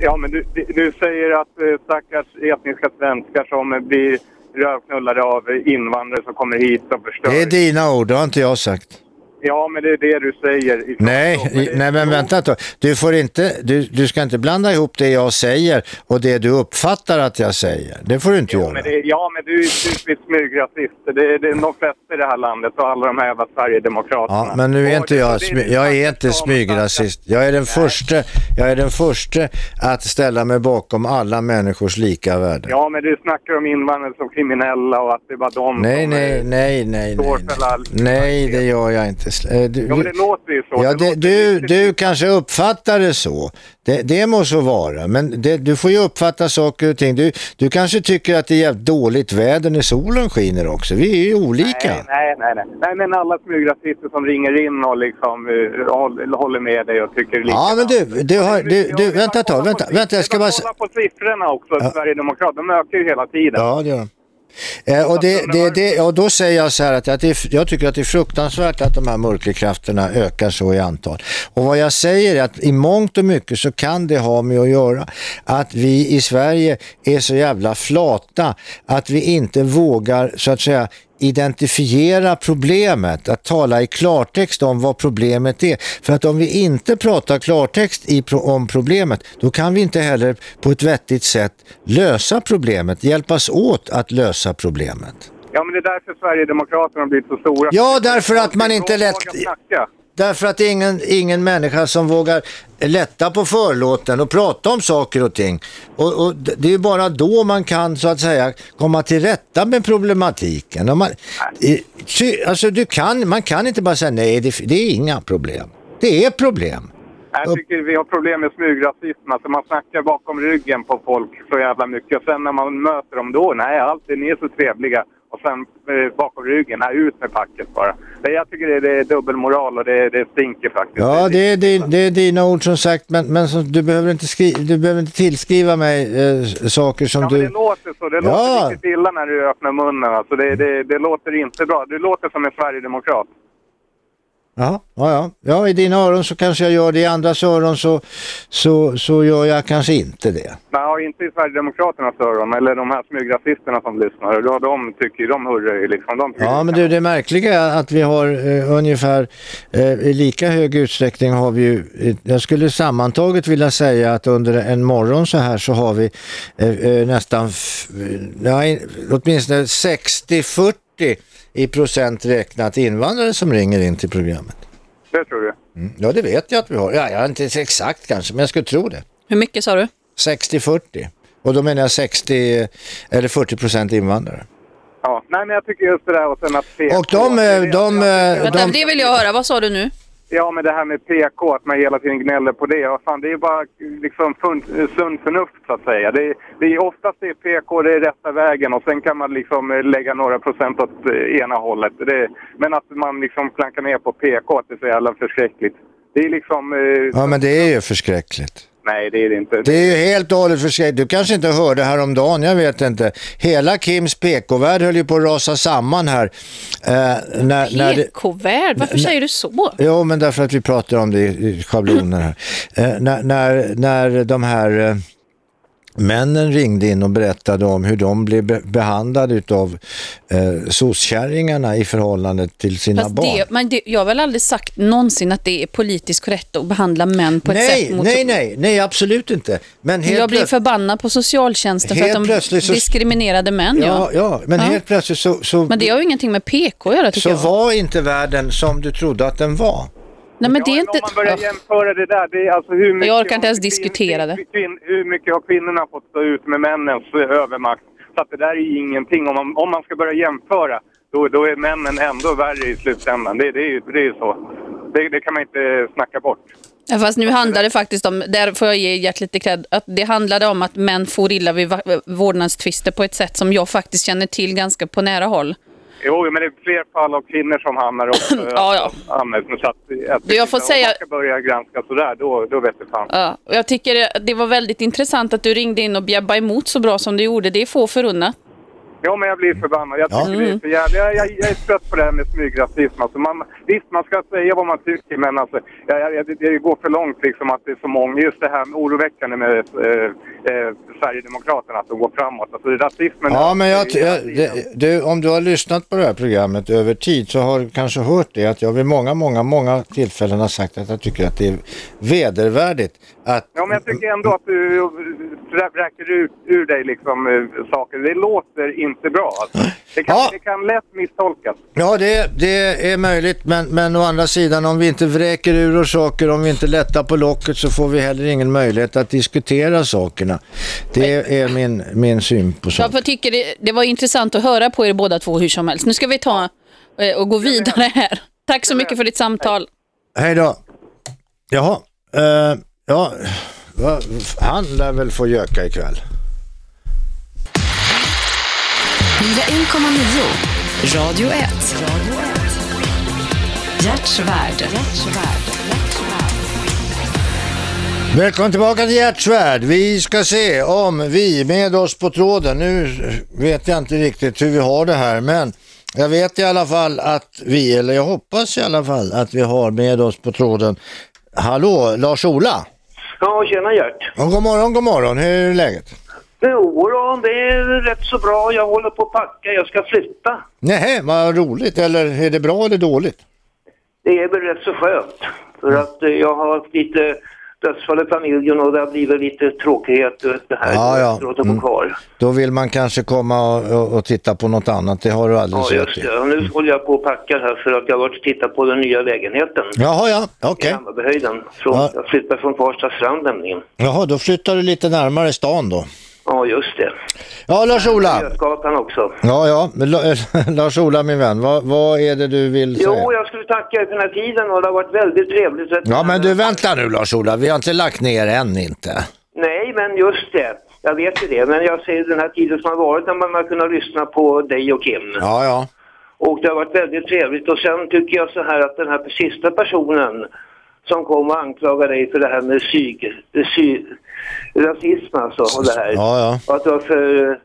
Ja, men du, du- säger att eh, stackars etniska svenskar som blir rövknullade av invandrare som kommer hit och förstör. Det är dina ord, det har inte jag sagt. Ja, men det är det du säger. Nej, nej men vänta då. Du, får inte, du, du ska inte blanda ihop det jag säger och det du uppfattar att jag säger. Det får du inte göra. Men det, ja, men du är typiskt smygrasist. Det är, det är de flesta i det här landet och alla de här jävla Sverigedemokraterna. Ja, men nu är inte jag, jag är inte smygrasist. Jag är den första, jag är den första att ställa mig bakom alla människors lika värde. Ja, men du snackar om invandrare som kriminella och att det är bara de Nej, som nej, eh, nej, nej, nej. alla... Nej, det gör jag inte. Eh, Du, Ja, men det låter ju så. Ja, Det du, du kanske uppfattar det så. Det, det må så vara, men det, du får ju uppfatta saker och ting. Du, du kanske tycker att det är jävligt dåligt väder när solen skiner också. Vi är ju olika. Nej, nej, nej, nej. Nej, men alla smygrasister som ringer in och liksom eh, håll- håller med dig och tycker lika. Ja, men du, du, har, du, du vänta ett tag, vänta, vänta, jag ska bara... Kolla på siffrorna också, Sverigedemokraterna. De ökar ju hela tiden. Ja, det gör de. Eh, och, det, det, det, och då säger jag så här att, är- jag tycker att det är fruktansvärt att de här mörkerkrafterna ökar så i antal. Och vad jag säger är att i mångt och mycket så kan det ha med att göra att vi i Sverige är så jävla flata att vi inte vågar så att säga identifiera problemet, att tala i klartext om vad problemet är. För att om vi inte pratar klartext i, om problemet, då kan vi inte heller på ett vettigt sätt lösa problemet, hjälpas åt att lösa problemet. Ja, men det är därför Sverigedemokraterna har blivit så stora. Ja, därför att man inte lätt... Snacka. Därför att det är ingen, ingen människa som vågar lätta på förlåten och prata om saker och ting. Och, och det är bara då man kan så att säga komma till rätta med problematiken. Om man, alltså du kan, man kan inte bara säga nej, det, det är inga problem. Det är problem. Jag tycker vi har problem med smygrasism. Alltså man snackar bakom ryggen på folk så jävla mycket. Och sen när man möter dem då, nej, alltid ni är så trevliga. Och sen eh, bakom ryggen, nej, ut med packet bara. Det, jag tycker det, det är dubbelmoral och det, det stinker faktiskt. Ja, det är, det, det är dina ord som sagt, men, men som, du, behöver inte skri, du behöver inte tillskriva mig eh, saker som Ja, men du... det låter så. Det Ja. låter riktigt illa när du öppnar munnen. Alltså det, det, det låter inte bra. Du låter som en sverigedemokrat. Ja, ja, ja. ja, i dina öron så kanske jag gör det, i andras öron så, så, så gör jag kanske inte det. Nej, inte i Sverigedemokraternas öron. Eller de här smygrasisterna som lyssnar. De, de tycker de hurrar ju liksom. De Ja, men du, det märkliga är att vi har eh, ungefär eh, i lika hög utsträckning har vi ju, eh, jag skulle sammantaget vilja säga att under en morgon så här så har vi eh, eh, nästan, i- åtminstone 60-40 i procent räknat invandrare som ringer in till programmet. Det tror du? Mm. Ja, det vet jag att vi har. Ja, jag är inte exakt kanske, men jag skulle tro det. Hur mycket sa du? 60-40. Och då menar jag 60 eller 40 procent invandrare. Ja, nej men jag tycker just det där och sen att... Och de, de, eh, Vänta, de, det vill jag höra. Vad sa du nu? Ja, men det här med PK, att man hela tiden gnäller på det. Och fan, det är bara liksom fun- sunt förnuft så att säga. Det är, det är oftast det är PK, det är rätta vägen och sen kan man liksom lägga några procent åt eh, ena hållet. Det, men att man liksom klankar ner på PK, att det är så jävla förskräckligt. Det är liksom... Eh, Ja, men det är ju förskräckligt. Nej, det är det inte. Det är ju helt och hållet förskräckligt. Du kanske inte hörde häromdagen, jag vet inte. Hela Kims PK-värld höll ju på att rasa samman här. Eh, när, PK-värld, varför säger du så? Jo, men därför att vi pratar om det i i schabloner här. Eh, när, när, när de här eh, männen ringde in och berättade om hur de blev be behandlade av eh, soskärringarna i förhållande till sina Fast barn. det, men det, jag har väl aldrig sagt någonsin att det är politiskt korrekt att behandla män på ett nej, sätt mot... nej, nej, nej, absolut inte. Men helt jag blir förbannad på socialtjänsten för att de så- diskriminerade män. Ja, ja, men helt plötsligt så, så, Men det har ju ingenting med PK att göra tycker så jag. var inte världen som du trodde att den var. Nej, men det är Om inte... man börjar jämföra det där, det är alltså hur mycket... Jag orkar inte ens diskutera det. Hur mycket har kvinnorna fått stå ut med männens eh, övermakt? Så att det där är ju ingenting. Om man, om man ska börja jämföra, då, då är männen ändå värre i slutändan. Det, det är ju det är så. Det, det kan man inte snacka bort. Ja, fast nu handlar det faktiskt om, där får jag ge Gert lite cred, att det handlade om att män for illa vid va- vårdnadstvister på ett sätt som jag faktiskt känner till ganska på nära håll. Jo, men det är fler fall av kvinnor som hamnar också. [clears throat] Ja, ja. Anmäls. Men Så att, jag Du, jag får säga- Om man ska börja granska sådär, då, då vet du fan. Ja, jag tycker det var väldigt intressant att du ringde in och bjäbbade emot så bra som du gjorde. Det är få förunnat. Ja, men jag blir förbannad. Jag tycker Ja. det är för jävligt. Jag, jag, jag är trött på det här med smygrasism. Alltså man, visst, man ska säga vad man tycker, men alltså, jag, jag, det, går för långt liksom att det är så många. Just det här med oroväckande med eh, eh, Sverigedemokraterna, att de går framåt. Alltså rasismen... Ja, men jag, det, du, om du har lyssnat på det här programmet över tid så har du kanske hört det att jag vid många, många, många tillfällen har sagt att jag tycker att det är vedervärdigt att Ja, men jag tycker ändå att du vrä- vräker ut ur dig liksom eh, saker. Det låter inte bra. Alltså. Det, kan, det kan lätt misstolkas. Ja, det, det är möjligt, men, men å andra sidan om vi inte vräker ur oss saker, om vi inte lättar på locket så får vi heller ingen möjlighet att diskutera sakerna. Det är min, min syn på Jag saker. får tycker det, det var intressant att höra på er båda två hur som helst. Nu ska vi ta eh, och gå vidare här. Tack så mycket för ditt samtal. Hej då. Jaha, eh, ja, han lär väl få göka ikväll. 101,9 Radio 1. Hjärtsvärd. Välkommen tillbaka till Hjärtsvärd. Vi ska se om vi med oss på tråden, nu vet jag inte riktigt hur vi har det här, men jag vet i alla fall att vi, eller jag hoppas i alla fall att vi har med oss på tråden. Hallå, Lars-Ola? Ja, tjena Gert. Ja, god morgon, god morgon. Hur är läget? Jo då, det är rätt så bra. Jag håller på att packa. Jag ska flytta. Nej, vad roligt. Eller är det bra eller dåligt? Det är väl rätt så skönt. För att eh, jag har haft lite dödsfall i familjen och det har blivit lite tråkighet och det här. Ja, ja. Efteråt Mm. kvar. Då vill man kanske komma och, och, titta på något annat. Det har du Ja, alldeles just rätt i. Och nu håller jag på att packa här för att jag har varit och tittat på den nya lägenheten. Jaha, ja. Okej. I Hammarbyhöjden. Från, Ja. Jag flyttar från Farsta strand nämligen. Jaha, då flyttar du lite närmare stan då. Ja, just det. Ja, Lars-Ola. Götgatan också. Ja, ja. [laughs] Lars-Ola, min vän, vad, vad är det du vill säga? Jo, jag skulle tacka er för den här tiden och det har varit väldigt trevligt. Ja, men du vänta nu Lars-Ola. Vi har inte lagt ner än inte. Nej, men just det. Jag vet ju det. Men jag säger den här tiden som har varit när man har kunnat lyssna på dig och Kim. Ja, ja. Och det har varit väldigt trevligt. Och sen tycker jag så här att den här sista personen som kom och anklagade dig för det här med psyk, psy, rasism alltså och det här. Ja, ja. Och att du för,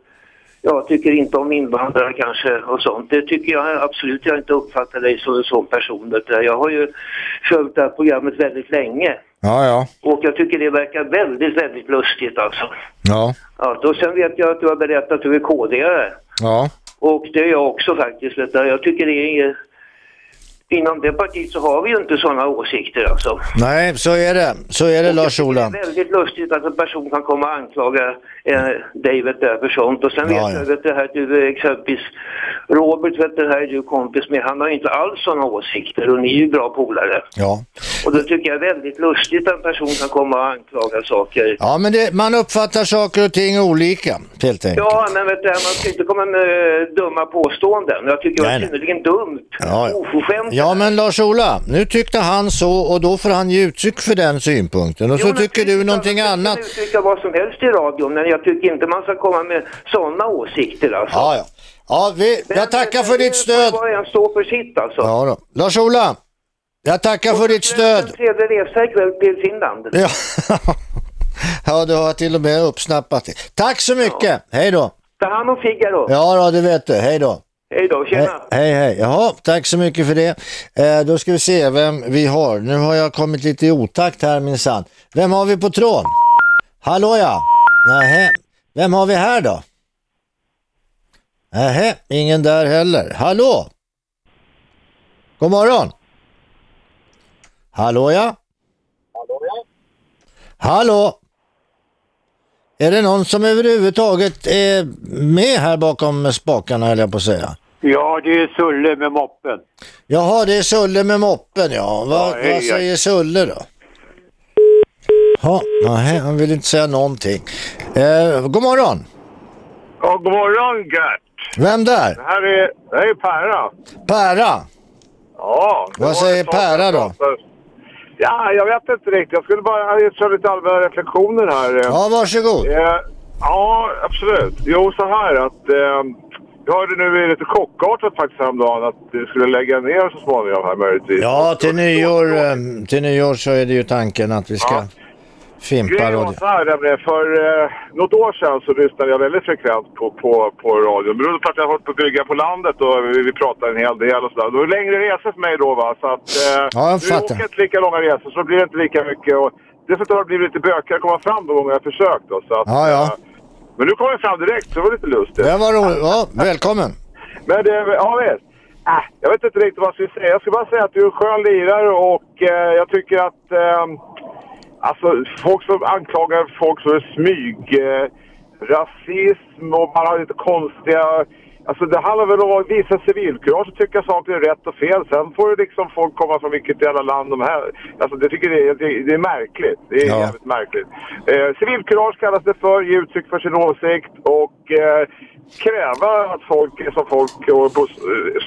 jag tycker inte om invandrare kanske och sånt. Det tycker jag absolut jag inte uppfattar dig som en sån person. Jag har ju följt det här programmet väldigt länge. Ja, ja. Och jag tycker det verkar väldigt, väldigt lustigt alltså. Ja. Ja, och sen vet jag att du har berättat att du är KD-are. Ja. Och det är jag också faktiskt. Vet du. Jag tycker det är... Inom det partiet så har vi ju inte sådana åsikter alltså. Nej, så är det. Så är det Lars-Ola. Det är väldigt lustigt att en person kan komma och anklaga eh, vet du, för sånt. Och sen vet Ja, ja. jag vet du, här, du är exempelvis Robert vet du, här är du kompis med. Han har ju inte alls sådana åsikter och ni är ju bra polare. Ja. Och då tycker jag det är väldigt lustigt att en person kan komma och anklaga saker. Ja, men det, man uppfattar saker och ting olika, helt enkelt. Ja, men vet du, man ska inte komma med dumma påståenden. Jag tycker det Nej, nej. synnerligen dumt. Ja, ja. Oförskämt. Ja, men Lars-Ola, nu tyckte han så och då får han ge uttryck för den synpunkten. Och så tycker du någonting annat. Man kan uttrycka vad som helst i radion, men jag tycker inte man ska komma med sådana åsikter alltså. Ja, ja. Ja, vi, jag tackar för ditt stöd. Var och en står för sitt alltså. Ja då. Lars-Ola, jag tackar för ditt stöd. En trevlig resa ikväll till Finland. Ja. [laughs] ja, du har till och med uppsnappat det. Tack så mycket. Hej då. Ta hand om Figaro. Ja, då, det vet du. Hej då. Hej då, tjena. Hej, hej. Jaha, tack så mycket för det. Eh, då ska vi se vem vi har. Nu har jag kommit lite i otakt här minsann. Vem har vi på tråden? Hallå ja. Nähä. Vem har vi här då? Nähä, ingen där heller. Hallå? God morgon. Hallå ja. Hallå? Är det någon som överhuvudtaget är med här bakom spakarna eller jag på att säga? Ja, det är Sulle med moppen. Jaha, det är Sulle med moppen, ja. Va, Ja, hej, vad säger hej. Sulle då? Ja, nej, han vill inte säga någonting. Eh, god morgon. Ja, god morgon Gert. Vem där? Det här är, det här är Perra. Pära. Ja. Vad säger sedan då? Ja, jag vet inte riktigt. Jag skulle bara köra lite allmänna reflektioner här. Ja, varsågod. Eh, ja, absolut. Jo, så här att... Eh, jag hörde nu lite chockartat faktiskt häromdagen att det skulle lägga ner så småningom här möjligtvis. Ja, till nyår, eh, till nyår så är det ju tanken att vi ska fimpa Grejen var radio. så här, nämligen, för eh, något år sedan så lyssnade jag väldigt frekvent på, på, på radion. Beroende på att jag har varit på bygga på landet och vi, vi pratar en hel del och sådär. Det var längre resor för mig då va, så att... Eh, Ja, jag nu fattar. åker inte lika långa resor så blir det inte lika mycket. Och dessutom har det blivit lite bökigare att komma fram de gånger jag har försökt då. Så att, Ja, ja. eh, men nu kom jag fram direkt så det var lite lustigt. Det var roligt. Ja, välkommen. Men det, ja visst. Äh, jag vet inte riktigt vad jag ska säga. Jag ska bara säga att du är en skön lirare och eh, jag tycker att... Eh, alltså folk som anklagar folk som är smyg... Eh, rasism och man har lite konstiga... Alltså det handlar väl om att visa civilkurage och tycka saker är rätt och fel. Sen får ju liksom folk komma från vilket jävla land de här... Alltså det tycker det är, det, det är märkligt. Det är Ja. jävligt märkligt. Eh, civilkurage kallas det för, ge uttryck för sin åsikt och eh, kräva att folk är som folk och, och,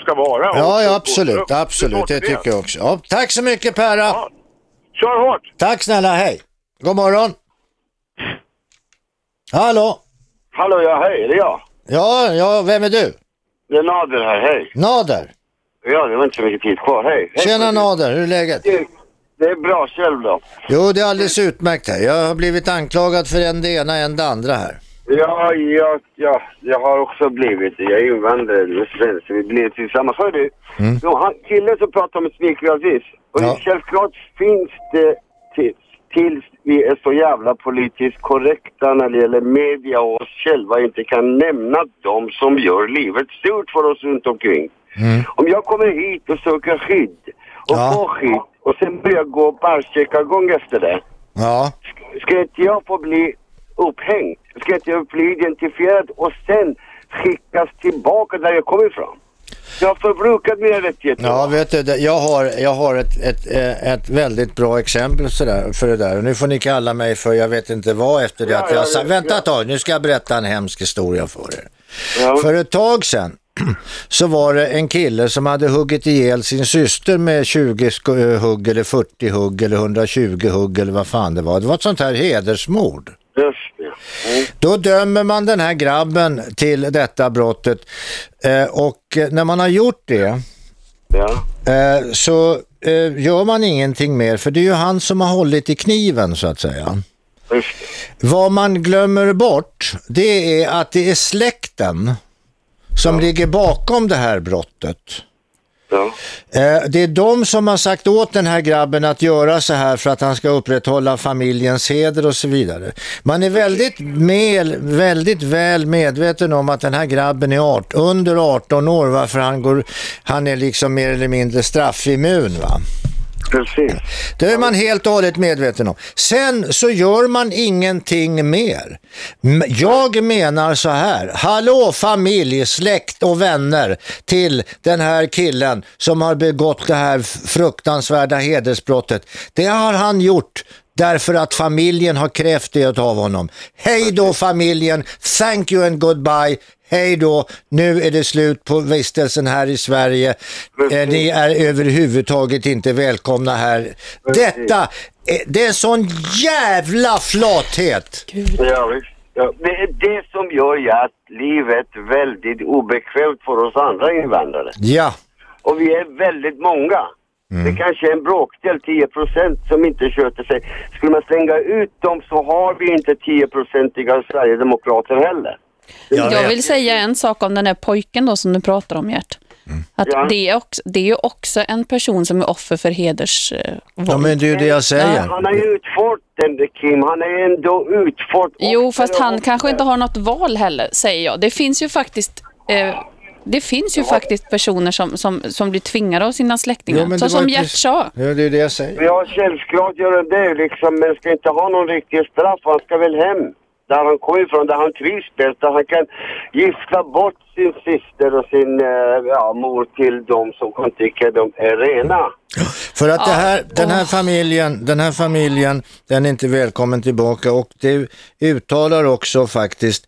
ska vara. Ja, Och- ja, absolut. och- Absolut, det det. tycker jag också. Ja, tack så mycket Perra. Kör hårt. Tack snälla, hej. God morgon. Hallå? Hallå, ja hej, det är jag. Ja, ja, vem är du? Det är Nader här, hej. Nader. Ja, det var inte så mycket tid kvar, hej. hej. Tjena Nader, hur är läget? Det, är bra, själv då? Jo, det är alldeles utmärkt här. Jag har blivit anklagad för en det ena, en det andra här. Ja, ja, ja, jag har också blivit Jag är invandrare, med svensk, vi blir tillsammans. Hör du, Mm. så han killen som pratar om smikrasism. Och Ja. självklart finns det till, tills vi är så jävla politiskt korrekta när det gäller media och oss själva inte kan nämna de som gör livet surt för oss runt omkring. Om jag kommer hit och söker skydd och får skydd och sen börjar gå barcheckargång efter det. Ja. Ska inte jag få bli upphängd? Ska inte jag bli identifierad och sen skickas tillbaka där jag kommer ifrån? Jag har förbrukat mina rättigheter. Ja, vet du, jag har, jag har ett, ett, eh, ett väldigt bra exempel sådär, för det där. Och nu får ni kalla mig för jag vet inte vad efter det Ja, att jag ja, vänta ett tag, nu ska jag berätta en hemsk historia för er. Ja. För ett tag sedan [clears throat] så var det en kille som hade huggit ihjäl sin syster med 20 sk- eh, hugg eller 40 hugg eller 120 hugg eller vad fan det var. Det var ett sånt här hedersmord. Just det. Mm. Då dömer man den här grabben till detta brottet eh, och när man har gjort det eh, så eh, gör man ingenting mer för det är ju han som har hållit i kniven så att säga. Vad man glömmer bort det är att det är släkten som ligger bakom det här brottet. Eh, det är de som har sagt åt den här grabben att göra så här för att han ska upprätthålla familjens heder och så vidare. Man är väldigt, med, väldigt väl medveten om att den här grabben är art, under 18 år varför han, går, han är liksom mer eller mindre straffimmun. Va? Precis. Det är man helt och hållet medveten om. Sen så gör man ingenting mer. Jag menar så här, hallå familj, släkt och vänner till den här killen som har begått det här fruktansvärda hedersbrottet. Det har han gjort därför att familjen har krävt det av honom. Hej då familjen, thank you and goodbye. Hej då, nu är det slut på vistelsen här i Sverige. Eh, ni är överhuvudtaget inte välkomna här. Detta, eh, det är en sån jävla flathet. Ja. Ja, det är det som gör att livet väldigt obekvämt för oss andra invandrare. Ja. Och vi är väldigt många. Det kanske är en bråkdel, 10 procent, som inte sköter sig. Skulle man slänga ut dem så har vi inte 10-procentiga Sverigedemokrater heller. Jag vill säga en sak om den här pojken då som du pratar om, Gert. Att Ja. det, är också, det är ju också en person som är offer för hedersvåld. Ja, men det är ju det jag säger. Han har ju utfört den, Kim. Han har ändå utfört... Jo, fast han kanske inte har något val heller, säger jag. Det finns ju faktiskt... Eh, det finns ju faktiskt personer som, som, som blir tvingade av sina släktingar. Ja, så som Gert sa. Ja, det är det jag säger. Ja, självklart gör det liksom, men ska inte ha någon riktig straff. Han ska väl hem. Där han kommer ifrån, där han trivs bäst. Där han kan gifta bort sin syster och sin eh, ja, mor till de som han tycker de är rena. För att det här, den här familjen, den här familjen, den är inte välkommen tillbaka och det uttalar också faktiskt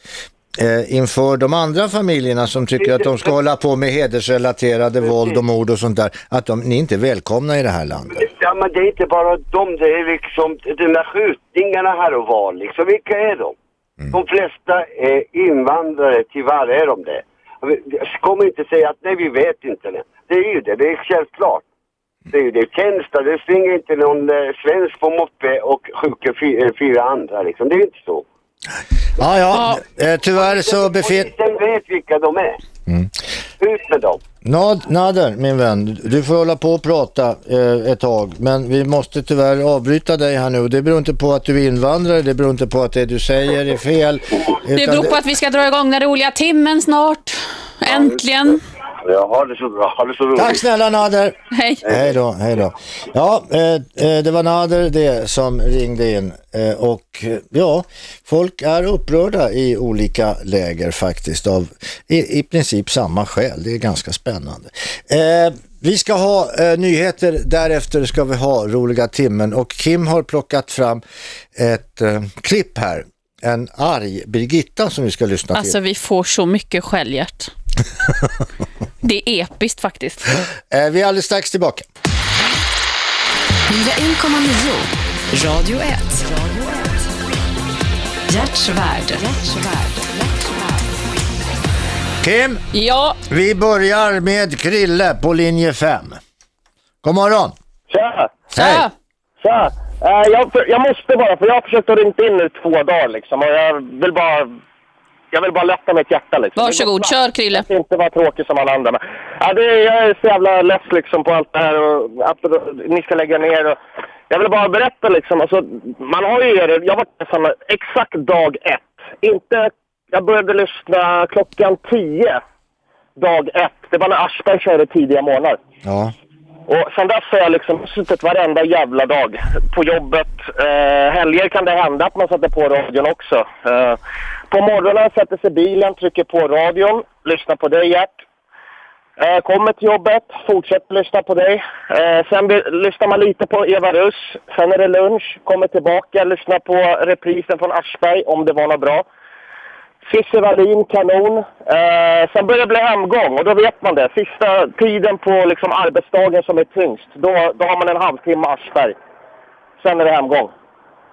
eh, inför de andra familjerna som tycker att de ska hålla på med hedersrelaterade våld och mord och sånt där, att de, ni är inte välkomna i det här landet. Ja, men det är inte bara de. Det är liksom de där skjutningarna här och var. Liksom. Vilka är de? De flesta är invandrare, tyvärr är de det. Kom inte säga att nej, vi vet inte det. Det är ju det, det är självklart. Det är ju det. Tensta, det springer inte någon eh, svensk på moppe och skjuter fy, eh, fyra andra liksom. Det är inte så. Ja, ja, eh, tyvärr så befinner... Polisen vet vilka de är. Ut med dem. Nad, Nader, min vän, du får hålla på och prata eh, ett tag, men vi måste tyvärr avbryta dig här nu. Det beror inte på att du är invandrare, det beror inte på att det du säger är fel. Det beror på att vi ska dra igång den roliga timmen snart. Äntligen. Ja, ha det så bra. Ha det så roligt. Tack snälla Nader. Hej. Hej då, hej då. Ja, eh, eh, det var Nader det som ringde in eh, och eh, ja, folk är upprörda i olika läger faktiskt av i, i princip samma skäl. Det är ganska spännande. Eh, vi ska ha eh, nyheter, därefter ska vi ha roliga timmen och Kim har plockat fram ett eh, klipp här. En arg Birgitta som vi ska lyssna till. Alltså vi får så mycket skäll, Gert. [laughs] Det är episkt faktiskt. Eh, vi är alldeles strax tillbaka. 101,9 Radio 1. Gerts värld. Kim, ja. vi börjar med Krille på linje 5. God morgon. Tja! Hej. Tja! Eh, jag, för, jag måste bara, för jag har försökt att ringa in nu två dagar liksom och jag vill bara... Jag vill bara lätta mitt hjärta liksom. Varsågod, kör Krille. Jag inte vara tråkig som alla andra. Men, ja, det, är- jag är så jävla less liksom på allt det här och att ni ska lägga ner. Och, jag vill bara berätta liksom, alltså, man har ju er, jag var samma, exakt dag ett. Inte, jag började lyssna klockan tio, dag ett. Det var när Aschberg körde tidiga morgnar. Ja. Och sen dess har jag liksom suttit varenda jävla dag på jobbet. Eh, helger kan det hända att man sätter på radion också. Eh, på morgonen sätter sig bilen, trycker på radion, lyssnar på dig Gert. Eh, kommer till jobbet, fortsätter lyssna på dig. Eh, sen lyssnar man lite på Eva Russ. Sen är det lunch, kommer tillbaka, lyssnar på reprisen från Aschberg om det var något bra. Cissi Wallin, kanon. Eh, sen börjar det bli hemgång och då vet man det. Sista tiden på liksom, arbetsdagen som är tyngst, då, då har man en halvtimme Aschberg. Sen är det hemgång.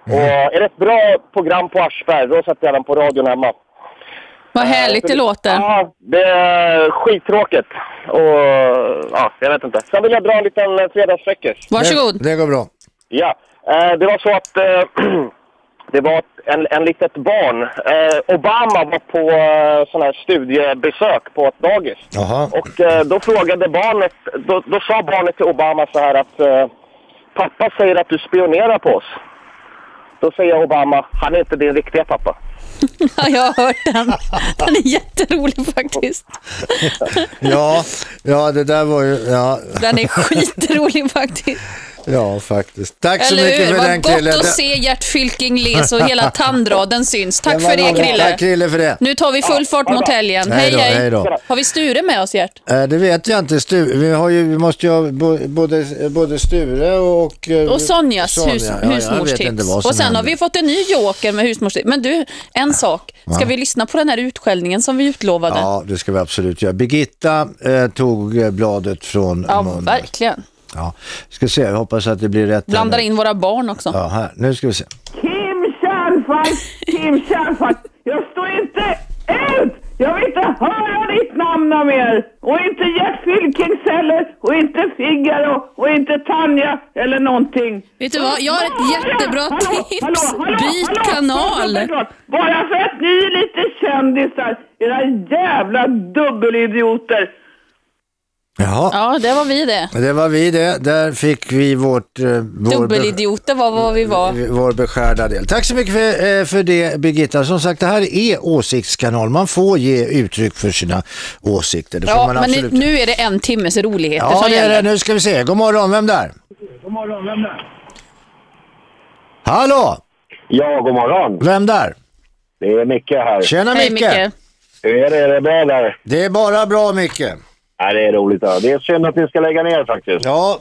Och är det ett bra program på Aschberg, då sätter jag den på radion hemma. Vad härligt det låter. Ja, det är skittråkigt. Och ja, jag vet inte. Sen vill jag dra en liten eh, fredagsfräckis. Varsågod. Det, det går bra. Ja, eh, det var så att eh, [clears throat] det var en, en litet barn. Eh, Obama var på eh, sån här studiebesök på ett dagis. Jaha. Och eh, då frågade barnet, då, då sa barnet till Obama så här att eh, pappa säger att du spionerar på oss. Då säger Obama, han är inte din riktiga pappa. [laughs] Ja, jag har hört den. Den är jätterolig faktiskt. Ja, ja, det där var ju... Ja. Den är skitrolig faktiskt. Ja, faktiskt. Tack så Eller mycket hur? för Vad den gott Krille. att se Gert Fylking le så [laughs] hela tandraden syns. Tack för det. Krille. Tack Krille för det. Nu tar vi full fart mot helgen. Hej Hej då, hej. hej då. Har vi Sture med oss Gert? Eh, Det vet jag inte. Stu, vi, har ju, vi måste ju ha bo- både, både Sture och... eh, Och Sonjas Sonja. hus, Ja, jag vet husmorstips. inte vad som och sen händer. har vi fått en ny joker med husmorstips. Men du, en sak. Ska vi lyssna på den här utskällningen som vi utlovade? Ja, det ska vi absolut göra. Birgitta eh, tog eh, bladet från Ja, munnen. verkligen. Ja, ska se. Jag hoppas att det blir rätt. Blandar in våra barn också. Ja, här. Nu ska vi se. Kim Kärnfalk, Kim Kärnfalk, jag står inte ut! Jag vill inte höra ditt namn någon mer! Och inte Gert Fylkings heller, och inte Figaro, och inte Tanja eller någonting. Vet du vad, jag har ett jättebra tips. Byt kanal. Bara för att ni är lite kändisar, era jävla dubbelidioter. Jaha. Ja, det var vi det. Det var vi det. Där fick vi vårt, eh, Dubbelidioter var vad vi var. vår beskärda del. Tack så mycket för, eh, för det Birgitta. Som sagt, det här är åsiktskanal. Man får ge uttryck för sina åsikter. Det får Ja, man men nu, absolut. nu är det en timmes roligheter Ja, som det är det. Nu ska vi se. God morgon, vem där? God morgon, vem där? Hallå! Ja, god morgon. Vem där? Det är Micke här. Tjena Hej, Micke! Micke. Hur är det? Är det bra där? Det är bara bra Micke. Ja, det är roligt. Ja. Det är synd att ni ska lägga ner faktiskt. Ja.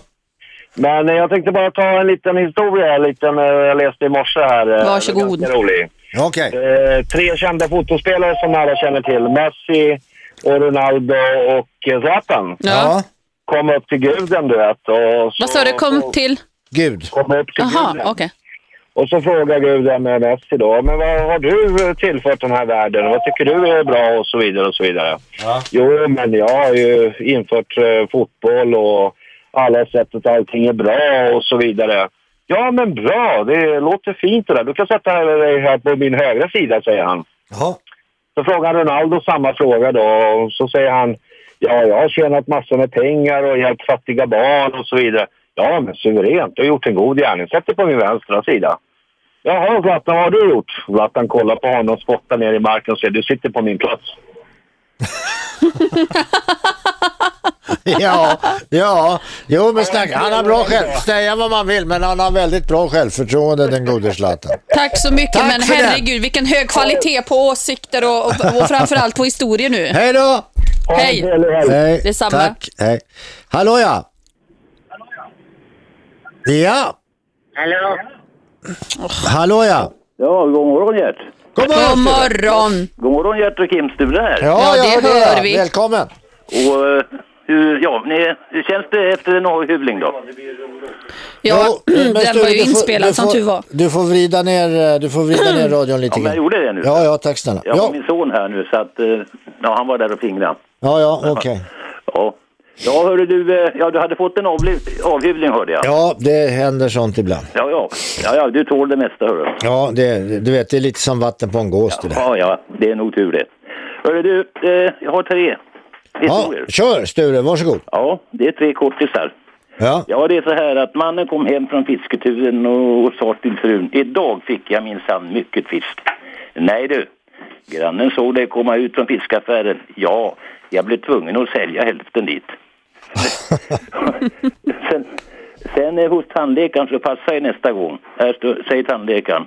Men eh, jag tänkte bara ta en liten historia, en liten, eh, jag läste i morse här. eh, Varsågod. Rolig. Okej. Eh, tre kända fotbollsspelare som alla känner till. Messi, och Ronaldo och Zlatan. Ja. Kom upp till guden, du vet. Och så, Vad sa du, kom till? Gud. Kom upp till Jaha, guden. okej. Och så frågar guden med Messi då, men vad har du tillfört den här världen? Vad tycker du är bra och så vidare och så vidare. Jo, men jag har ju infört eh, fotboll och alla sett att allting är bra och så vidare. Ja, men bra. Det låter fint det där. Du kan sätta dig här på min högra sida, säger han. Jaha. Så frågar Ronaldo samma fråga då och så säger han ja, jag har tjänat massor med pengar och hjälpt fattiga barn och så vidare. Ja, men suveränt. Du har gjort en god gärning. Sätt dig på min vänstra sida. Jaha, Zlatan, vad har du gjort? Zlatan kollar på honom, spottar ner i marken och säger du sitter på min plats. [laughs] Ja, ja. Jo, men snack. Han har bra själv. Säga vad man vill, men han har väldigt bra självförtroende, den gode Zlatan. Tack så mycket, Tack men för den. herregud vilken hög kvalitet på åsikter och, och, och framförallt på historier nu. Hej då! Hej! Hej. Detsamma. Tack. Hej. Hallå ja. Ja. Hallå? Hallå ja. Ja, god morgon Gert. God morgon. God morgon. God morgon Gert och Kim, Sture här. Ja, ja, det hör vi. Välkommen. Och eh, hur, ja, ni, hur känns det efter en avhyvling då? Ja, Jo, [clears throat] men den Sture, var ju du får- inspelad du som får- tur var. Du får vrida ner, eh, du får vrida ner [clears throat] radion lite Ja, men jag grann. gjorde det nu. Ja, ja, tack snälla. Jag har Ja, min son här nu så att, eh, ja han var där och fingrade. ja, ja okej. Ja. Ja, hörru du, eh, ja du hade fått en avhyvling hörde jag. Ja, det händer sånt ibland. Ja, ja. Ja, ja, du tål det mesta hörru. Ja, det, du vet, det är lite som vatten på en gås det där. Ja, ja, det är nog tur det. Hörru du, eh, jag har tre Ja, historier. kör Sture, varsågod. Ja, det är tre kortisar. Ja. Ja, det är så här att mannen kom hem från fisketuren och, och sa till frun, idag fick jag minsann mycket fisk. Nej du, grannen såg dig komma ut från fiskaffären. Ja, jag blev tvungen att sälja hälften dit. [laughs] sen, sen är hos tandläkaren så passar jag nästa gång. Här stå, säger tandläkaren,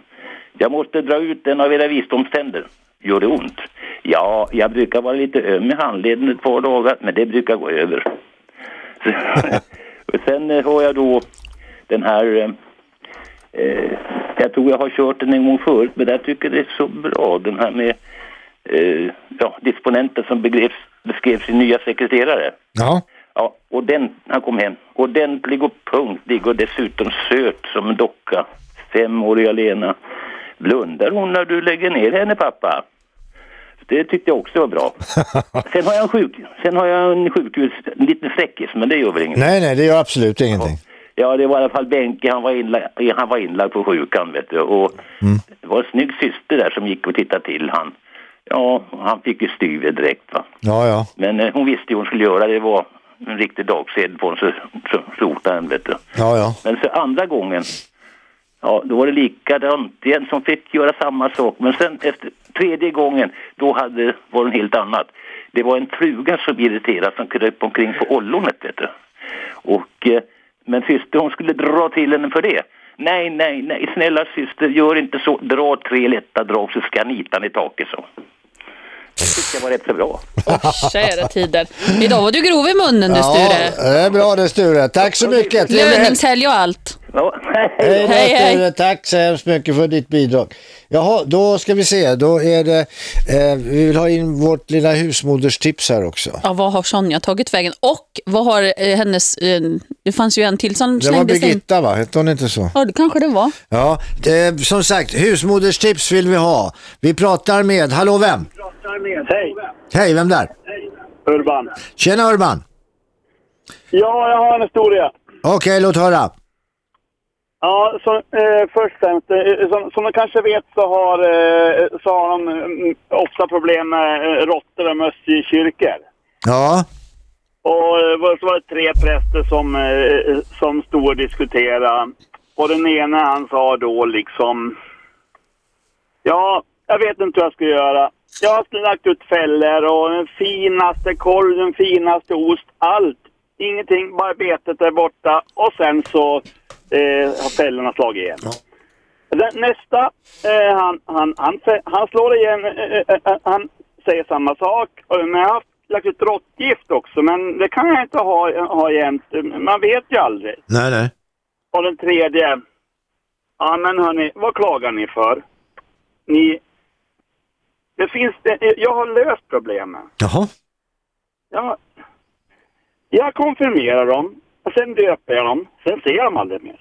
jag måste dra ut en av era visdomständer. Gör det ont? Ja, jag brukar vara lite öm i handleden ett par dagar, men det brukar gå över. [laughs] Sen har jag då den här, eh, eh, jag tror jag har kört den en gång förut, men jag tycker det är så bra, den här med eh, ja, disponenten som beskrevs, beskrevs sin nya sekreterare. Ja. Ja, och den, han kom hem, ordentlig och punktlig och dessutom söt som en docka. Femåriga Lena. Blundar hon när du lägger ner henne pappa? Det tyckte jag också var bra. [laughs] Sen har jag en, sjuk, sen har jag en sjukhus, en liten fräckis, men det gör väl inget. Nej, nej, det gör absolut ingenting. Ja, det var i alla fall Benke, han var inlagd, han var inlagd på sjukan vet du. Och det var en snygg syster där som gick och tittade till han. Ja, han fick ju styver direkt va. Ja, ja. Men eh, hon visste ju hon skulle göra, det var en riktig dagsedel på honom så, så slotade han vet du. Ja, ja. Men så andra gången, ja då var det likadant igen som fick göra samma sak. Men sen efter tredje gången, då hade, var det en helt annat. Det var en fruga som irriterade som kröp omkring på ollonet vet du. Och eh, Men syster hon skulle dra till henne för det. Nej, nej, nej, snälla syster, gör inte så. Dra tre lätta drag så ska nitan i taket så. Det tyckte jag var rätt så bra. Kära tider. Idag var du grov i munnen du Ja, Sture. det är bra det Sture. Tack så mycket. Löningshelg och allt. hej, Hej, då, Hej, hej. Sture. Tack så hemskt mycket för ditt bidrag. Jaha, då ska vi se. Då är det, eh, vi vill ha in vårt lilla husmoderstips här också. Ja, vad har Sonja tagit vägen? Och vad har eh, hennes... Eh, det fanns ju en till som Det var slängdes in. Birgitta va? Hette hon inte så? Ja, det kanske det var. Ja, det, som sagt, husmoderstips vill vi ha. Vi pratar med, hallå vem? Hej, Hej, vem där? Urban. Tjena Urban. Ja, jag har en historia. Okej, låt höra. Ja, så, eh, först och främst, eh, som, som du kanske vet så har, eh, så har de mm, ofta problem med eh, råttor och möss i kyrkor. Ja, Och eh, så var det tre präster som, eh, som stod och diskuterade. Och den ena han sa då liksom, ja, jag vet inte hur jag ska göra. Jag har lagt ut fällor och den finaste korv, den finaste ost, allt. Ingenting, bara betet är borta och sen så eh, har fällorna slagit igen. Den, nästa, eh, han, han, han, han slår igen, eh, eh, eh, han säger samma sak. Men jag har lagt ut råttgift också, men det kan jag inte ha, ha jämt. Man vet ju aldrig. nej nej. Och den tredje, ja men hörni, vad klagar ni för? Ni, det finns, det, jag har löst problemet. Jaha. Jag, jag konfirmerar dem, och sen döper jag dem, sen ser jag dem aldrig mer.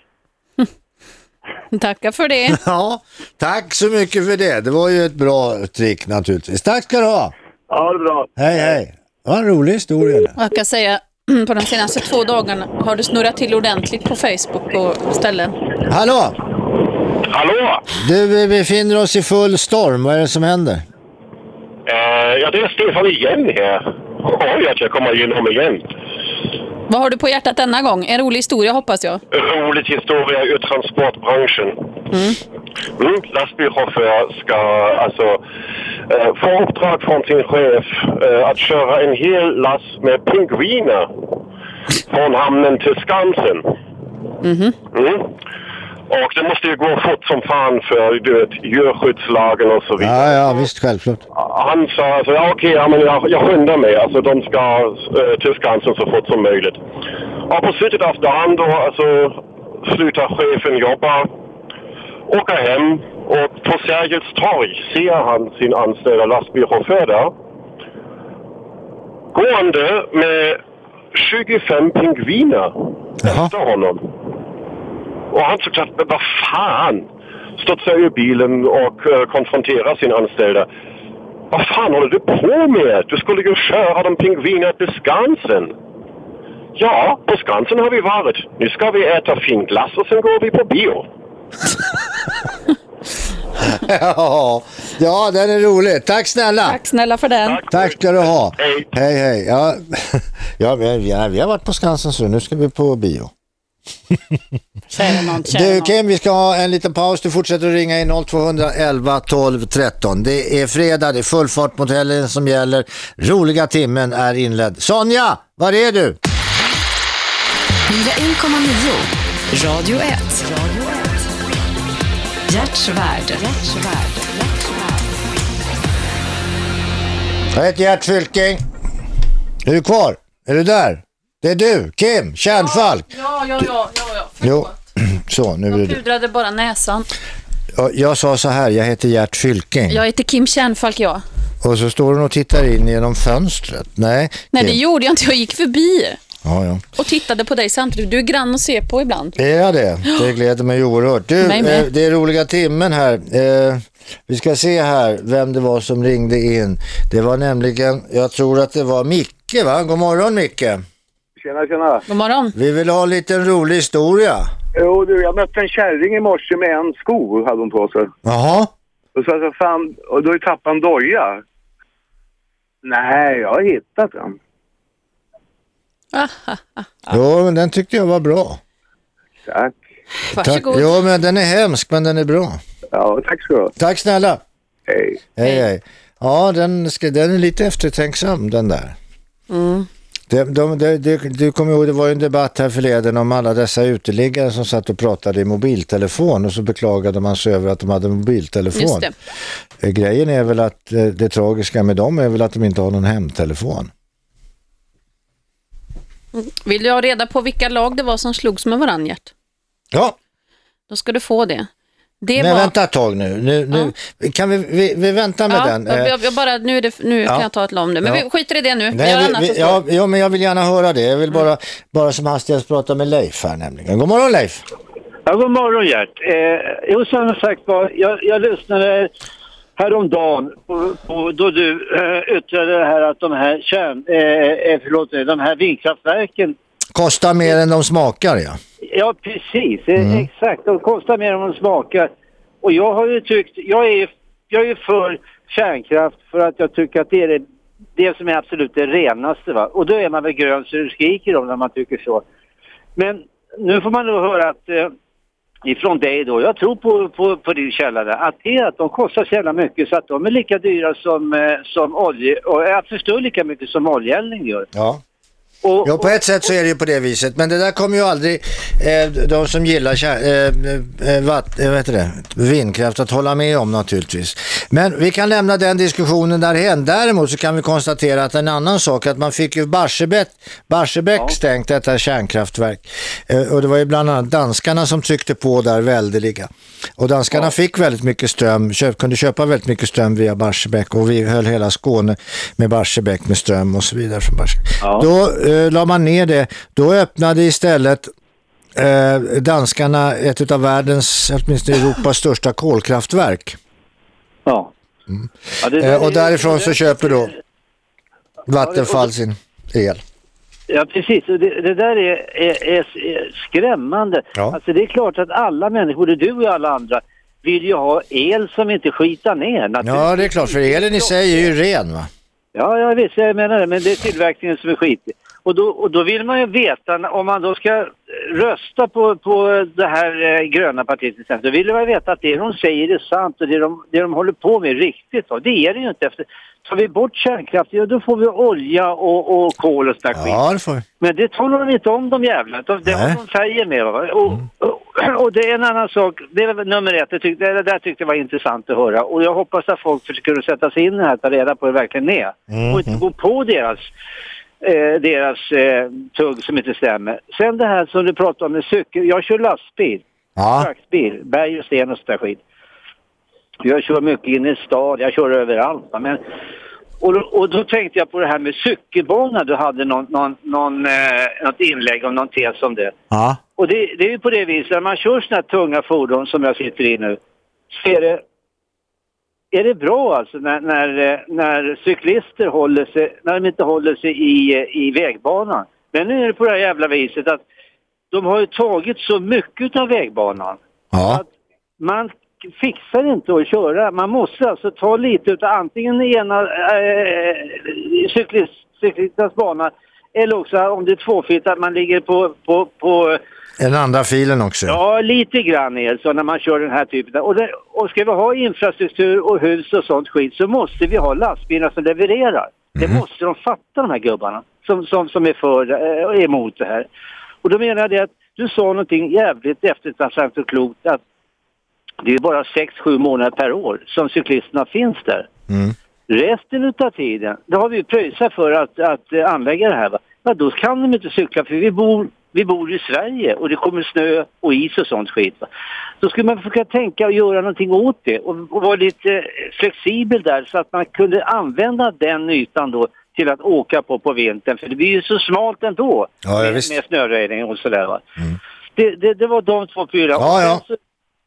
[laughs] Tackar för det. [laughs] Ja, tack så mycket för det. Det var ju ett bra trick naturligtvis. Tack ska du ha. Ja, det är bra. Hej, hej. Det var en rolig historia. Och Jag kan säga, [clears throat] på de senaste två dagarna har det snurrat till ordentligt på Facebook och ställen. Hallå! Hallå! Du, vi befinner oss i full storm. Vad är det som händer? Eh, ja, det är Stefan igen här. Oj, att jag kommer igenom igen. Vad har du på hjärtat denna gång? En rolig historia hoppas jag. Rolig historia ur transportbranschen. Mm, lastbilschaufför ska alltså eh, få uppdrag från sin chef eh, att köra en hel last med pingviner från hamnen till Skansen. Mm. Och det måste ju gå fort som fan för du vet, djurskyddslagen och så vidare. Ja, ja, visst, självklart. Han sa alltså, ja, okej, ja, men jag, jag skyndar mig. Alltså de ska uh, till Skansen så fort som möjligt. Och på slutet av dagen då, alltså slutar chefen jobba, åker hem och på Sergels torg ser han sin anställda lastbilschaufför där. Gående med 25 pingviner efter honom. Och han tyckte att, men vad fan? Studsar ur bilen och eh, konfronterar sin anställda. Vad fan håller du på med? Du skulle ju köra de pingviner till Skansen. Ja, på Skansen har vi varit. Nu ska vi äta fin glass och sen går vi på bio. [laughs] ja, ja, den är rolig. Tack snälla. Tack snälla för den. Tack ska du ha. Hej. Hej, hej. Ja, [laughs] ja, vi, ja, vi har varit på Skansen så nu ska vi på bio. Säger någon, säger Du. Kim, vi ska ha en liten paus. Du fortsätter att ringa in 0211 12 13. Det är fredag, det är full fart mot helgen som gäller. Roliga timmen är inledd. Sonja, var är du? 101,9 Radio 1. Hjärtsvärd. Jag heter Gert Fylking. Är du kvar? Är du där? Det är du, Kim Kärnfalk. Ja, ja, ja, ja, ja. Jo, [clears throat] så nu är det Jag du. pudrade bara näsan. Ja, Jag sa så här, jag heter Gert Fylking. Jag heter Kim Kärnfalk, ja. Och så står hon och tittar in genom fönstret. Nej, Nej, det gjorde jag inte. Jag gick förbi Ja, ja. och tittade på dig samtidigt. Du är grann att se på ibland. Är jag det? Det gläder mig oerhört. Du, Mig eh, det är roliga timmen här. Eh, vi ska se här vem det var som ringde in. Det var nämligen, jag tror att det var Micke va? God morgon Micke. Tjena, tjena. God morgon. Vi vill ha en liten rolig historia. Jo, du, jag mötte en kärring i morse med en sko, hade hon på sig. Jaha. Och så sa fan, och då är tappat en doja. Nej, jag har hittat den. Jo, men den tyckte jag var bra. Tack. Varsågod. Tack. Jo, men den är hemsk, men den är bra. Ja, tack ska du ha. Tack snälla. Hej. Hej, hej. Ja, den, ska, den är lite eftertänksam den där. Mm. Det, de, det, det, du kommer ihåg, det var ju en debatt här förleden om alla dessa uteliggare som satt och pratade i mobiltelefon och så beklagade man sig över att de hade mobiltelefon. Just det. Eh, Grejen är väl att eh, det tragiska med dem är väl att de inte har någon hemtelefon. Vill du ha reda på vilka lag det var som slogs med varandra, Gert? Ja. Då ska du få det. Det Men var... vänta ett tag nu. nu, nu Kan vi, vi, vi vänta med ja, den? jag, Eh, jag, bara, nu det, nu Ja. kan jag ta ett om det. Men Ja. vi skiter i det nu. Nej, vi, vi, ja, ja, men jag vill gärna höra det. Jag vill bara, bara som hastigast prata med Leif här nämligen. God morgon Leif! Ja, god morgon Gert. Eh, jo, som sagt var, jag, jag lyssnade häromdagen på, på, då du eh, yttrade det här att de här kärn, eh, eh, förlåt, de här vindkraftverken Kostar mer än de smakar ja. Ja, precis. Eh, Mm. Exakt. De kostar mer än de smakar. Och jag har ju tyckt, jag är jag är för kärnkraft för att jag tycker att det är det, det som är absolut det renaste. Va? Och då är man väl grön så det skriker om när man tycker så. Men nu får man då höra att eh, ifrån dig då, jag tror på, på, på din källa där, att det är att de kostar så jävla mycket så att de är lika dyra som, eh, som olje, och förstår lika mycket som oljeeldning gör. Ja. Och, Ja, på ett sätt så är det ju på det viset. Men det där kommer ju aldrig eh, de som gillar eh, eh, vatt, eh, det? vindkraft att hålla med om naturligtvis. Men vi kan lämna den diskussionen därhen. Däremot så kan vi konstatera att en annan sak, att man fick ju Barsebäck, Barsebäck stängt, detta kärnkraftverk. Eh, och det var ju bland annat danskarna som tryckte på där väldeliga. Och danskarna fick väldigt mycket ström, köp, kunde köpa väldigt mycket ström via Barsebäck och vi höll hela Skåne med Barsebäck med ström och så vidare från Barsebäck. Då eh, la man ner det. Då öppnade istället eh, danskarna ett av världens, åtminstone Europas största kolkraftverk. Ja. Ja, det Eh, och är- därifrån det så köper då Vattenfall sin el. Ja, precis. Och det, det där är, är, är, skrämmande. Ja. Alltså det är klart att alla människor, både du och alla andra, vill ju ha el som inte skitar ner. Ja, det är klart, för elen i sig är ju ren va? Ja, jag visst, jag menar det, men det är tillverkningen som är skitig. Och då, och då vill man ju veta, om man då ska rösta på, på det här eh, gröna partiet till exempel, då vill man veta att det de säger är sant och det de, det de håller på med är riktigt. Och det är det ju inte. Efter, tar vi bort kärnkraften, ja, då får vi olja och, och kol och sån. Ja, det får. Men det talar de inte om de jävlarna. De- Det har de säger med. Va? Och, och, och det är en annan sak, det är nummer ett, det, tyckte, det där tyckte jag var intressant att höra. Och jag hoppas att folk försöker sätta sig in i det här, ta reda på hur det verkligen är. Mm. Och inte gå på deras, eh, deras eh, tugg som inte stämmer. Sen det här som du pratade om med cykel, jag kör lastbil. Ja. Fraktbil, berg och sten och sånt där skit. Jag kör mycket in i stad, jag kör överallt. Men, och, då, och då tänkte jag på det här med cykelbana. Du hade någon, någon, någon, eh, något inlägg om någon tes om det. Ja. Och det, det är ju på det viset, när man kör sådana här tunga fordon som jag sitter i nu, så är det, är det bra alltså när, när, eh, när cyklister håller sig, när de inte håller sig i, eh, i vägbanan. Men nu är det på det här jävla viset att de har ju tagit så mycket av vägbanan. Ja. Man fixar inte att köra. Man måste alltså ta lite utav antingen ena eh, cyklist, cyklistens bana eller också om det är tvåfilt att man ligger på, på, på Den andra filen också. Ja, lite grann är så när man kör den här typen av... Och, det, och ska vi ha infrastruktur och hus och sånt skit så måste vi ha lastbilar som levererar. Det måste de fatta de här gubbarna som, som, som är för eh, emot det här. Och då menar jag det att du sa någonting jävligt eftertänksamt och klokt att det är bara 6-7 månader per år som cyklisterna finns där. Mm. Resten utav tiden, det har vi ju pröjsat för att, att anlägga det här. Va? Ja, då kan de inte cykla för vi bor, vi bor i Sverige och det kommer snö och is och sånt skit. Va? Då skulle man försöka tänka och göra någonting åt det och, och vara lite eh, flexibel där så att man kunde använda den ytan då till att åka på på vintern för det blir ju så smalt ändå Ja, med, med snöröjning och sådär. Va? Det, det, det var de två fyra. Ja, ja. så-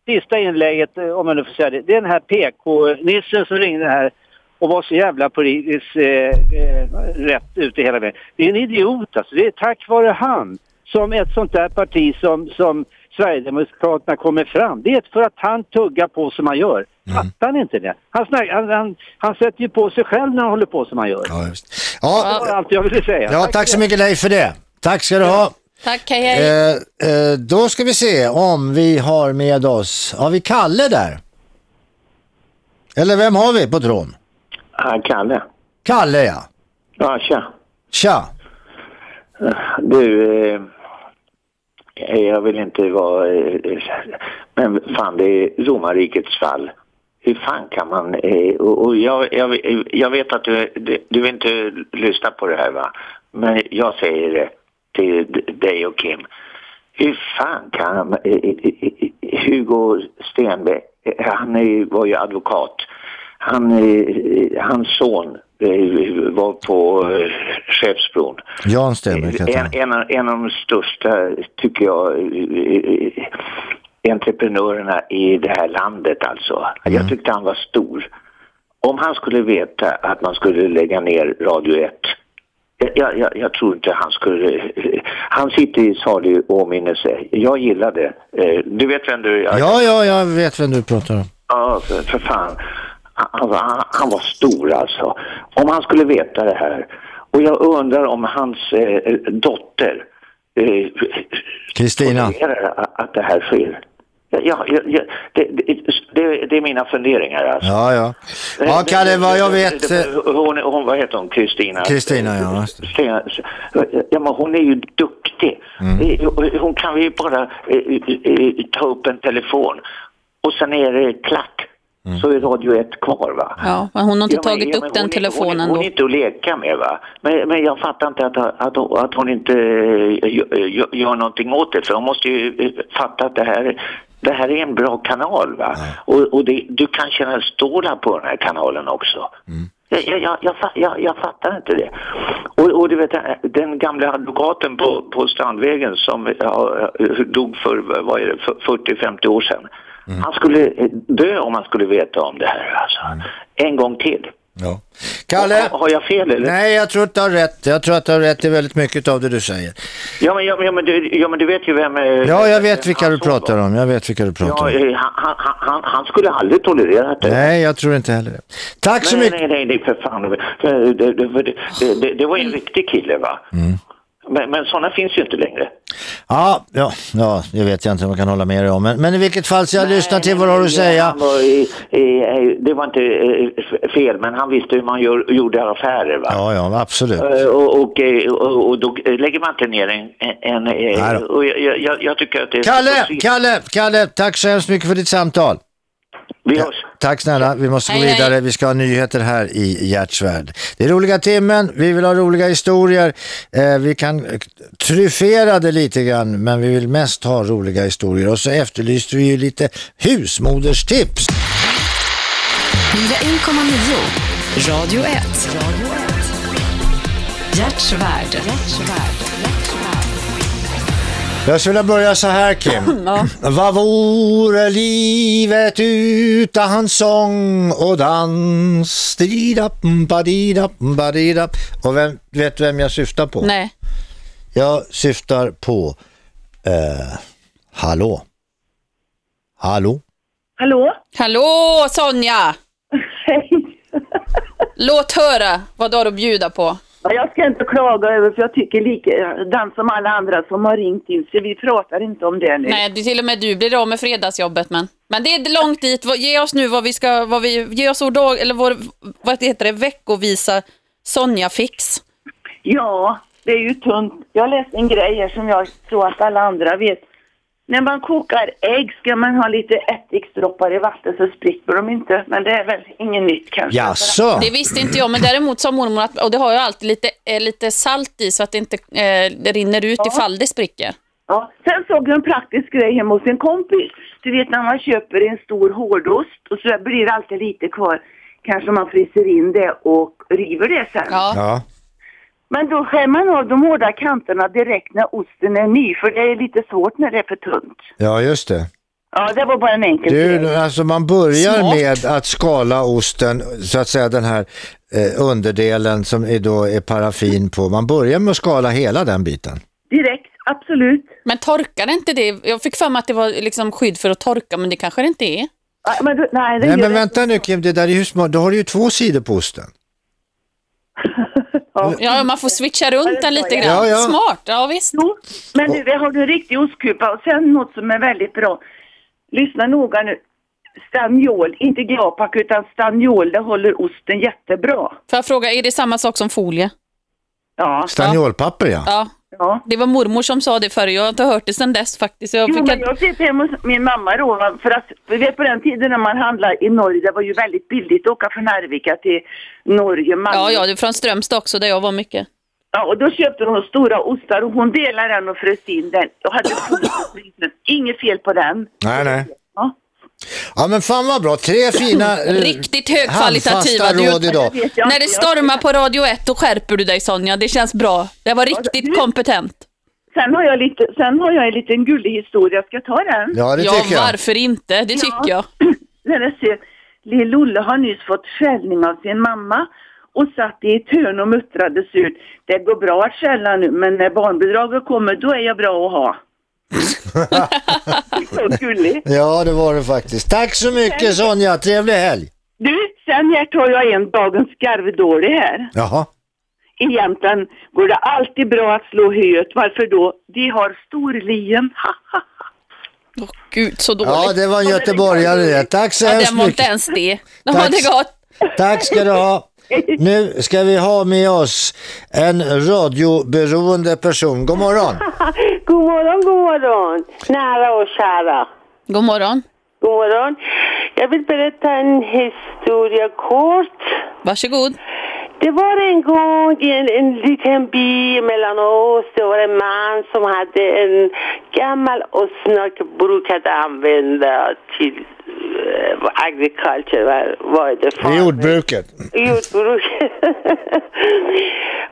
Sista inlägget, eh, om man nu får säga det, det är den här PK-nissen som ringde här och var så jävla politiskt eh, eh, rätt ute hela vägen. Det är en idiot alltså. Det är tack vare han som ett sånt där parti som, som Sverigedemokraterna kommer fram. Det är för att han tuggar på som han gör. Mm. Fattar ni inte det? Han, snack, han, han, han sätter ju på sig själv när han håller på som han gör. Ja, Ja, Det var allt jag ville säga. ja tack så mycket Leif för det. Tack ska du ha. Tack, hej hej. Eh, eh, då ska vi se om vi har med oss, har vi Kalle där? Eller vem har vi på? Ja, Kalle. Kalle ja. Ja, tja. Tja. Du, eh, jag vill inte vara... Eh, men fan, det är romarrikets fall. Hur fan kan man... Eh, och jag, jag, jag vet att du, du- vill inte lyssna på det här, va? Men jag säger det till dig och Kim. Hur fan kan eh, han...? Hugo Stenbeck, han var ju advokat. Han, hans son var på eh, Skeppsbron. Jan Stenbeck heter En, en, av- en av de största, tycker jag, eh, eh, entreprenörerna i det här landet alltså. Jag tyckte han var stor. Om han skulle veta att man skulle lägga ner Radio 1 jag, jag, jag tror inte han skulle... Han sitter i salig åminnelse. Jag gillar det. Eh, Du vet vem du... Ja, ja, jag vet vem du pratar om. Ja, för, för fan. Han, han, han var stor alltså. Om han skulle veta det här. Och jag undrar om hans eh, dotter eh, Kristina. tolererar att- det här sker. Ja, ja, ja, det, det, det, det är mina funderingar alltså. Ja, ja. Ja, Kalle, vad jag vet... Det- eh, det- Hon, hon, vad heter hon? Kristina? Kristina, ja. det. Ja, men hon är ju duktig. Mm. Eh, Hon kan ju bara eh, eh, ta upp en telefon och sen är det klack. Mm. Så är Radio 1 kvar va? Ja, men hon har inte Ja, men- tagit ja, upp den hon är- telefonen hon, är- hon då. är inte att leka med va? Men, men jag fattar inte att, att, att hon inte eh, gör, gör, gör någonting åt det. För hon måste ju eh, fatta att det här, det här är en bra kanal va? Och, och det, du kan känna stålar på den här kanalen också. Jag, jag, jag, jag, jag, jag fattar inte det. Och, och du vet, den gamla advokaten på, på Strandvägen som ja, dog för vad är det, för 40-50 år sedan. Han skulle eh, dö om han skulle veta om det här alltså. En gång till. Ja. Kalle? Har, har jag fel eller? Nej, jag tror att du har rätt. Jag tror att du har rätt i väldigt mycket av det du säger. Ja men, ja, men- ja, men, du, ja, men du vet ju vem... eh, Ja, jag vet vilka du pratar om. Jag vet vilka du pratar Ja, om. eh, han, han, han, skulle aldrig tolerera det. Nej, jag tror inte heller det. Tack så nej, mycket. Nej, nej, nej, för fan. Det, det, det, det, var en riktig kille va? Mm. Men, men sådana finns ju inte längre. Ja, ja, ja, det vet jag inte om jag kan hålla med dig om. Men, men i vilket fall så jag lyssnar till vad du har att säga. Han var, i- i- det var inte eh, fel, men han visste hur man gör, gjorde affärer va? Ja, ja, absolut. Eh, Och, och, eh, och, och då lägger man inte ner en... en, Nej och jag, jag, jag tycker att det är... Kalle, Kalle, Kalle, tack så hemskt mycket för ditt samtal. Vi hörs. Tack snälla, vi måste gå Hej, hej. vidare. Vi ska ha nyheter här i Gerts värld. Det är roliga timmen, vi vill ha roliga historier. Eh, vi kan eh, tryffera det lite grann, men vi vill mest ha roliga historier. Och så efterlyste vi ju lite husmoderstips. 101,9 Radio 1. Gerts värld. Jag skulle vilja börja så här Kim. [laughs] Ja. Vad vore livet utan sång och dans? Didap, badidap, badidap. Och vem, vet du vem jag syftar på? Nej. Jag syftar på eh, Hallå? Hallå? Hallå? Hallå Sonja! [laughs] Hej! Låt höra vad du har att bjuda på. Ja, Jag ska inte klaga över för jag tycker likadant som alla andra som har ringt in så vi pratar inte om det nu. Nej, det, till och med du blir av med fredagsjobbet men. Men det är långt dit. Ge oss nu vad vi ska, vad vi, ge oss vår dag, eller vår, vad heter det, veckovisa Sonja-fix. Ja, det är ju tunt. Jag läste en grej här som jag tror att alla andra vet. När man kokar ägg ska man ha lite ättiksdroppar i vatten så spricker de inte. Men det är väl inget nytt kanske. Det visste inte jag, men däremot sa mormor att, och det har ju alltid lite, eh, lite salt i så att det inte eh, det rinner ut ifall det spricker. Ja. Sen såg jag en praktisk grej hemma hos en kompis. Du vet när man köper en stor hårdost och så blir det alltid lite kvar. Kanske man fryser in det och river det sen. Ja. Men då skär man av de hårda kanterna direkt när osten är ny. För det är lite svårt när det är för tunt. Ja, just det. Ja, det var bara en enkel Du, alltså man börjar Smart. med att skala osten, så att säga den här eh, underdelen som är då är paraffin på. Man börjar med att skala hela den biten. Direkt, absolut. Men torkar inte det? Jag fick för mig att det var liksom skydd för att torka, men det kanske det inte är. Ja, Men, du- nej, det Nej men det. vänta nu Kim, det där är ju smart. Då har du ju två sidor på osten. Ja, man får switcha runt den lite grann. Ja, ja. Smart, ja visst. Jo, men nu, har du en riktig ostkupa och sen något som är väldigt bra. Lyssna noga nu. Staniol, inte glapak utan staniol, det håller osten jättebra. Får jag fråga, är det samma sak som folie? Ja. Staniolpapper ja. Ja, Ja. Det var mormor som sa det förr. Jag har inte hört det sedan dess faktiskt. Jag Jo, fick men en... jag sitter hemma hos min mamma då. För att, vi vet på den tiden när man handlade i Norge, det var ju väldigt billigt att åka från Arvika till Norge. Malmö. Ja, ja, det är från Strömstad också där jag var mycket. Ja, och då köpte hon stora ostar och hon delade den och frös in den. Jag hade [laughs] inget fel på den. Nej, nej. Ja. Ja men fan vad bra, tre fina [laughs] eh, Riktigt högkvalitativa. råd idag. När det stormar på Radio 1 då skärper du dig Sonja. Det känns bra. Det var riktigt kompetent. Sen har jag, lite, sen har jag en liten gullig historia. Ska jag ta den? Ja, det ja, tycker jag. varför inte? Det tycker jag. När jag ser, Lill-Olle har nyss fått skällning av sin mamma och satt i ett hörn och muttrade surt. Det går bra att skälla nu, men när barnbidraget kommer då är jag bra att ha. Så gullig. [laughs] Ja det var det faktiskt. Tack så mycket Sonja, trevlig helg. Du, sen Gert har jag en dagens skarvdålig här. Jaha. I Jämtland går det alltid bra att slå höet. Varför då? De har storlien. [laughs] Åh gud, så dåligt. Ja det var en göteborgare det. Tack så Ja, hemskt den var inte mycket. ens det. De Tack. hade gott. Tack ska du ha. Nu ska vi ha med oss en radioberoende person. God morgon. [laughs] God morgon, god morgon. Nära och kära. God morgon. God morgon. Jag vill berätta en historia kort. Varsågod. Det var en gång i en, en liten by mellan oss. Det var en man som hade en gammal åsna brukade använda till agriculture. Vad, vad är det? Är jordbruket. jordbruk. [laughs]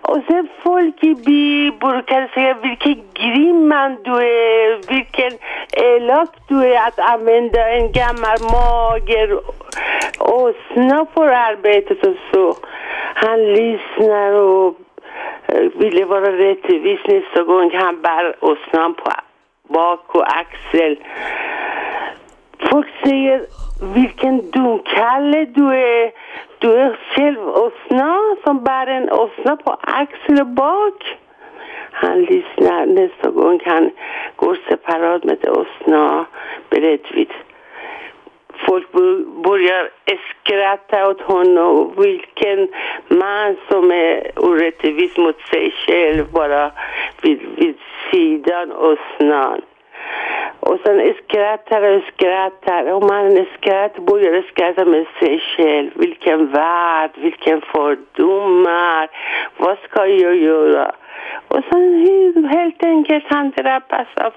och sen folk i by brukar säga vilken grym man du är, vilken elak du är att använda en gammal mager åsna för arbetet och så. Han lyssnar och eh, ville vara rättvis nästa gång han bär åsnan på bak och axel. Folk säger vilken dumkalle du är. Du är själv åsna som bär en åsna på axel och bak. Han lyssnar nästa gång han går separat med åsna bredvid Folk börjar skratta åt honom. Vilken man som är orättvis mot sig själv bara vid, vid sidan åsnan. Och sen skrattar och skrattar och man skrattar, börjar skratta med sig själv. Vilken värld, vilken fördomar. Vad ska jag göra? Och sen helt enkelt han drabbas av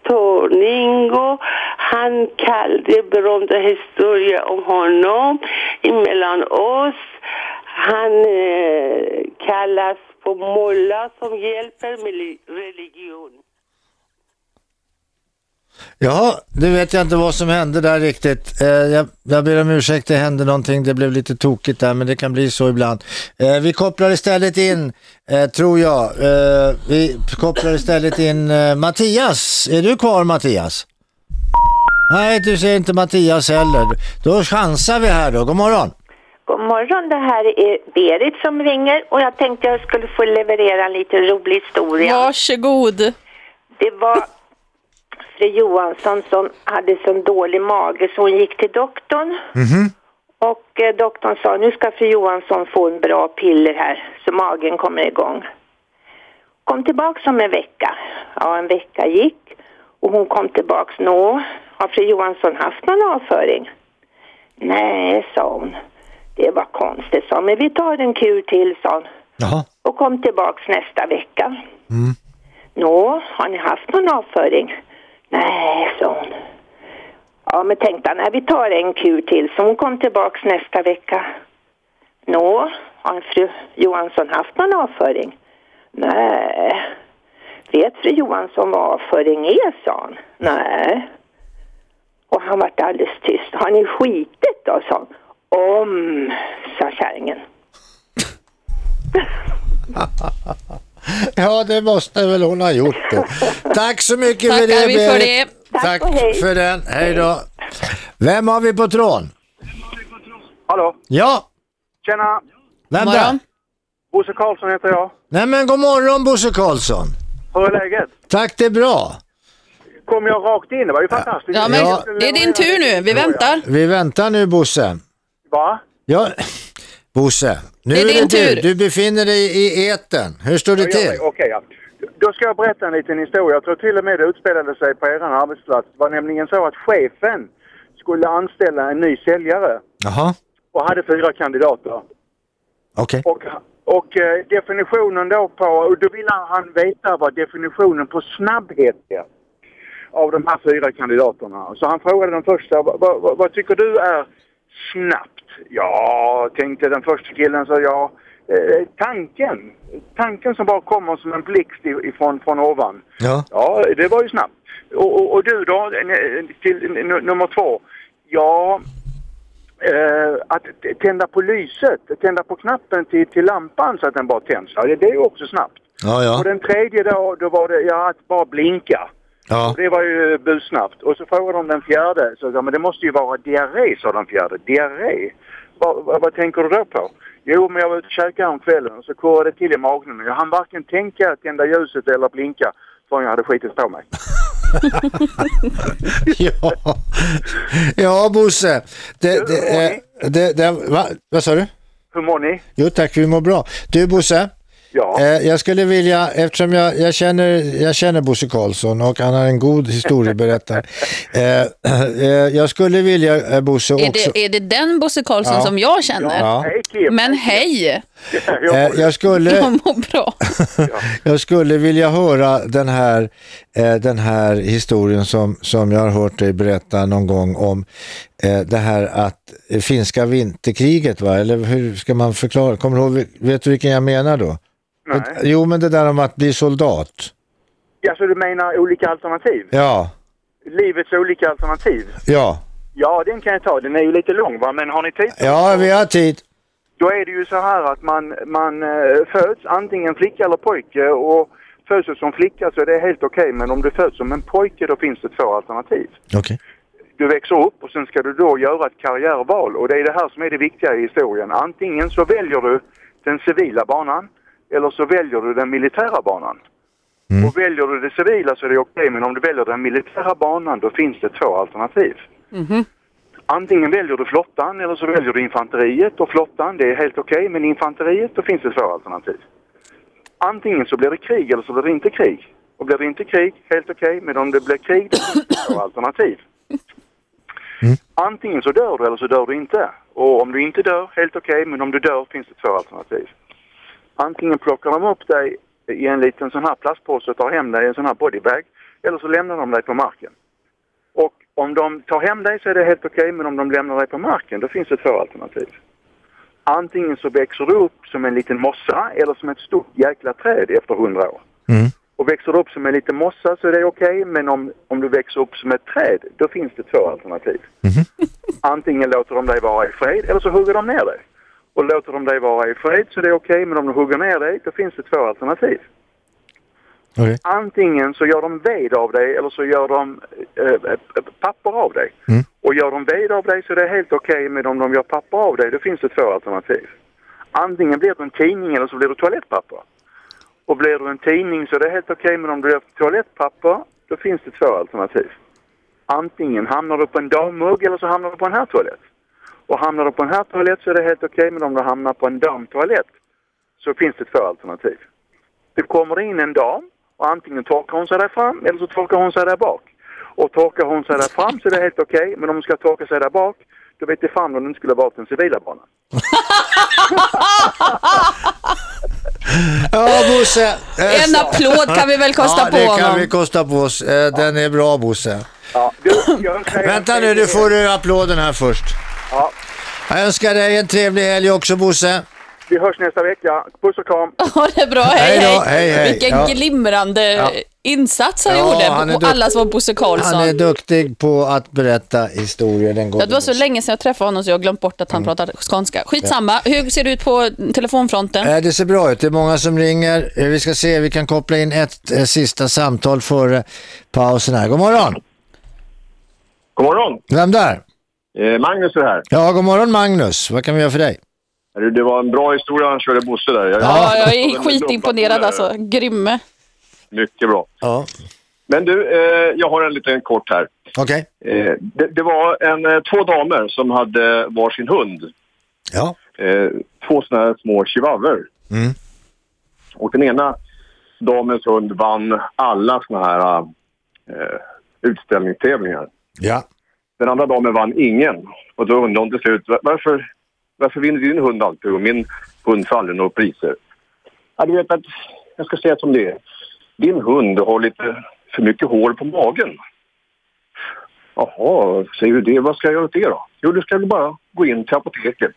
störning och han kallade berömda historia om honom emellan oss. Han eh, kallas på mulla som hjälper med religion. Ja, det vet jag inte vad som hände där riktigt. Eh, jag, jag ber om ursäkt, det hände någonting, det blev lite tokigt där, men det kan bli så ibland. Eh, vi kopplar istället in, eh, tror jag, vi kopplar istället in Mattias. Är du kvar Mattias? Nej, du ser inte Mattias heller. Då chansar vi här då. God morgon. God morgon, det här är Berit som ringer och jag tänkte jag skulle få leverera en lite rolig historia. Varsågod. Det var fru Johansson som hade sån dålig mage så hon gick till doktorn och eh, doktorn sa nu ska fru Johansson få en bra piller här så magen kommer igång. Kom tillbaks om en vecka. Ja, en vecka gick och hon kom tillbaks. Nå, har fru Johansson haft någon avföring? Nej, sa hon. Det var konstigt, sa hon. Men vi tar en kur till, sa hon. Jaha. Och kom tillbaks nästa vecka. Mm. Nå, har ni haft någon avföring? Nej, sa hon. Ja, men tänkte han, nej, vi tar en kur till. Så hon kom tillbaks nästa vecka. Nå, har fru Johansson haft någon avföring? Nej. Vet fru Johansson vad avföring är, sa han. Nej. Och han vart alldeles tyst. Har ni skitit då, sa han. Om, sa kärringen. [laughs] Ja, det måste väl hon ha gjort då. Tack så mycket för det. Vi för det. Tack, Tack hej. för den. Hej då. Vem har vi på tråden? Hallå? Ja, Tjena! vem där? Bosse Karlsson heter jag. Nej men god morgon Bosse Karlsson. Hur är läget? Tack, det är bra. Kom jag rakt in? Det var ju fantastiskt. Ja, men Ja. det är din tur nu. Vi väntar. Vi väntar nu Bosse. Va? Ja, Bosse. Nu Det är är din det tur. du. Du befinner dig i eten. Hur står det Ja, till? Okej, ja. Då ska jag berätta en liten historia. Jag tror till och med det utspelade sig på er arbetsplats. Det var nämligen så att chefen skulle anställa en ny säljare Jaha, och hade fyra kandidater. okej. Och, och eh, definitionen då på, och då ville han veta vad definitionen på snabbhet är av de här fyra kandidaterna. Så han frågade den första, vad, vad, vad tycker du är snabbt? Ja, tänkte den första killen, så ja, eh, tanken. Tanken som bara kommer som en blixt ifrån från ovan. Ja. Ja, det var ju snabbt. Och, och, och du då, till nummer två. Ja, eh, att tända på lyset, tända på knappen till, till lampan så att den bara tänds. Ja, det, det är ju också snabbt. Ja, ja. Och den tredje då, då var det ja, att bara blinka. Ja. Det var ju bussnabbt. Och så frågade de den fjärde, så ja, men det måste ju vara diarré, sa den fjärde. Diarré? Vad, vad, vad tänker du då på? Jo, men jag var ute och käkade om kvällen och så korrade det till i magen. Jag hann varken tänka, tända ljuset eller blinka förrän jag hade skitit på mig. [laughs] ja. ja, Bosse. Det, det, eh, det, det, va? Vad sa du? Hur mår ni? Jo tack, vi mår bra. Du Bosse, Ja. eh, jag skulle vilja, eftersom jag, jag, känner, jag känner Bosse Karlsson och han är en god historieberättare. [laughs] eh, eh, jag skulle vilja, eh, Bosse, Är också... det, är det den Bosse Karlsson Ja. som jag känner? Ja. Men hej! [laughs] Jag skulle... [laughs] Jag mår bra. Jag skulle vilja höra den här, den här historien som, som jag har hört dig berätta någon gång om det här att finska vinterkriget va? Eller hur ska man förklara? Kommer du ihåg, vet du vilken jag menar då? Nej. Jo men det där om att bli soldat. Ja, så du menar olika alternativ? Ja, Livets olika alternativ? ja, Ja, den kan jag ta. Den är ju lite lång va, men har ni tid? ja vi har tid. Då är det ju så här att man, man eh, föds antingen flicka eller pojke och föds du som flicka så är det helt okej men om du föds som en pojke då finns det två alternativ. Okej. Du växer upp och sen ska du då göra ett karriärval och det är det här som är det viktiga i historien. Antingen så väljer du den civila banan eller så väljer du den militära banan. Och väljer du det civila så är det okej men om du väljer den militära banan då finns det två alternativ. Antingen väljer du flottan eller så väljer du infanteriet och flottan, det är helt okej, men infanteriet, då finns det två alternativ. Antingen så blir det krig eller så blir det inte krig. Och blir det inte krig, helt okej, men om det blir krig, då finns det två alternativ. Antingen så dör du eller så dör du inte. Och om du inte dör, helt okej, men om du dör finns det två alternativ. Antingen plockar de upp dig i en liten sån här plastpåse och tar hem dig i en sån här bodybag, eller så lämnar de dig på marken. Och om de tar hem dig så är det helt okej, men om de lämnar dig på marken då finns det två alternativ. Antingen så växer du upp som en liten mossa eller som ett stort jäkla träd efter hundra år. Och växer du upp som en liten mossa så är det okej, men om, om du växer upp som ett träd då finns det två alternativ. Antingen låter de dig vara i fred eller så hugger de ner dig. Och låter de dig vara i fred så är det okej, men om de hugger ner dig då finns det två alternativ. Okej. Antingen så gör de ved av dig eller så gör de eh, eh, papper av dig. Och gör de ved av dig så är det helt okej, men om de gör papper av dig då finns det två alternativ. Antingen blir du en tidning eller så blir du toalettpapper. Och blir du en tidning så är det helt okej, men om du gör toalettpapper då finns det två alternativ. Antingen hamnar du på en dammugg eller så hamnar du på en herrtoalett. Och hamnar du på en herrtoalett så är det helt okej, men om du hamnar på en damtoalett så finns det två alternativ. Det kommer in en dam och antingen torkar hon sig där fram eller så torkar hon sig där bak. Och torkar hon sig där fram så är det helt okej, men om hon ska torka sig där bak då vet jag fan om inte skulle valt den civila banan. [laughs] Ja Bosse. eh, En så- applåd kan vi väl [laughs] kosta ja, på det kan honom. vi kosta på oss. Eh, Den är bra Bosse. Ja, du, Vänta nu, du får du applåden här först. Ja, Jag önskar dig en trevlig helg också Bosse. vi hörs nästa vecka. Puss och kram. Ha det bra, hej Hej då, hej. hej. Vilken Ja. glimrande Ja. insats han Ja, gjorde han är på dukt- allas var Bosse Karlsson. Han är duktig på att berätta historier. Den Ja, det var så länge sedan jag träffade honom så jag har glömt bort att han pratar skånska. Skitsamma, hur ser det ut på telefonfronten? Eh, Det ser bra ut. Det är många som ringer. Eh, Vi ska se, vi kan koppla in ett eh, sista samtal före pausen här. God morgon! God morgon! Vem där? Eh, Magnus är här. Ja, god morgon Magnus. Vad kan vi göra för dig? Det var en bra historia han körde Bosse där. Jag, Ja, jag är skitimponerad alltså. Grymme. Mycket bra. Ja. Men du, eh, jag har en liten kort här. Okej. Eh, det, det var en, eh, två damer som hade varsin hund. Ja. Eh, två sådana här små chihuahuor. Mm. Och den ena damens hund vann alla såna här eh, utställningstävlingar. Ja. Den andra damen vann ingen. Och då undrade hon till slut, "Va- varför, varför vinner din hund alltid och min hund får aldrig några priser? Ja, du vet att, jag ska säga som det är. Din hund har lite för mycket hår på magen. Jaha, säger du det? Vad ska jag göra åt det då? Jo, du ska bara gå in till apoteket.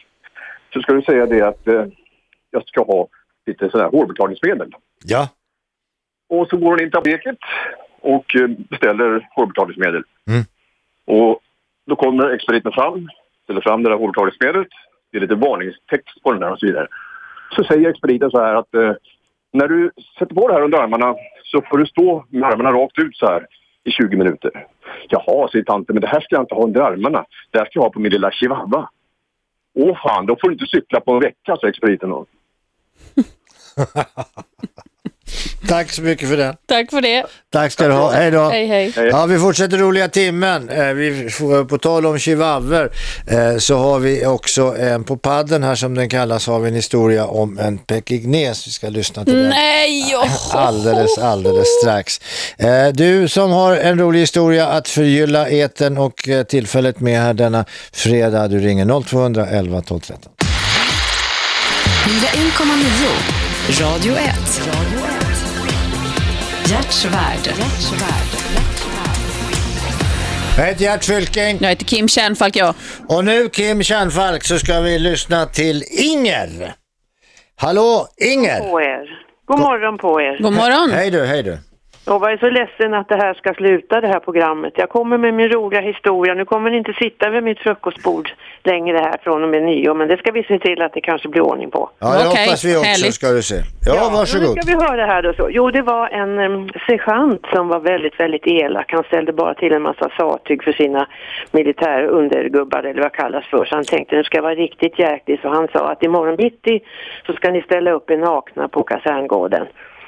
Så ska du säga det att eh, jag ska ha lite sådär hårbetalningsmedel. Ja. Och så går hon in till apoteket och eh, beställer hårbetalningsmedel. Mm. Och då kommer expediten fram, ställer fram det där hårbetalningsmedlet. Det är lite varningstext på den där och så vidare. Så säger expediten så här att eh, när du sätter på det här under armarna så får du stå med armarna rakt ut så här i 20 minuter. Jaha, säger tanten, men det här ska jag inte ha under armarna. Det här ska jag ha på min lilla chihuahua. Åh fan, då får du inte cykla på en vecka, sa expediten då. [laughs] Tack så mycket för det. Tack för det. Tack ska du ha. Hej då. Hej, hej. Ja, vi fortsätter roliga timmen. Eh, vi får, på tal om chihuahuor eh, så har vi också en på padden här som den kallas har vi en historia om en pekingnes. Vi ska lyssna till den Nej! åh. alldeles, alldeles strax. Eh, du som har en rolig historia att förgylla eten och tillfället med här denna fredag. Du ringer 0211 12 13. 101,9 Radio 1. Jag heter Gert Fylking. Jag heter Kim Kärnfalk, ja. Och nu Kim Kärnfalk så ska vi lyssna till Inger. Hallå Inger! på er. God morgon på er. God morgon. Hej du, hej du. Jag är så ledsen att det här ska sluta, det här programmet. Jag kommer med min roliga historia. Nu kommer ni inte sitta vid mitt frukostbord längre här från och med nyår, men det ska vi se till att det kanske blir ordning på. Ja, det hoppas vi också ska du se. Ja, varsågod. Nu ska vi höra här då så. Jo, det var en um, sergeant som var väldigt, väldigt elak. Han ställde bara till en massa sattyg för sina militära undergubbar eller vad kallas för. Så han tänkte nu ska jag vara riktigt jäklig. Så han sa att imorgon bitti så ska ni ställa upp er nakna på kaserngården.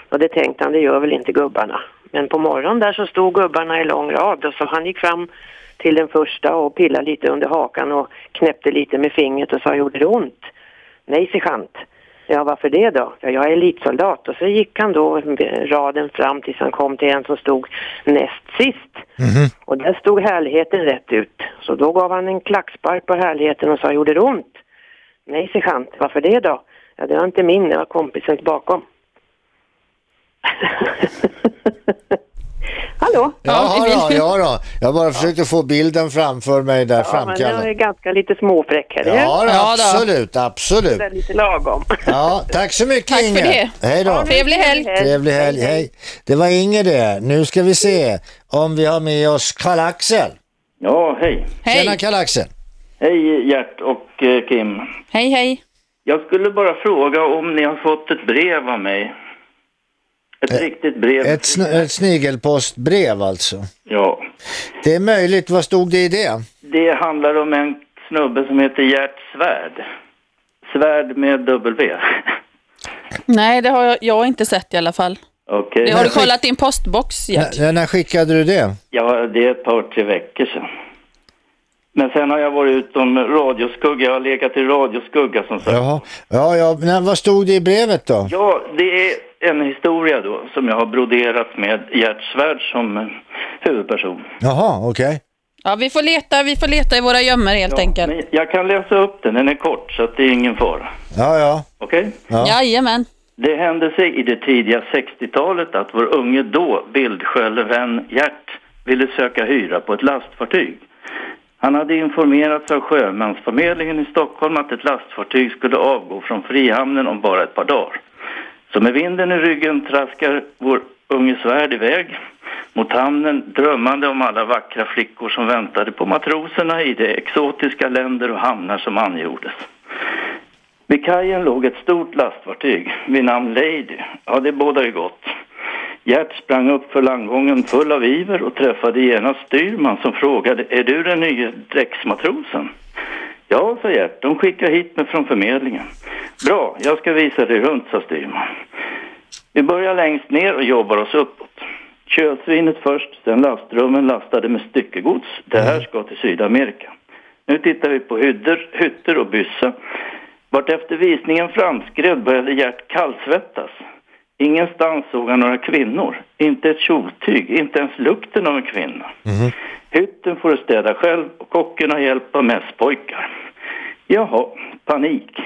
Och det tänkte han, det gör väl inte gubbarna. Men på morgonen där så stod gubbarna i lång rad och så han gick fram till den första och pillade lite under hakan och knäppte lite med fingret och sa, gjorde det ont? Nej, sergeant. Ja, varför det då? Ja, jag är elitsoldat. Och så gick han då raden fram tills han kom till en som stod näst sist. Och där stod härligheten rätt ut. Så då gav han en klackspark på härligheten och sa, gjorde det ont? Nej, sergeant. Varför det då? Ja, det var inte min, det var kompisens bakom. [laughs] Hallå? Ja, då, ja då. Jag bara försökte få bilden framför mig där Ja, men framkallad. jag är ganska lite småfräck här. Ja, då, absolut, absolut. Det är lite lagom. Ja, tack så mycket Tack för Inger. det. Hej då. Ja, Trevlig helg. Trevlig helg, hej. Det var Inger det. Nu ska vi se om vi har med oss Karl-Axel. Ja, hej. Tjena Karl-Axel. Hej Gert och eh, Kim. Hej, hej. Jag skulle bara fråga om ni har fått ett brev av mig. Ett riktigt brev. Ett, sn- ett snigelpostbrev alltså. Ja. Det är möjligt. Vad stod det i det? Det handlar om en snubbe som heter Gert Svärd. Svärd med W. [laughs] Nej, det har jag, jag inte sett i alla fall. Okej. Det har du kollat din postbox, Gert? N- när skickade du det? Ja, det är ett par, tre veckor sedan. Men sen har jag varit utom radioskugga. Jag har legat i radioskugga som sagt. Jaha. Ja, ja. Men vad stod det i brevet då? Ja, det är en historia då som jag har broderat med Gert Svärd som eh, huvudperson. Jaha, okej. Ja, vi får leta, vi får leta i våra gömmor helt enkelt. Men jag kan läsa upp den, den är kort så att det är ingen fara. Ja, ja. Okej? Ja. Jajamän. Det hände sig i det tidiga 60-talet att vår unge då bildskölevän Gert ville söka hyra på ett lastfartyg. Han hade informerats av sjömansförmedlingen i Stockholm att ett lastfartyg skulle avgå från Frihamnen om bara ett par dagar. Så med vinden i ryggen traskar vår unge svärd iväg mot hamnen drömmande om alla vackra flickor som väntade på matroserna i de exotiska länder och hamnar som angjordes. Vid kajen låg ett stort lastfartyg vid namn Lady. Ja, det bådar ju gott. Gert sprang upp för landgången full av iver och träffade genast styrman som frågade Är du den nya däcksmatrosen? Ja, sa Gert. De skickar hit mig från förmedlingen. Bra, jag ska visa dig runt, sa styrman. Vi börjar längst ner och jobbar oss uppåt. Kölsvinet först, sen lastrummen lastade med styckegods. Det här ska till Sydamerika. Nu tittar vi på hyddor, hytter och byssa. Vart efter visningen framskred började Gert kallsvettas. Ingenstans såg han några kvinnor. Inte ett kjoltyg, inte ens lukten av en kvinna. Hytten får du städa själv och kocken har hjälp av mässpojkar. Jaha, panik.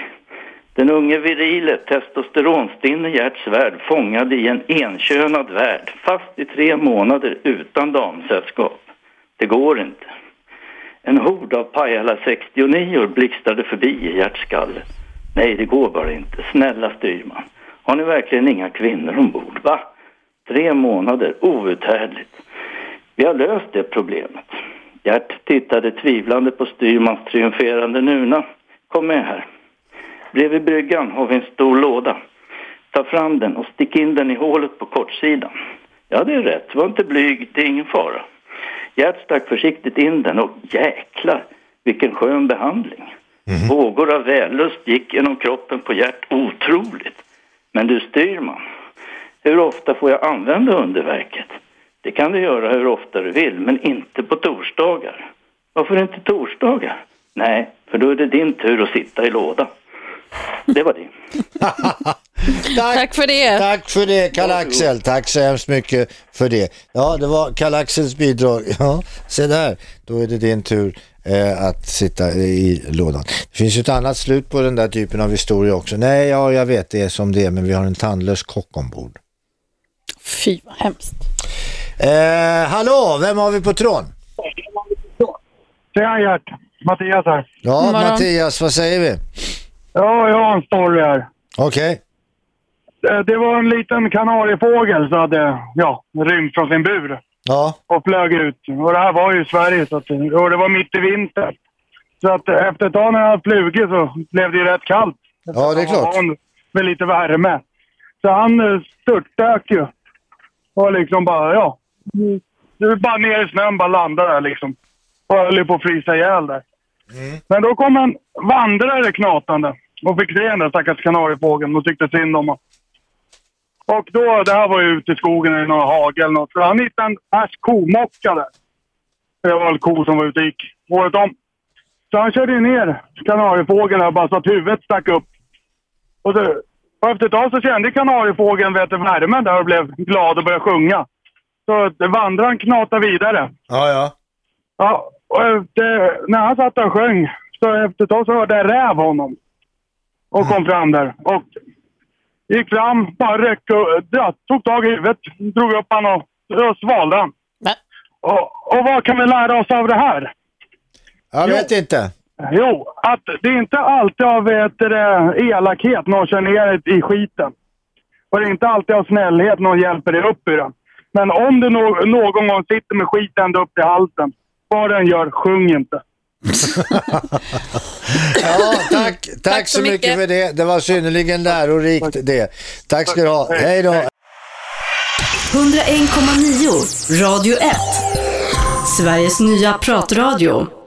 Den unge virile testosteronstinne Gert Svärd fångad i en enkönad värld fast i tre månader utan damsällskap. Det går inte. En hord av Pajala 69 blixtrade förbi i Gerts skalle. Nej, det går bara inte. Snälla styrman. Har ni verkligen inga kvinnor ombord? Va? Tre månader, outhärdligt. Vi har löst det problemet. Gert tittade tvivlande på styrmans triumferande nuna. Kom med här. Bredvid bryggan har vi en stor låda. Ta fram den och stick in den i hålet på kortsidan. Ja, det är rätt. Var inte blyg, det är ingen fara. Gert stack försiktigt in den och jäklar vilken skön behandling. Vågor av vällust gick genom kroppen på Gert otroligt. Men du styrman, hur ofta får jag använda underverket? Det kan du göra hur ofta du vill, men inte på torsdagar. Varför inte torsdagar? Nej, för då är det din tur att sitta i låda. Det var det. [laughs] Tack, för det. Tack för det, Karl-Axel. Tack så hemskt mycket för det. Ja, det var Karl-Axels bidrag. Ja, se där. Då är det din tur eh, att sitta i lådan. Det finns ju ett annat slut på den där typen av historia också. Nej, ja, jag vet det är som det är, men vi har en tandlös kock ombord. Fy vad hemskt. Eh, hallå, vem har vi på tråd? Tjena Gert, Mattias här. Ja, Mattias, vad säger vi? Ja, jag har en story här. Okej. Eh, Det var en liten kanariefågel som hade ja, rymt från sin bur Ja. och flög ut. Och det här var ju i Sverige så att, och det var mitt i vintern. Så att efter ett tag när han hade flugit så blev det ju rätt kallt. Ja, det är klart. Med lite värme. Så han eh, störtdök ju. Och liksom bara, ja. Du bara ner i snön, bara landade där liksom. Och höll på att frysa ihjäl där. Men då kom en vandrare knatande och fick se den där stackars kanariefågeln och tyckte synd om honom. Och då, det här var ju ute i skogen i någon hage eller något. Så han hittade en färsk komocka där. Det var en ko som var ute och gick året om. Så han körde ju ner kanariefågeln där bara så att huvudet stack upp. Och, så, och efter ett tag så kände kanariefågeln vet värmen där och blev glad och började sjunga. Så vandraren knatade vidare. Ja, ja. Ja, och efter, när han satt och sjöng så efter ett tag så hörde en räv honom. Och kom fram där. Och gick fram, bara räckte och ja, tog tag i huvudet, drog upp han och, och svalde han. Och, och vad kan vi lära oss av det här? Jag vet inte. Jo, att det är inte alltid av vet, elakhet någon kör ner i skiten. Och det är inte alltid av snällhet någon hjälper dig upp ur den. Men om du no någon gång sitter med skit ända upp till halsen, vad den gör, sjung inte. Ja, tack, tack, så mycket. för det. Det var synnerligen lärorikt det. Tack ska du ha. Hej då. 101,9 Radio 1. Sveriges nya pratradio.